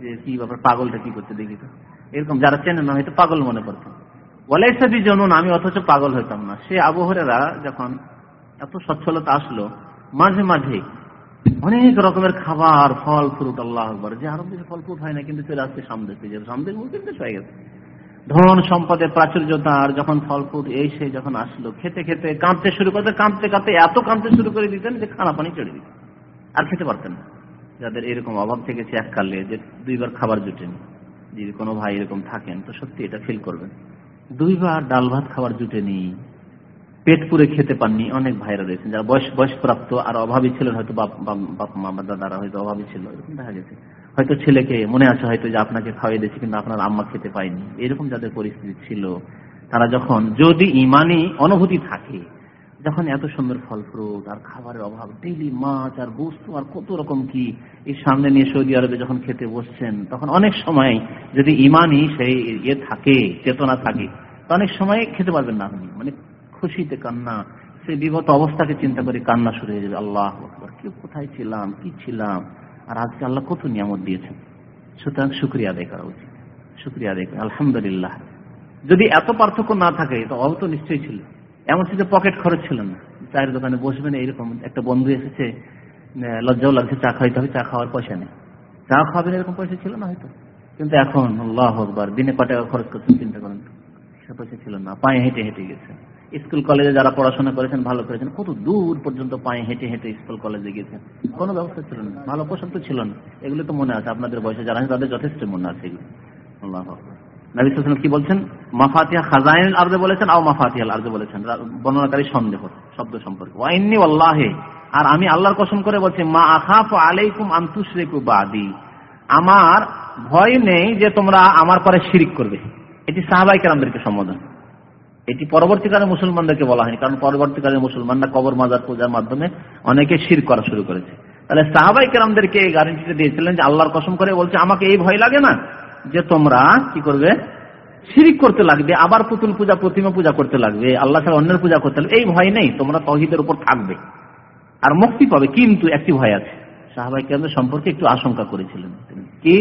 যে কি ব্যাপার, পাগলটা কি করতে দেখি তো? এরকম যারা চেনে না, হয়তো পাগল মনে করতেন বলে সাথে জনুন আমি অথচ পাগল হইতাম না। সে আবহরেরা যখন এত সচ্ছলতা আসলো, মাঝে মাঝে অনেক রকমের খাবার, ফল ফ্রুট আল্লাহ আকবর। যে আরব দেশে ফল ফ্রুট হয় না, কিন্তু চলে আসছে সামদেশ থেকে সামদেশ দেশ হয়ে গেছে। ধন সম্পদের প্রাচুর্যতা আর যখন ফল ফ্রুট এই সে যখন আসলো, খেতে খেতে কাঁদতে শুরু করতে কাঁদতে কাঁদতে এত কাঁদতে শুরু করে দিতেন যে খানা পানি চড়ে দিতেন আর খেতে পারতেন না। যাদের এরকম অভাব থেকেছে এককালে যে দুইবার খাবার জুটেনি। যদি কোনো ভাই এরকম থাকেন, তো সত্যি এটা ফিল করবেন। দুইবার ডাল ভাত খাবার জুটেনি। পেট পুরে খেতে পাননি, অনেক ভাইরা রয়েছেন, যারা বয়স, বয়সপ্রাপ্ত, আর অভাবী ছিলেন হয়তো বাপ মা বা দাদারা হয়তো অভাবী ছিল দেখা গেছে। হয়তো ছেলেকে মনে আছে হয়তো যে আপনাকে খাওয়াই দিয়েছে, কিন্তু আপনার আম্মা খেতে পায়নি, এরকম যাদের পরিস্থিতি ছিল, তারা যখন, যদি ইমানি অনুভূতি থাকে, যখন এত সুন্দর ফল ফ্রুট আর খাবারের অভাব ডেইলি মাছ আর বস্তু আর কত রকম কি, এই সামনে নিয়ে সৌদি আরবে যখন খেতে বসছেন, তখন অনেক সময় যদি ইমানই সেই ইয়ে থাকে, চেতনা থাকে অনেক সময় খেতে পারবেন না আপনি মানে খুশিতে কান্না সেই বিগত অবস্থাকে চিন্তা করে কান্না শুরু হয়ে যাবে। আল্লাহ কোথায় ছিলাম, কি ছিলাম? আর আজকে আল্লাহ কত নিয়ামত দিয়েছেন? সুতরাং শুক্রিয়া আদায় করা উচিত। শুক্রিয়া আদায় করা। আলহামদুলিল্লাহ। যদি এত পার্থক্য না থাকে, তো অব তো নিশ্চয়ই ছিল। এমন যে পকেট খরচ ছিল না। চায়ের দোকানে বসবেন, এইরকম একটা বন্ধু এসেছে লজ্জাও লাগছে, চা খাইতে হবে, চা খাওয়ার পয়সা নেই। চা খাবেন এরকম পয়সা ছিল না হয়তো? কিন্তু এখন, আল্লাহ আকবার, দিনে ক টাকা খরচ করছেন, চিন্তা করেন। সে পয়সা ছিল না, পায়ে হেঁটে হেঁটে গেছে। স্কুল কলেজে যারা পড়াশোনা করেছেন, ভালো করেছেন, কত দূর পর্যন্ত পায়ে হেঁটে হেঁটে স্কুল কলেজে গেছেন কোনো ব্যবস্থা ছিল না, ভালো পোশাক তো ছিল না। এগুলো তো মনে আছে, আপনাদের বয়সে যারা আছে তাদের যথেষ্ট মনে আছে এগুলো। আল্লাহ নবী কি বলছেন? আর্দে বলেছেন, আও মাফাতিহাল আর্দে বলেছেন। বর্ণনাকারী সন্দেহ, শব্দ সম্পর্কে। আর আমি আল্লাহর কসম করে বলছি, মা আখাফ আলাইকুম আন্তুশরিকু বাদি। আমার ভয় নেই যে তোমরা আমার পরে শিরিক করবে। এটি সাহাবাই কেরামদেরকে সম্বোধন। এটি পরবর্তীকালে মুসলমানদেরকে বলা হয়নি, কারণ পরবর্তীকালে মুসলমানরা কবর, মাজার, পূজার মাধ্যমে অনেকে শির করা শুরু করেছে। তাহলে সাহাবাই কেরামদেরকে এই গ্যারেন্টিটা দিয়েছিলেন যে আল্লাহর কসম করে বলছে, আমাকে এই ভয় লাগে না যে তোমরা কি করবে? শিরিক করতে লাগবে, আবার পুতুল পূজা, প্রতিমা পূজা করতে লাগবে, আল্লাহ ছাড়া অন্যের পূজা করতে লাগবে। এই ভয় নেই, তোমরা তহিদের উপর থাকবে, আর মুক্তি পাবে, কিন্তু একটি ভয় আছে। সাহাবাই কেরামদের সম্পর্কে একটু আশঙ্কা করেছিলেন কি?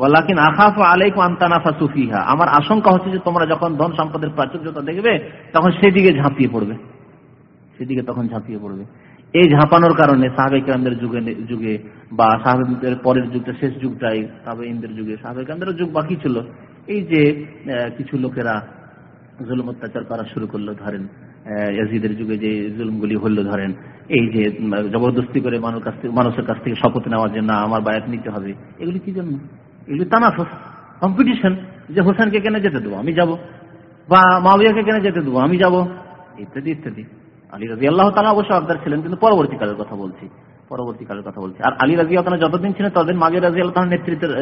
ওয়ালাকিন আখাফ আলাইকুম আন্তানাফা সুফিহা আমার আশঙ্কা হচ্ছে যে তোমরা যখন ধন সম্পদের প্রাচুর্যতা দেখবে, তখন সেদিকে ঝাঁপিয়ে পড়বে। সেদিকে তখন ঝাঁপিয়ে পড়বে। এই ঝাঁপানোর কারণে সাহাবেকানদের যুগে যুগে বা সাহাবেদের পরের যুগটা, শেষ যুগটাই সাহাবেদের যুগে সাহাবেকানদের যুগ বাকি ছিল। এই যে কিছু লোকেরা জুলুম অত্যাচার করা শুরু করল, ধরেন ইয়াজিদের যুগে যে জুলুমগুলি হলো, ধরেন, এই যে জবরদস্তি করে মানুষ কাছ থেকে মানুষের কাছ থেকে শপথ নেওয়া যে, না, আমার বায়াত নিতে হবে। এগুলি কি জন্য? এগুলি তানাফস কম্পিটিশন যে হোসেনকে কেনে যেতে দেবো, আমি যাব? বা মাবিয়াকে কেনে যেতে দেবো, আমি যাব? ইত্যাদি ইত্যাদি। আলী রাজি আল্লাহ তালা অবশ্য আবদার ছিলেন, কিন্তু পরবর্তীকালের কথা বলছি, পরবর্তীকালের কথা বলছি। আর আলী রাজি আল্লাহ যতদিন ছিলেন, ততদিন মাবিয়া রাজি আল্লাহ নেতৃত্বের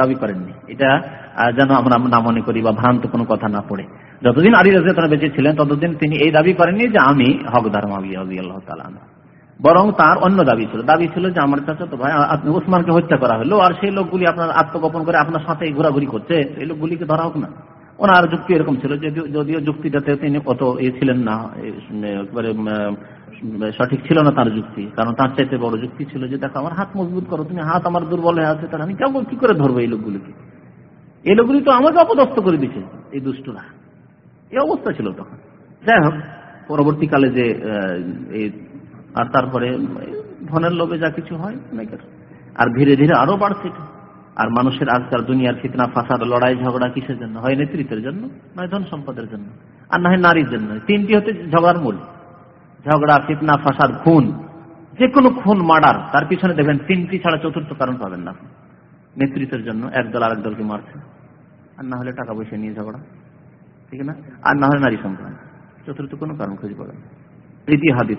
দাবি করেননি। এটা যেন আমরা না মনে করি বা ভ্রান্ত কোনো কথা না পড়ে। যতদিন আলী রাজি আল্লাহ বেঁচে ছিলেন, ততদিন তিনি এই দাবি করেননি যে আমি হকদার মাবিয়া রাজি আল্লাহ তালা বরং তার অন্য দাবি ছিল। দাবি ছিল যে আমার কাছে তো ভাই, আপনি ওসমানকে হত্যা করা হলো, আর সেই লোকগুলি আপনার আত্মগোপন করে আপনার সাথে ঘোরাঘুরি করছে এই লোকগুলিকে ধরা হোক না। ওনার যুক্তি এরকম ছিল যদিও যুক্তিটাতে তিনি অত এ ছিলেন না একবারে সঠিক ছিল না তার যুক্তি। কারণ তার চাইতে বড় যুক্তি ছিল যে, দেখো, আমার হাত মজবুত করো, তুমি হাত আমার দুর্বল হয়ে আছে, তাহলে আমি কেমন কি করে ধরবো এই লোকগুলিকে? এই লোকগুলি তো আমাকে অপদস্থ করে দিচ্ছে এই দুষ্টরা। এই অবস্থা ছিল তখন। যাই হোক, পরবর্তীকালে যে আর তারপরে ধনের লোভে যা কিছু হয়, অনেকের। আর ধীরে ধীরে আরও বাড়ছে আর মানুষের আজকাল দুনিয়ার ফিতনা, ফাসাদ, লড়াই, ঝগড়া কিসের জন্য? হয় নেতৃত্বের জন্য, নয় ধন সম্পদের জন্য। আর না হয় নারীর জন্য। তিনটি হচ্ছে ঝগড়ার মূল। ঝগড়া, ফিতনা, ফাসাদ, খুন। যে কোনো খুন, মার্ডার, তার পিছনে দেখবেন তিনটি ছাড়া চতুর্থ কারণ পাবেন না। নেতৃত্বের জন্য একদল আরেক দলকে মারছে। আর না হলে টাকা পয়সা নিয়ে ঝগড়া। ঠিক না? আর না হলে নারী সম্প্রদায়। চতুর্থ কোনো কারণ খুঁজে পাবেন তৃতীয় হাদিস।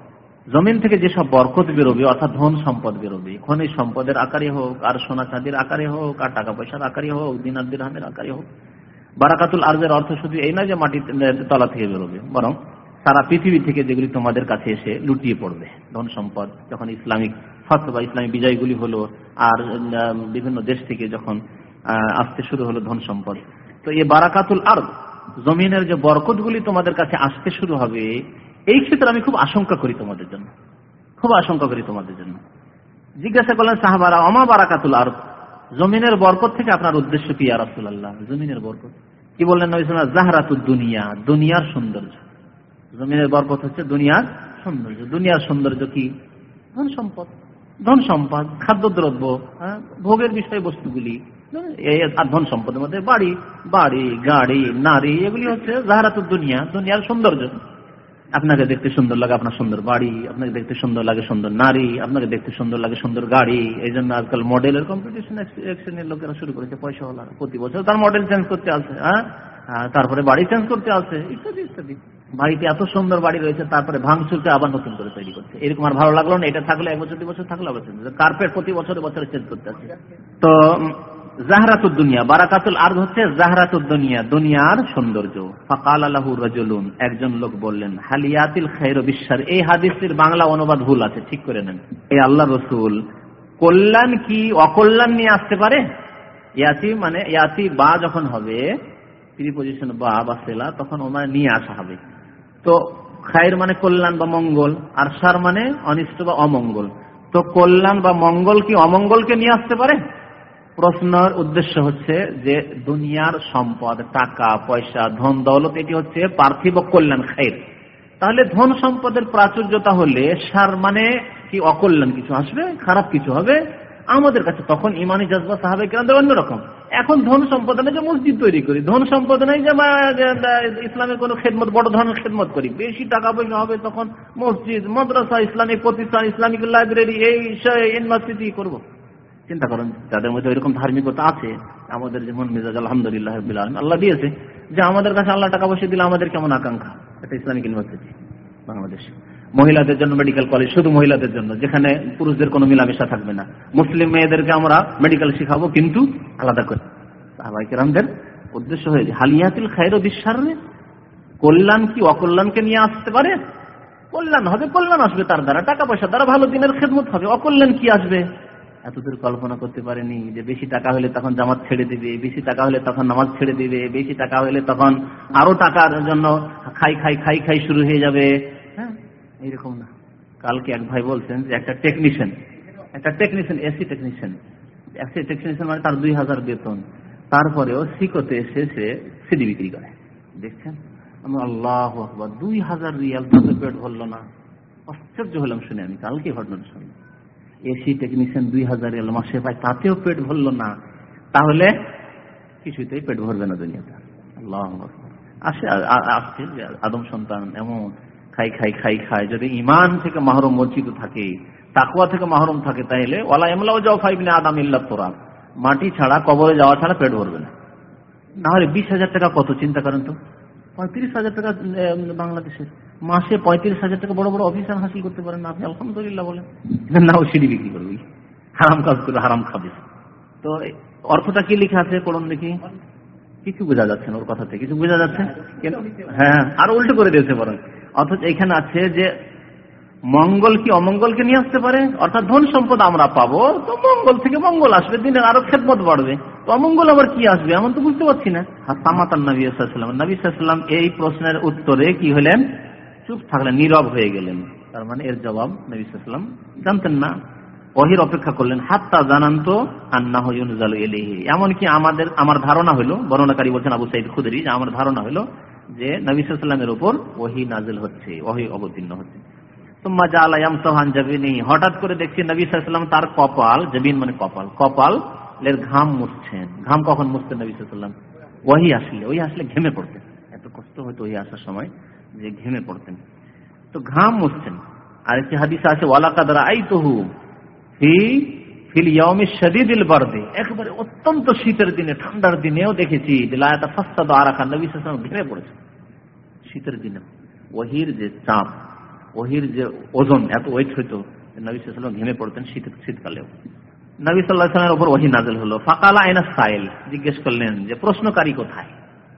জমিন থেকে যেসব বরকত বেরোবে, অর্থাৎ ধন সম্পদ বেরোবে, খনিজ সম্পদের আকারে হোক, আর সোনা চাঁদির আকারে হোক, আর টাকা পয়সার আকারে হোক, দিনার দিরহামের আকারে হোক, বারাকাতুল আর্জের অর্থ শুধু এই নয় যে মাটির তলা থেকে বেরোবে, বরং সারা পৃথিবী থেকে যেগুলি তোমাদের কাছে এসে লুটিয়ে পড়বে, ধন সম্পদ, যখন ইসলামিক ফত বা ইসলামিক বিজয়গুলি হলো, আর বিভিন্ন দেশ থেকে যখন আসতে শুরু হলো ধন সম্পদ। তো এই বারাকাতুল আর্জ, জমিনের যে বরকতগুলি তোমাদের কাছে আসতে শুরু হবে এই ক্ষেত্রে আমি খুব আশঙ্কা করি তোমাদের জন্য। খুব আশঙ্কা করি তোমাদের জন্য। জিজ্ঞাসা করলেন সাহাবারা অমা বারাকাতুল আর জমিনের বরকত থেকে আপনার উদ্দেশ্য কি আর আল্লাহ জমিনের বরকত। কি বললেন জাহরাতুল দুনিয়া দুনিয়ার সৌন্দর্য। জমিনের বরকত হচ্ছে দুনিয়ার সৌন্দর্য। দুনিয়ার সৌন্দর্য কি? ধন সম্পদ। ধন সম্পদ খাদ্যদ্রব্য হ্যাঁ, ভোগের বিষয় বস্তুগুলি আর ধন সম্পদের মধ্যে বাড়ি বাড়ি গাড়ি নারী এগুলি হচ্ছে জাহারাতুল দুনিয়া দুনিয়ার সৌন্দর্য। আপনাকে দেখতে সুন্দর লাগে আপনার সুন্দর বাড়ি, আপনাকে দেখতে সুন্দর লাগে সুন্দর নারী, আপনাকে দেখতে সুন্দর লাগে সুন্দর গাড়ি। এই জন্য আজকাল মডেলের কম্পিটিশন এক্সচেঞ্জের লোকেরা শুরু করেছে পয়সা হলার প্রতি বছর। তার মডেল চেঞ্জ করতে আসে হ্যাঁ? তারপরে বাড়ি চেঞ্জ করতে আসে, ইত্যাদি ইত্যাদি। বাড়িতে এত সুন্দর বাড়ি রয়েছে, তারপরে ভাঙচুরকে আবার নতুন করে তৈরি করছে। এরকম আর ভালো লাগল না, এটা থাকলে এক বছর, দুই বছর থাকলে আবার কার্পেট প্রতি বছরে বছরে চেঞ্জ করতে আসে। তো জাহরাতুদ দুনিয়া, বারাকাতুল আর্দ হচ্ছে জাহরাতুদ দুনিয়া, দুনিয়ার সৌন্দর্য। ফাকাল আলাহু রাজুলুন, একজন লোক বললেন, হালিয়াতিল খাইর বিশ্বার এই হাদিসের বাংলা অনুবাদ ভুল আছে, ঠিক করে নেন। এই আল্লাহ রসুল, কল্যাণ কি অকল্যাণ নিয়ে আসতে পারে? ইয়াতি মানে ইয়াতি বা যখন হবে প্রিপোজিশন বা বা সেলা, তখন ও মানে নিয়ে আসা হবে। তো খায়ের মানে কল্যাণ বা মঙ্গল, আর সার মানে অনিষ্ট বা অমঙ্গল। তো কল্যাণ বা মঙ্গল কি অমঙ্গলকে নিয়ে আসতে পারে? প্রশ্নের উদ্দেশ্য হচ্ছে যে দুনিয়ার সম্পদ, টাকা, পয়সা, ধন, দৌলত, এটি হচ্ছে পার্থিব কল্যাণ খায়ের তাহলে ধন সম্পদের প্রাচুর্যতা হলে সার মানে কি অকল্যাণ কিছু আসবে? খারাপ কিছু হবে। আমাদের কাছে তখন ইমানি জজবা সাহাবে অন্যরকম। এখন ধন সম্পদ নেই যে মসজিদ তৈরি করি, ধন সম্পদ নেই যে ইসলামের কোন খেদমত, বড় ধরনের খেদমত করি। বেশি টাকা পয়সা হবে তখন মসজিদ, মাদ্রাসা, ইসলামিক প্রতিষ্ঠান, ইসলামিক লাইব্রেরি, এই ইউনিভার্সিটি করব। চিন্তা করেন, যাদের মধ্যে ওইরকম ধার্মিকতা আছে, আমাদের যেমন মিজাজ আলহামদুলিল্লাহ আল্লাহ দিয়েছে যে আমাদের কাছে আল্লাহ টাকা পয়সা দিলে আমাদের কেমন আকাঙ্ক্ষা? এটা ইসলামিক ইউনিভার্সিটি, বাংলাদেশ। মহিলাদের জন্য মেডিকেল কলেজ শুধু মহিলাদের জন্য, যেখানে পুরুষদের কোনো মিলামেশা থাকবে না। মুসলিম মেয়েদেরকে আমরা মেডিকেল শিখাবো, কিন্তু আলাদা করে। সাহাবাইকেরামদের উদ্দেশ্য হয়েছে হালিয়াতিল খায়ের বিশ্বাস কল্যাণ কি অকল্যাণকে নিয়ে আসতে পারে? কল্যাণ হবে, কল্যাণ আসবে তার দ্বারা। টাকা পয়সা দ্বারা ভালো দিনের খেদমত হবে, অকল্যাণ কি আসবে? এতদূর কল্পনা করতে পারেনি যে বেশি টাকা হলে তখন জামাত ছেড়ে দিবে, বেশি টাকা হলে তখন নামাজ ছেড়ে দিবে, বেশি টাকা হলে তখন আরও টাকার জন্য খাই খাই খাই খাই শুরু হয়ে যাবে। হ্যাঁ এইরকম না। কালকে এক ভাই বলছেন যে একটা টেকনিশিয়ান একটা technician AC technician AC technician মানে তার দুই হাজার বেতন। তারপরেও সিকোতে এসে সে সিডি বিক্রি করে। দেখছেন? আমি আল্লাহ দুই হাজার রিয়াল তাতে পেট ভরলো না। আশ্চর্য হলাম শুনে আমি কালকে ঘটনাটা শুনলাম। এসি টেকনিশিয়ান দুই হাজার রিয়াল মাসে পায় তাতেও পেট ভরলো না। তাহলে কিছুতেই পেট ভরবে না দুনিয়াতে আসে আসছে আদম সন্তান এমন খাই খাই খাই খাই যদি ইমান থেকে মাহরুম মর্জিত থাকে তাকুয়া থেকে মাহরম থাকে তাহলে ওলা এমলাও যাও ফাইবিনে আদাম ইল্লা তোরা। মাটি ছাড়া, কবরে যাওয়া ছাড়া পেট ভরবে না। না হলে বিশ হাজার টাকা কত, চিন্তা করেন তো? পঁয়ত্রিশ হাজার টাকা বাংলাদেশের। মাসে পঁয়ত্রিশ হাজার টাকা বড় বড় অফিসার হাসিল করতে পারেন আপনি, আলহামদুলিল্লাহ বলেন। না ও সিঁড়ি বিক্রি করবি। হারাম কাজ করে হারাম খাবে। তো অর্থটা কি লিখে আছে পড়ুন দেখি? কিছু বোঝা যাচ্ছে না ওর কথাতে, কিছু বোঝা যাচ্ছে? হ্যাঁ আর উল্টো করে দিয়েছে বরং অথচ এখানে আছে যে, মঙ্গল কি অমঙ্গলকে নিয়ে আসতে পারে? অর্থাৎ ধন সম্পদ আমরা পাবো, তো মঙ্গল থেকে মঙ্গল আসবে, দিনের আরও খেদমত বাড়বে। তো অমঙ্গল আবার কি আসবে? এমন তো বুঝতে পারছি না। সামাতান নবী সাল্লাম নবী সাল্লাম এই প্রশ্নের উত্তরে কি হলেন? চুপ থাকলেন, নীরব হয়ে গেলেন। তার মানে এর জবাব নবী সাল্লাম জানতেন না। অহির অপেক্ষা করলেন, হাত্তা জানান তো আন্না হইজাল এলিহি এমনকি আমাদের, আমার ধারণা হলো, বর্ণনাকারী বলছেন আবু সাইদ খুদরি, যে আমার ধারণা হলো যে নবী সাল্লামের উপর ওহি নাজিল হচ্ছে, ওহি অবতীর্ণ হচ্ছে। হঠাৎ করে দেখছি নবী সাল্লাম তার কপাল, জবিন মানে কপাল কপাল এর ঘাম মুছছেন। ঘাম কখন মুছতেন নবী সাল্লাম ওহি আসলে ওই আসলে ঘেমে পড়তেন। এত কষ্ট হয়তো ওই আসার সময়। যে ঘেমে পড়তেন। তো ঘাম মুছছেন আর একটি হাদিস আছে ওয়ালাকাদারা আই তহু হি ফিল অত্যন্ত শীতের দিনে, ঠান্ডার দিনেও দেখেছি ঘেমে পড়েছে শীতের দিনে। ওহির যে চাপ, ওহির যে ওজন, এত ওয়েট হইতো, নবী সাল্লাম ঘেমে পড়তেন শীত, শীতকালেও। নবী উপর ওহি নাজল হলো। ফাকালা আইনা সাইল, জিজ্ঞেস করলেন যে, প্রশ্নকারী কোথায়?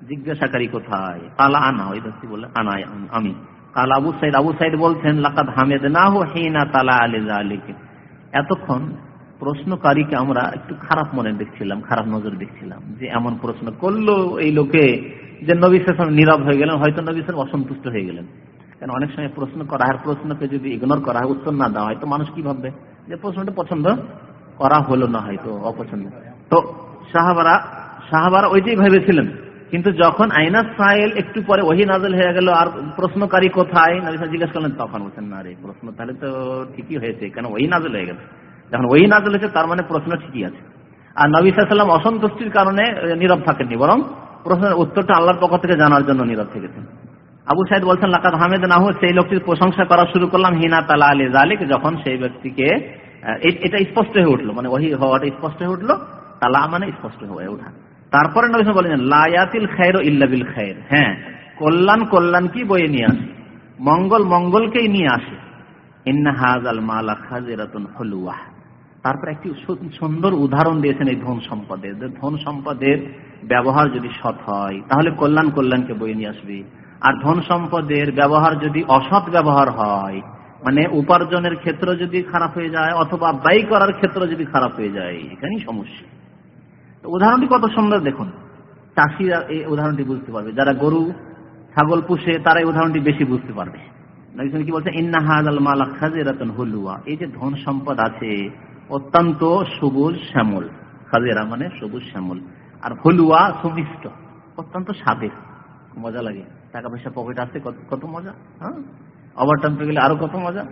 জিজ্ঞাসাকারী কোথায়? কালা আনা, ওই ব্যক্তি বললেন আনা আমি কাল আবু সাইদ আবু সাইদ বলছেন, লাকাদ হামেদ না হো হেনা তালা আলে আলিক এতক্ষণ প্রশ্নকারীকে আমরা একটু খারাপ মনে দেখছিলাম, খারাপ নজর দেখছিলাম, যে এমন প্রশ্ন করল এই লোকে যে নবী নীরব হয়ে গেলেন, হয়তো নবী অসন্তুষ্ট হয়ে গেলেন। কেন অনেক সময় প্রশ্ন করা হয় প্রশ্নকে যদি ইগনোর করা হয়, উত্তর না দেওয়া হয়, তো মানুষ কি ভাববে? যে প্রশ্নটা পছন্দ করা হলো না হয়তো, অপছন্দ। তো সাহাবারা সাহাবারা ওইটাই ভেবেছিলেন। কিন্তু যখন আইনা সাইল একটু পরে ওহি নাজল হয়ে গেল আর প্রশ্নকারী কোথায় জিজ্ঞেস করলেন, তখন বলছেন, না রে, প্রশ্ন তাহলে তো ঠিকই হয়েছে, কেন ওই নাজল হয়ে গেছে? যখন ওই নাজল হয়েছে, তার মানে প্রশ্ন ঠিকই আছে। আর নবী সাল্লাম অসন্তুষ্টির কারণে নীরব থাকেননি, বরং প্রশ্নের উত্তরটা আল্লাহর পক্ষ থেকে জানার জন্য নীরব থেকেছেন। আবু সাইদ বলছেন লাকাত হামেদ না হোক সেই লোকটির প্রশংসা করা শুরু করলাম, হিনা তালা আলী জালিক যখন সেই ব্যক্তিকে এটা স্পষ্ট হয়ে উঠল মানে ওই হওয়াটা স্পষ্ট হয়ে উঠল, তালা মানে স্পষ্ট হয়ে ওঠা। তারপরে নবী বলেন, লায়াতিল খায়ের ইল্লাবিল খায়ের। হ্যাঁ কল্যাণ কল্যাণ কি বয়ে নিয়ে আসে? মঙ্গল মঙ্গলকেই নিয়ে আসে। তারপর একটি সুন্দর উদাহরণ দিয়েছেন এই ধন সম্পদের। ধন সম্পদের ব্যবহার যদি সৎ হয়, তাহলে কল্যাণ কল্যাণকে বয়ে নিয়ে আসবে। আর ধন সম্পদের ব্যবহার যদি অসৎ ব্যবহার হয় মানে উপার্জনের ক্ষেত্র যদি খারাপ হয়ে যায়, অথবা ব্যয় করার ক্ষেত্র যদি খারাপ হয়ে যায়, এখানেই সমস্যা। উদাহরণটি কত সুন্দর দেখুন। চাষিরা এই উদাহরণটি বুঝতে পারবে। যারা গরু, ছাগল পুষে, তারা এই উদাহরণটি বেশি বুঝতে পারবে। কি বলছে? ইন্না হাজাল মালা এই যে ধন সম্পদ আছে, অত্যন্ত সবুজ শ্যামল। খাজেরা মানে সবুজ শ্যামল। আর হলুয়া সুমিষ্ট, অত্যন্ত স্বাদের। মজা লাগে। টাকা পয়সা পকেট আসতে কত মজা হ্যাঁ? ওভারটাইম পেয়ে গেলে আরও কত মজা।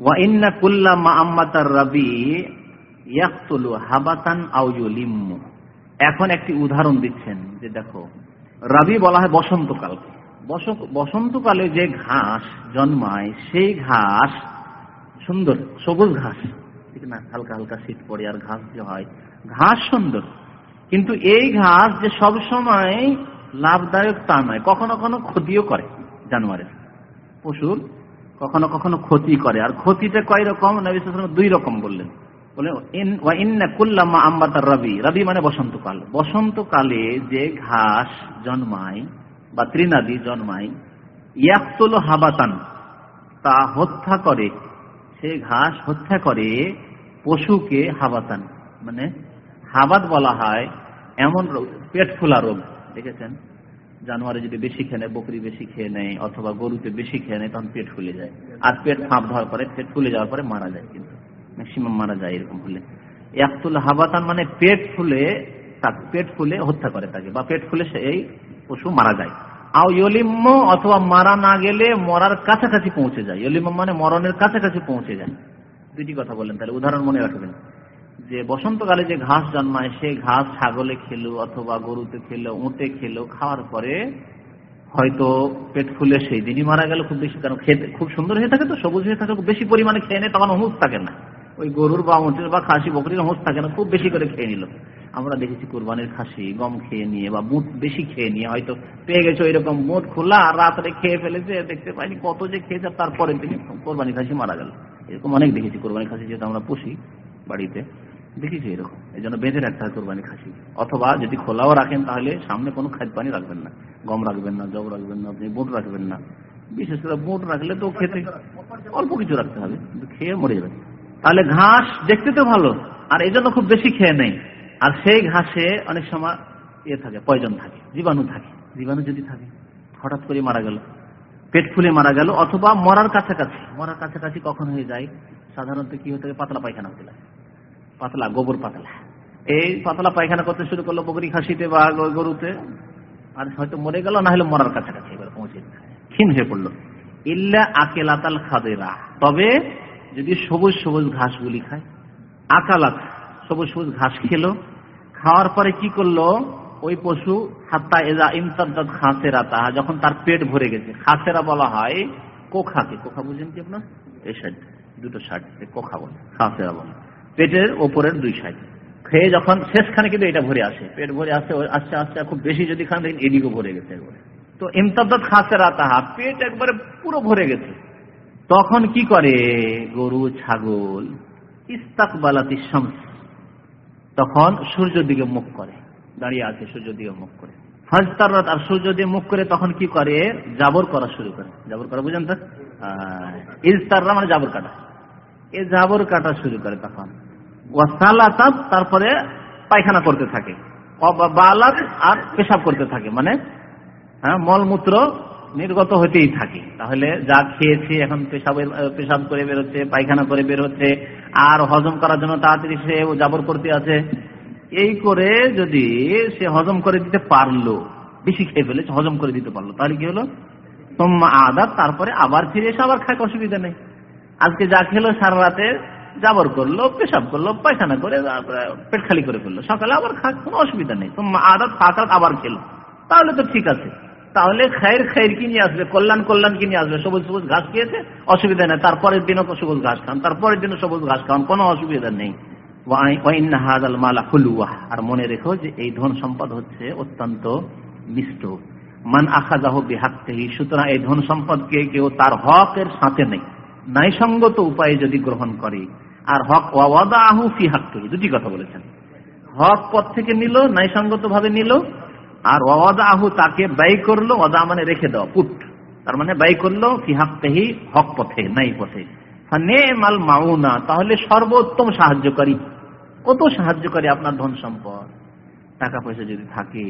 ওয়া ইন্না কুল্লা মা আম্মাতার রবি ইয়াকতুলু হাবাতান আও ইউলিম্মু। এখন একটি উদাহরণ দিচ্ছেন যে দেখো, রবি বলা হয় বসন্তকালকে বসন্তকালে যে ঘাস জন্মায়, সেই ঘাস সুন্দর, সবুজ ঘাস। ঠিক না? হালকা হালকা শীত পড়ে আর ঘাস যে হয়, ঘাস সুন্দর। কিন্তু এই ঘাস যে সব সময় লাভদায়ক তা নয়, কখনো কখনো ক্ষতিও করে জানোয়ারের পশুর কখনো কখনো ক্ষতি করে। আর ক্ষতিটা কয় রকম? নবী দুই রকম বললেন। মানে বসন্তকাল। বসন্তকালে যে ঘাস জন্মায় বা ত্রিনাদি জন্মায় হাবাতান, তা হত্যা করে। সে ঘাস হত্যা করে পশুকে হাবাতান। মানে হাবাত বলা হয় এমন রোগ পেট ফোলা রোগ, দেখেছেন? জানুয়ারি যদি বেশি খেয়ে নেয়, বকরি বেশি খেয়ে নেয়, অথবা গরুতে বেশি খেয়ে নেয়, তখন পেট ফুলে যায়। আর পেট ফাঁপ ধরার পরে পেট ফুলে যাওয়ার পরে মারা যায় কিন্তু। ম্যাক্সিমাম মারা যায় এরকম হলে। একতুল হাবাতান মানে পেট ফুলে পেট ফুলে হত্যা করে তাকে, বা পেট ফুলে এই পশু মারা যায়। আও ইলিম্ম অথবা মারা না গেলে মরার কাছাকাছি পৌঁছে যায়। ইলিম্ম মানে মরণের কাছাকাছি পৌঁছে যায়। দুটি কথা বললেন তাহলে, উদাহরণ মনে রাখবেন। যে বসন্তকালে যে ঘাস জন্মায় সেই ঘাস ছাগলে খেলো অথবা গরুতে খেলো, উঁটে খেলো, খাওয়ার পরে হয়তো পেট ফুলে সেই দিনই মারা গেল খুব বেশি। কারণ খেতে, খুব সুন্দর হয়ে থাকে তো, সবুজ হয়ে থাকে বেশি পরিমাণে খেয়ে নেয়, তখন হুঁস থাকে না। ওই গরুর বা উঁটের বা খাসি, বকরির হুঁস থাকে না, খুব বেশি করে খেয়ে নিল। আমরা দেখেছি কোরবানির খাসি গম খেয়ে নিয়ে বা বুট বেশি খেয়ে নিয়ে হয়তো পেয়ে গেছে ওই রকম মুট খোলা, আর রাত্রে খেয়ে ফেলেছে, দেখতে পাইনি কত যে খেয়েছে তারপরে তিনি কোরবানি খাসি মারা গেল। এরকম অনেক দেখেছি কোরবানি খাসি, যেহেতু আমরা পুষি বাড়িতে, দেখেছি এরকম। এই জন্য বেঁধে রাখতে হয় কোরবানি খাসি। অথবা যদি খোলাও রাখেন তাহলে সামনে কোনো খাদ্য পানি রাখবেন না। গম রাখবেন না, জব রাখবেন না, আপনি বুট রাখবেন না। বিশেষ করে বুট রাখলে তো খেতে অল্প কিছু রাখতে হবে খেয়ে মরে যাবে তাহলে ঘাস দেখতে তো ভালো, আর এই জন্য খুব বেশি খেয়ে নেই। আর সেই ঘাসে অনেক সময় ইয়ে থাকে পয়জন থাকে, জীবাণু থাকে, জীবাণু যদি থাকে, হঠাৎ করে মারা গেল, পেট ফুলে মারা গেল, অথবা মরার কাছাকাছি মরার কাছাকাছি কখন হয়ে যায়, সাধারণত কি হতে পাতলা পায়খানা হতে লাগে। পাতলা, গোবর পাতলা। এই পাতলা পায়খানা করতে শুরু করল বকরি খাসিতে বা গরুতে, আর হয়তো মরে গেল, না হলে মরার কাছাকাছি এবার পৌঁছে ক্ষীণ হয়ে পড়ল। ইল্লা আকেলাতাল খাদেরা। তবে যদি সবুজ সবুজ ঘাসগুলি খায় আকালাত সবুজ সবুজ ঘাস খেলো, খাওয়ার পরে কি করল? ওই পশু, হাত্তা এজা ইমতাদ খাসেরা তাহা যখন তার পেট ভরে গেছে, খাসেরা বলা হয় কোখাকে। কোখা বুঝেন কি আপনার? এই সাইড দুটো সাইড কোখা বলে, খাসেরা বলে। পেটের ওপরের দুই সাইড খেয়ে যখন শেষখানে কিন্তু এটা ভরে আসে। পেট ভরে আসে আস্তে আস্তে খুব বেশি যদি খান, দেখেন এদিকেও ভরে গেছে একবারে। তো ইমতাদ খাসেরা তাহা পেট একবারে পুরো ভরে গেছে। তখন কি করে? গরু, ছাগল, ইস্তাকবালাতি শামস। তখন সূর্য দিকে মুখ করে, দাঁড়িয়ে আছে সূর্য দিকে মুখ করে। ফাজতারাত আর সূর্য দিয়ে মুখ করে তখন কি করে? জাবর করা শুরু করে। জাবর করা বুঝেন তো? ইজতাররা মানে জাবর কাটা। এ জাবর কাটা শুরু করে তখন। ওয়াসালাতাত, তারপরে পায়খানা করতে থাকে। বালাত আর পেশাব করতে থাকে। মানে হ্যাঁ মলমূত্র নির্গত হতেই থাকে। তাহলে যা খেয়েছে, এখন পেশাবের পেশাব করে বেরোচ্ছে, পায়খানা করে বের হচ্ছে আর হজম করার জন্য তাড়াতাড়ি সে জাবর করতে আছে। এই করে যদি সে হজম করে দিতে পারল, বেশি খেয়ে ফেলেছে, হজম করে দিতে পারল, তাহলে কি হলো? তোমা আদা তারপরে আবার ফিরে এসে আবার খায় অসুবিধা নেই। আজকে যা খেলো, সারা রাতে জাবর করল, পেশাব করল, পায়খানা করে পেট খালি করে ফেলল, সকালে আবার খাক কোনো অসুবিধা নেই। তোমা আদা ফাঁকা আবার খেলো। তাহলে তো ঠিক আছে। তাহলে খায়ের খায়ের কি নিয়ে আসবে? কল্যাণ কল্যাণ কি নিয়ে আসবে? সবুজ সবুজ ঘাস খেয়েছে? অসুবিধা নেই। তারপরের দিনও সবুজ ঘাস খান। তারপরের দিনও সবুজ ঘাস খান। কোনো অসুবিধা নেই। আর মনে রেখো যে এই ধন সম্পদ হচ্ছে অত্যন্ত মিষ্ট মান আখা যাহ বিহাক্তেহি সুতরাং এই ধন সম্পদকে কেউ তার হকের সাথে নেই। ন্যায়সঙ্গত উপায়ে যদি গ্রহণ করে, আর হক ওয়াদা আহু ফি হাক্তেহি দুটি কথা বলেছেন। হক পথ থেকে নিল ন্যায়সঙ্গত ভাবে নিল আর আহু তাকে ব্যয় করল ওদা মানে রেখে দেওয়া, পুট। তার মানে ব্যয় করল ফি হাক্তেহি হক পথে নাই পথে। মাল মাউনা, তাহলে সর্বোত্তম সাহায্যকারী। কত সাহায্য করে আপনার ধন সম্পদ? টাকা পয়সা যদি থাকে,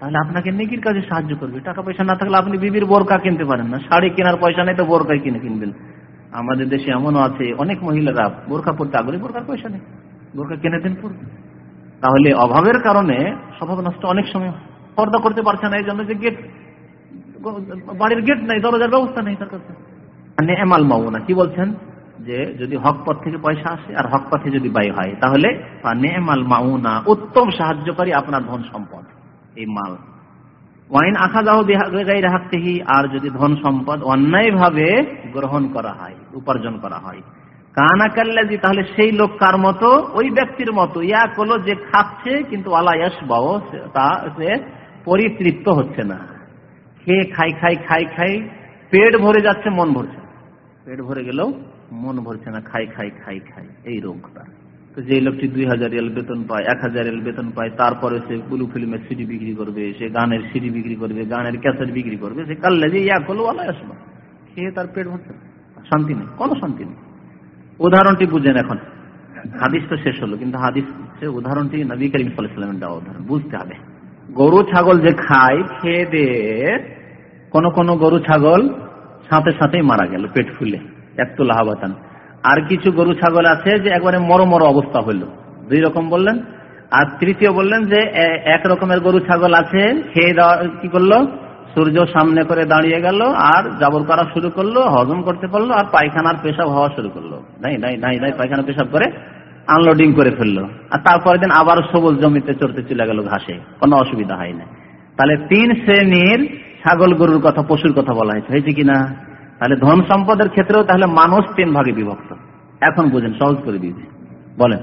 তাহলে আপনাকে নেকির কাজে সাহায্য করবে। টাকা পয়সা না থাকলে আপনি বিবির বোরকা কিনতে পারেন না। শাড়ি কেনার পয়সা নেই তো বোরকাই কিনে কিনবেন। আমাদের দেশে এমনও আছে, অনেক মহিলারা বোরখা পড়তে আগ্রহী বোরকার পয়সা নেই। বোরকা কিনে দেন পড়বে তাহলে অভাবের কারণে স্বভাব নষ্ট অনেক সময় পর্দা করতে পারছে না, এই জন্য যে গেট বাড়ির গেট নাই, দরজার ব্যবস্থা নেই তার কাছে। নেমাল মাউনা কি বলছেন? যে যদি হক পথ থেকে পয়সা আসে আর হক পথে যদি ব্যয় হয়, তাহলে নেমাল মাউনা উত্তম সাহায্যকারী আপনার ধন সম্পদ, এই মাল। ওয়াইন আখা যাও গাই রাখতেহি আর যদি ধন সম্পদ অন্যায় ভাবে গ্রহণ করা হয়, উপার্জন করা হয়। কানা কাল্লাজি তাহলে সেই লোক কার মতো? ওই ব্যক্তির মতো। ইয়া কলো যে খাচ্ছে, কিন্তু আলায়াস বাও তা পরিতৃপ্ত হচ্ছে না। খেয়ে খাই খাই খাই খাই পেট ভরে যাচ্ছে, মন ভরছে পেট ভরে গেলেও মন ভরছে না খাই খাই খাই খাই এই রোগটা। তো যে লোকটি দুই হাজার এল বেতন পায়, এক হাজার এল বেতন পায়, তারপরে সে ব্লু ফিল্মের সিডি বিক্রি করবে, সে গানের সিডি বিক্রি করবে, গানের ক্যাসেট বিক্রি করবে, সে কাল্লে যে ইয়া করল আলায় আসলো খেয়ে তার পেট ভরছে শান্তি নেই, কোনো শান্তি নেই। উদাহরণটি বুঝেন এখন। হাদিস তো শেষ হলো, কিন্তু হাদিস উদাহরণটি নবী করিম সাল্লামের দেওয়া উদাহরণ। বুঝতে হবে। গরু, ছাগল যে খায় খেয়ে দিয়ে কোন কোন গরু, ছাগল সাথে সাথেই মারা গেল পেট ফুলে, এক তো লাহাবাতান আর কিছু গরু, ছাগল আছে যে একবারে মর মর অবস্থা হইল দুই রকম বললেন। আর তৃতীয় বললেন যে এক রকমের গরু, ছাগল আছে, খেয়ে দেওয়া, কি করল? সূর্য সামনে করে দাঁড়িয়ে গেল আর জাবর করা শুরু করল, হজম করতে পারল আর পায়খানার পেশাব হওয়া শুরু করল। নাই নাই নাই নাই পায়খানা পেশাব করে আনলোডিং করে ফেলল। আর তারপরের দিন আবার সবুজ জমিতে চড়তে চলে গেল ঘাসে। কোনো অসুবিধা হয় না তাহলে তিন শ্রেণির ছাগল গরুর কথা, পশুর কথা বলা হয়েছে। হয়েছে কিনা তাহলে ধন সম্পদের ক্ষেত্রেও তাহলে মানুষ তিন ভাগে বিভক্ত। এখন বুঝেন, সহজ করে দিয়েছি। বলেন,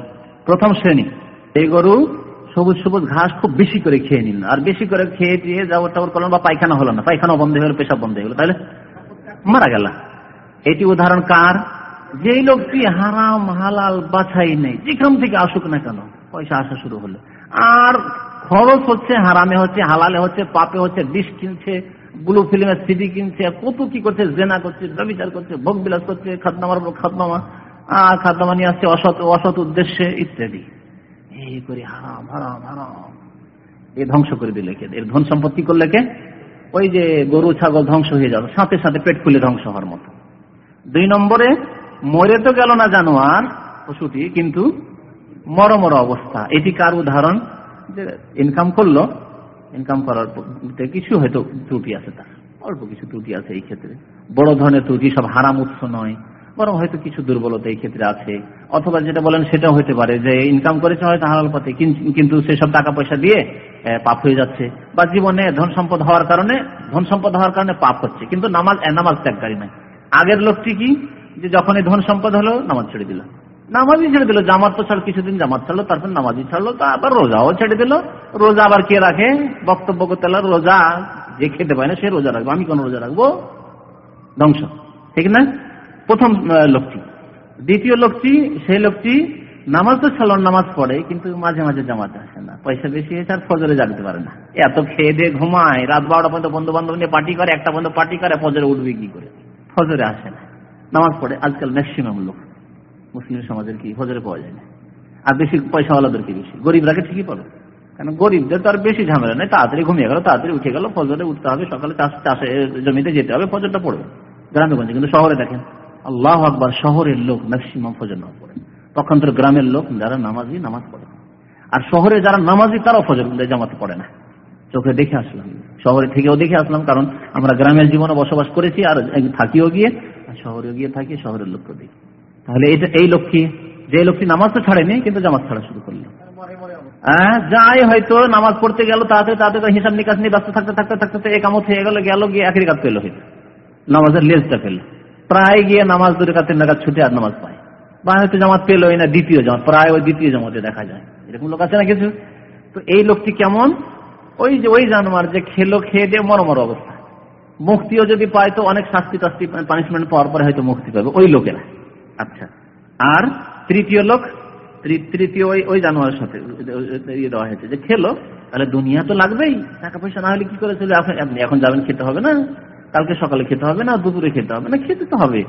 প্রথম শ্রেণি, এই গরু সবুজ সবুজ ঘাস খুব বেশি করে খেয়ে নিল। আর বেশি করে খেয়ে দিয়ে যাবর টাবর করলেন বা পায়খানা হলো না। পায়খানা বন্ধ হয়ে গেল, পেশাব বন্ধ হয়ে গেল। তাহলে মারা গেল। এটি উদাহরণ কার? যেই লোকটি হারাম, হালাল বাছাই নেই, যেখান থেকে আসুক না কেন, পয়সা আসা শুরু হলো। আর খরচ হচ্ছে, হারামে হচ্ছে, হালালে হচ্ছে, পাপে হচ্ছে ডিশ কিনছে ব্লু ফিল্মের সিডি কিনছে, কত কি করছে, জেনা করছে, ব্যবচার করছে, ভোগ বিলাস করছে খাদনামার খাদনামা খাদনামা নিয়ে আসছে, অসৎ অসৎ উদ্দেশ্যে, ইত্যাদি। এই করে হারাম হারাম হারাম। এ ধ্বংস করে দিলে কে? এর ধন সম্পত্তি করলে কে? ওই যে গরু, ছাগল ধ্বংস হয়ে যাবে, সাথে সাথে পেট খুলে ধ্বংস হওয়ার মতো। দুই নম্বরে মরে তো গেল না জানোয়ার পশুটি কিন্তু মর মর অবস্থা। এটি কার উদাহরণ? যে ইনকাম করল ইনকাম করার কিছু হয়তো ত্রুটি আছে তার। অল্প কিছু ত্রুটি আছে এই ক্ষেত্রে। বড় ধরনের ত্রুটি, সব হারাম উৎস নয়। বরং হয়তো কিছু দুর্বলতা এই ক্ষেত্রে আছে। অথবা যেটা বলেন, সেটাও হতে পারে যে ইনকাম করেছে হয়তো হালাল পথে কিন্তু সেসব টাকা পয়সা দিয়ে পাপ হয়ে যাচ্ছে। বা জীবনে ধন সম্পদ হওয়ার কারণে, ধন সম্পদ হওয়ার কারণে পাপ হচ্ছে। কিন্তু নামাজ নামাজ ত্যাগকারী নাই আগের লোকটি কি? যে যখন এই ধন সম্পদ হলো, নামাজ ছেড়ে দিল। নামাজই ছেড়ে দিল। জামাত তো ছাড়, কিছুদিন জামাত ছাড়লো, তারপর নামাজই ছাড়লো, তা আবার রোজাও ছেড়ে দিল। রোজা আবার কে রাখে? বক্তব্য করতে রোজা। যে খেতে পায় না, সে রোজা রাখব। আমি কোন রোজা রাখব? ধ্বংস। ঠিক না? প্রথম লোকটি দ্বিতীয় লোকটি সেই লোকটি নামাজ তো ছাড়ল, নামাজ পড়ে, কিন্তু মাঝে মাঝে জামাতে আসে না। পয়সা বেশি হয়েছে আর ফজরে জাগতে পারে না। এত খেয়ে দিয়ে ঘুমায়, রাত বারোটা পর্যন্ত বন্ধু বান্ধব নিয়ে পার্টি করে, একটা পর্যন্ত পার্টি করে, ফজরে উঠবে কি করে? ফজরে আসে না। নামাজ পড়ে, আজকাল ম্যাক্সিমাম লোক মুসলিম সমাজের কি ফজরে পাওয়া যায় না। আর বেশি পয়সাওয়ালাদেরকে বেশি। গরিবরাকে ঠিকই পাবে? কারণ গরিবদের তো আর বেশি ঝামেলা নেই। তাড়াতাড়ি ঘুমিয়ে গেল, তাড়াতাড়ি উঠে গেল, ফজরে উঠতে হবে, সকালে চাষ, চাষে জমিতে যেতে হবে, ফজরটা পড়বে। গ্রামে গঞ্জে কিন্তু শহরে দেখেন, আল্লাহ আকবর শহরের লোক ম্যাক্সিমাম ফজর নামাজ পড়ে। পক্ষান্তর গ্রামের লোক যারা নামাজি নামাজ পড়ে। আর শহরে যারা নামাজি তারাও ফজর জামাতে পড়ে না। চোখে দেখে আসলাম। শহরে থেকেও দেখে আসলাম, কারণ আমরা গ্রামের জীবনে বসবাস করেছি আর থাকিও গিয়ে শহরে গিয়ে থাকি, শহরের লোককে দেখি। তাহলে এটা এই লক্ষ্মী, যে লোকটি নামাজ তো ছাড়েনি, কিন্তু জামাত ছাড়া শুরু করল। যাই হয়তো নামাজ পড়তে গেল, তাতে তাতে হিসাব নিকাশ নিয়ে ব্যস্ত থাকতে থাকতে থাকতে একামত হয়ে গেল গেল, গিয়ে একই কাজ পেল হয়তো। নামাজের লেজটা পেল। প্রায় গিয়ে নামাজ দূরে কাতে নাগাদ ছুটে আর নামাজ পায়। বা হয়তো জামাত পেলোই না, দ্বিতীয় জামাত, প্রায় ওই দ্বিতীয় জামাতে দেখা যায়। এরকম লোক আছে না কিছু? তো এই লোকটি কেমন? ওই যে, ওই জানোয়ার যে খেলো, খেয়ে দিয়ে মরমর অবস্থা। মুক্তিও যদি পায় তো অনেক শাস্তি টাস্তি পানিশমেন্ট পাওয়ার পরে হয়তো মুক্তি পাবে। ওই লোকেরা। আচ্ছা। আর তৃতীয় লোক তৃতীয় ওই ওই জানোয়ারের সাথে ইয়ে দেওয়া হয়েছে যে খেলো, তাহলে দুনিয়া তো লাগবেই। টাকা পয়সা না হলে কি করে চলে আপনি এখন যাবেন, খেতে হবে না। কালকে সকালে খেতে হবে না, দুপুরে খেতে হবে না, খেতে তো হবে।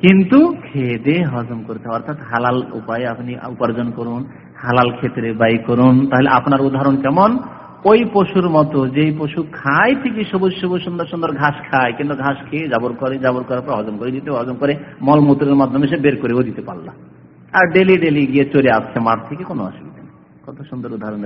কিন্তু খেয়ে দিয়ে হজম করতে হবে। অর্থাৎ হালাল উপায়ে আপনি উপার্জন করুন, হালাল ক্ষেত্রে ব্যয় করুন। তাহলে আপনার উদাহরণ কেমন? ওই পশুর মতো, যেই পশু খায় ঠিকই সবুজ সবুজ, সুন্দর সুন্দর ঘাস খায়, কিন্তু ঘাস খেয়ে জাবর করে, জাবর করার পর হজম করে, দিতে হজম করে মলমূত্রের মাধ্যমে সে বের করেও দিতে পারলাম আর ডেলি ডেলি গিয়ে চলে আসছে মাঠ থেকে, কোনো অসুবিধা নেই। কত সুন্দর উদাহরণ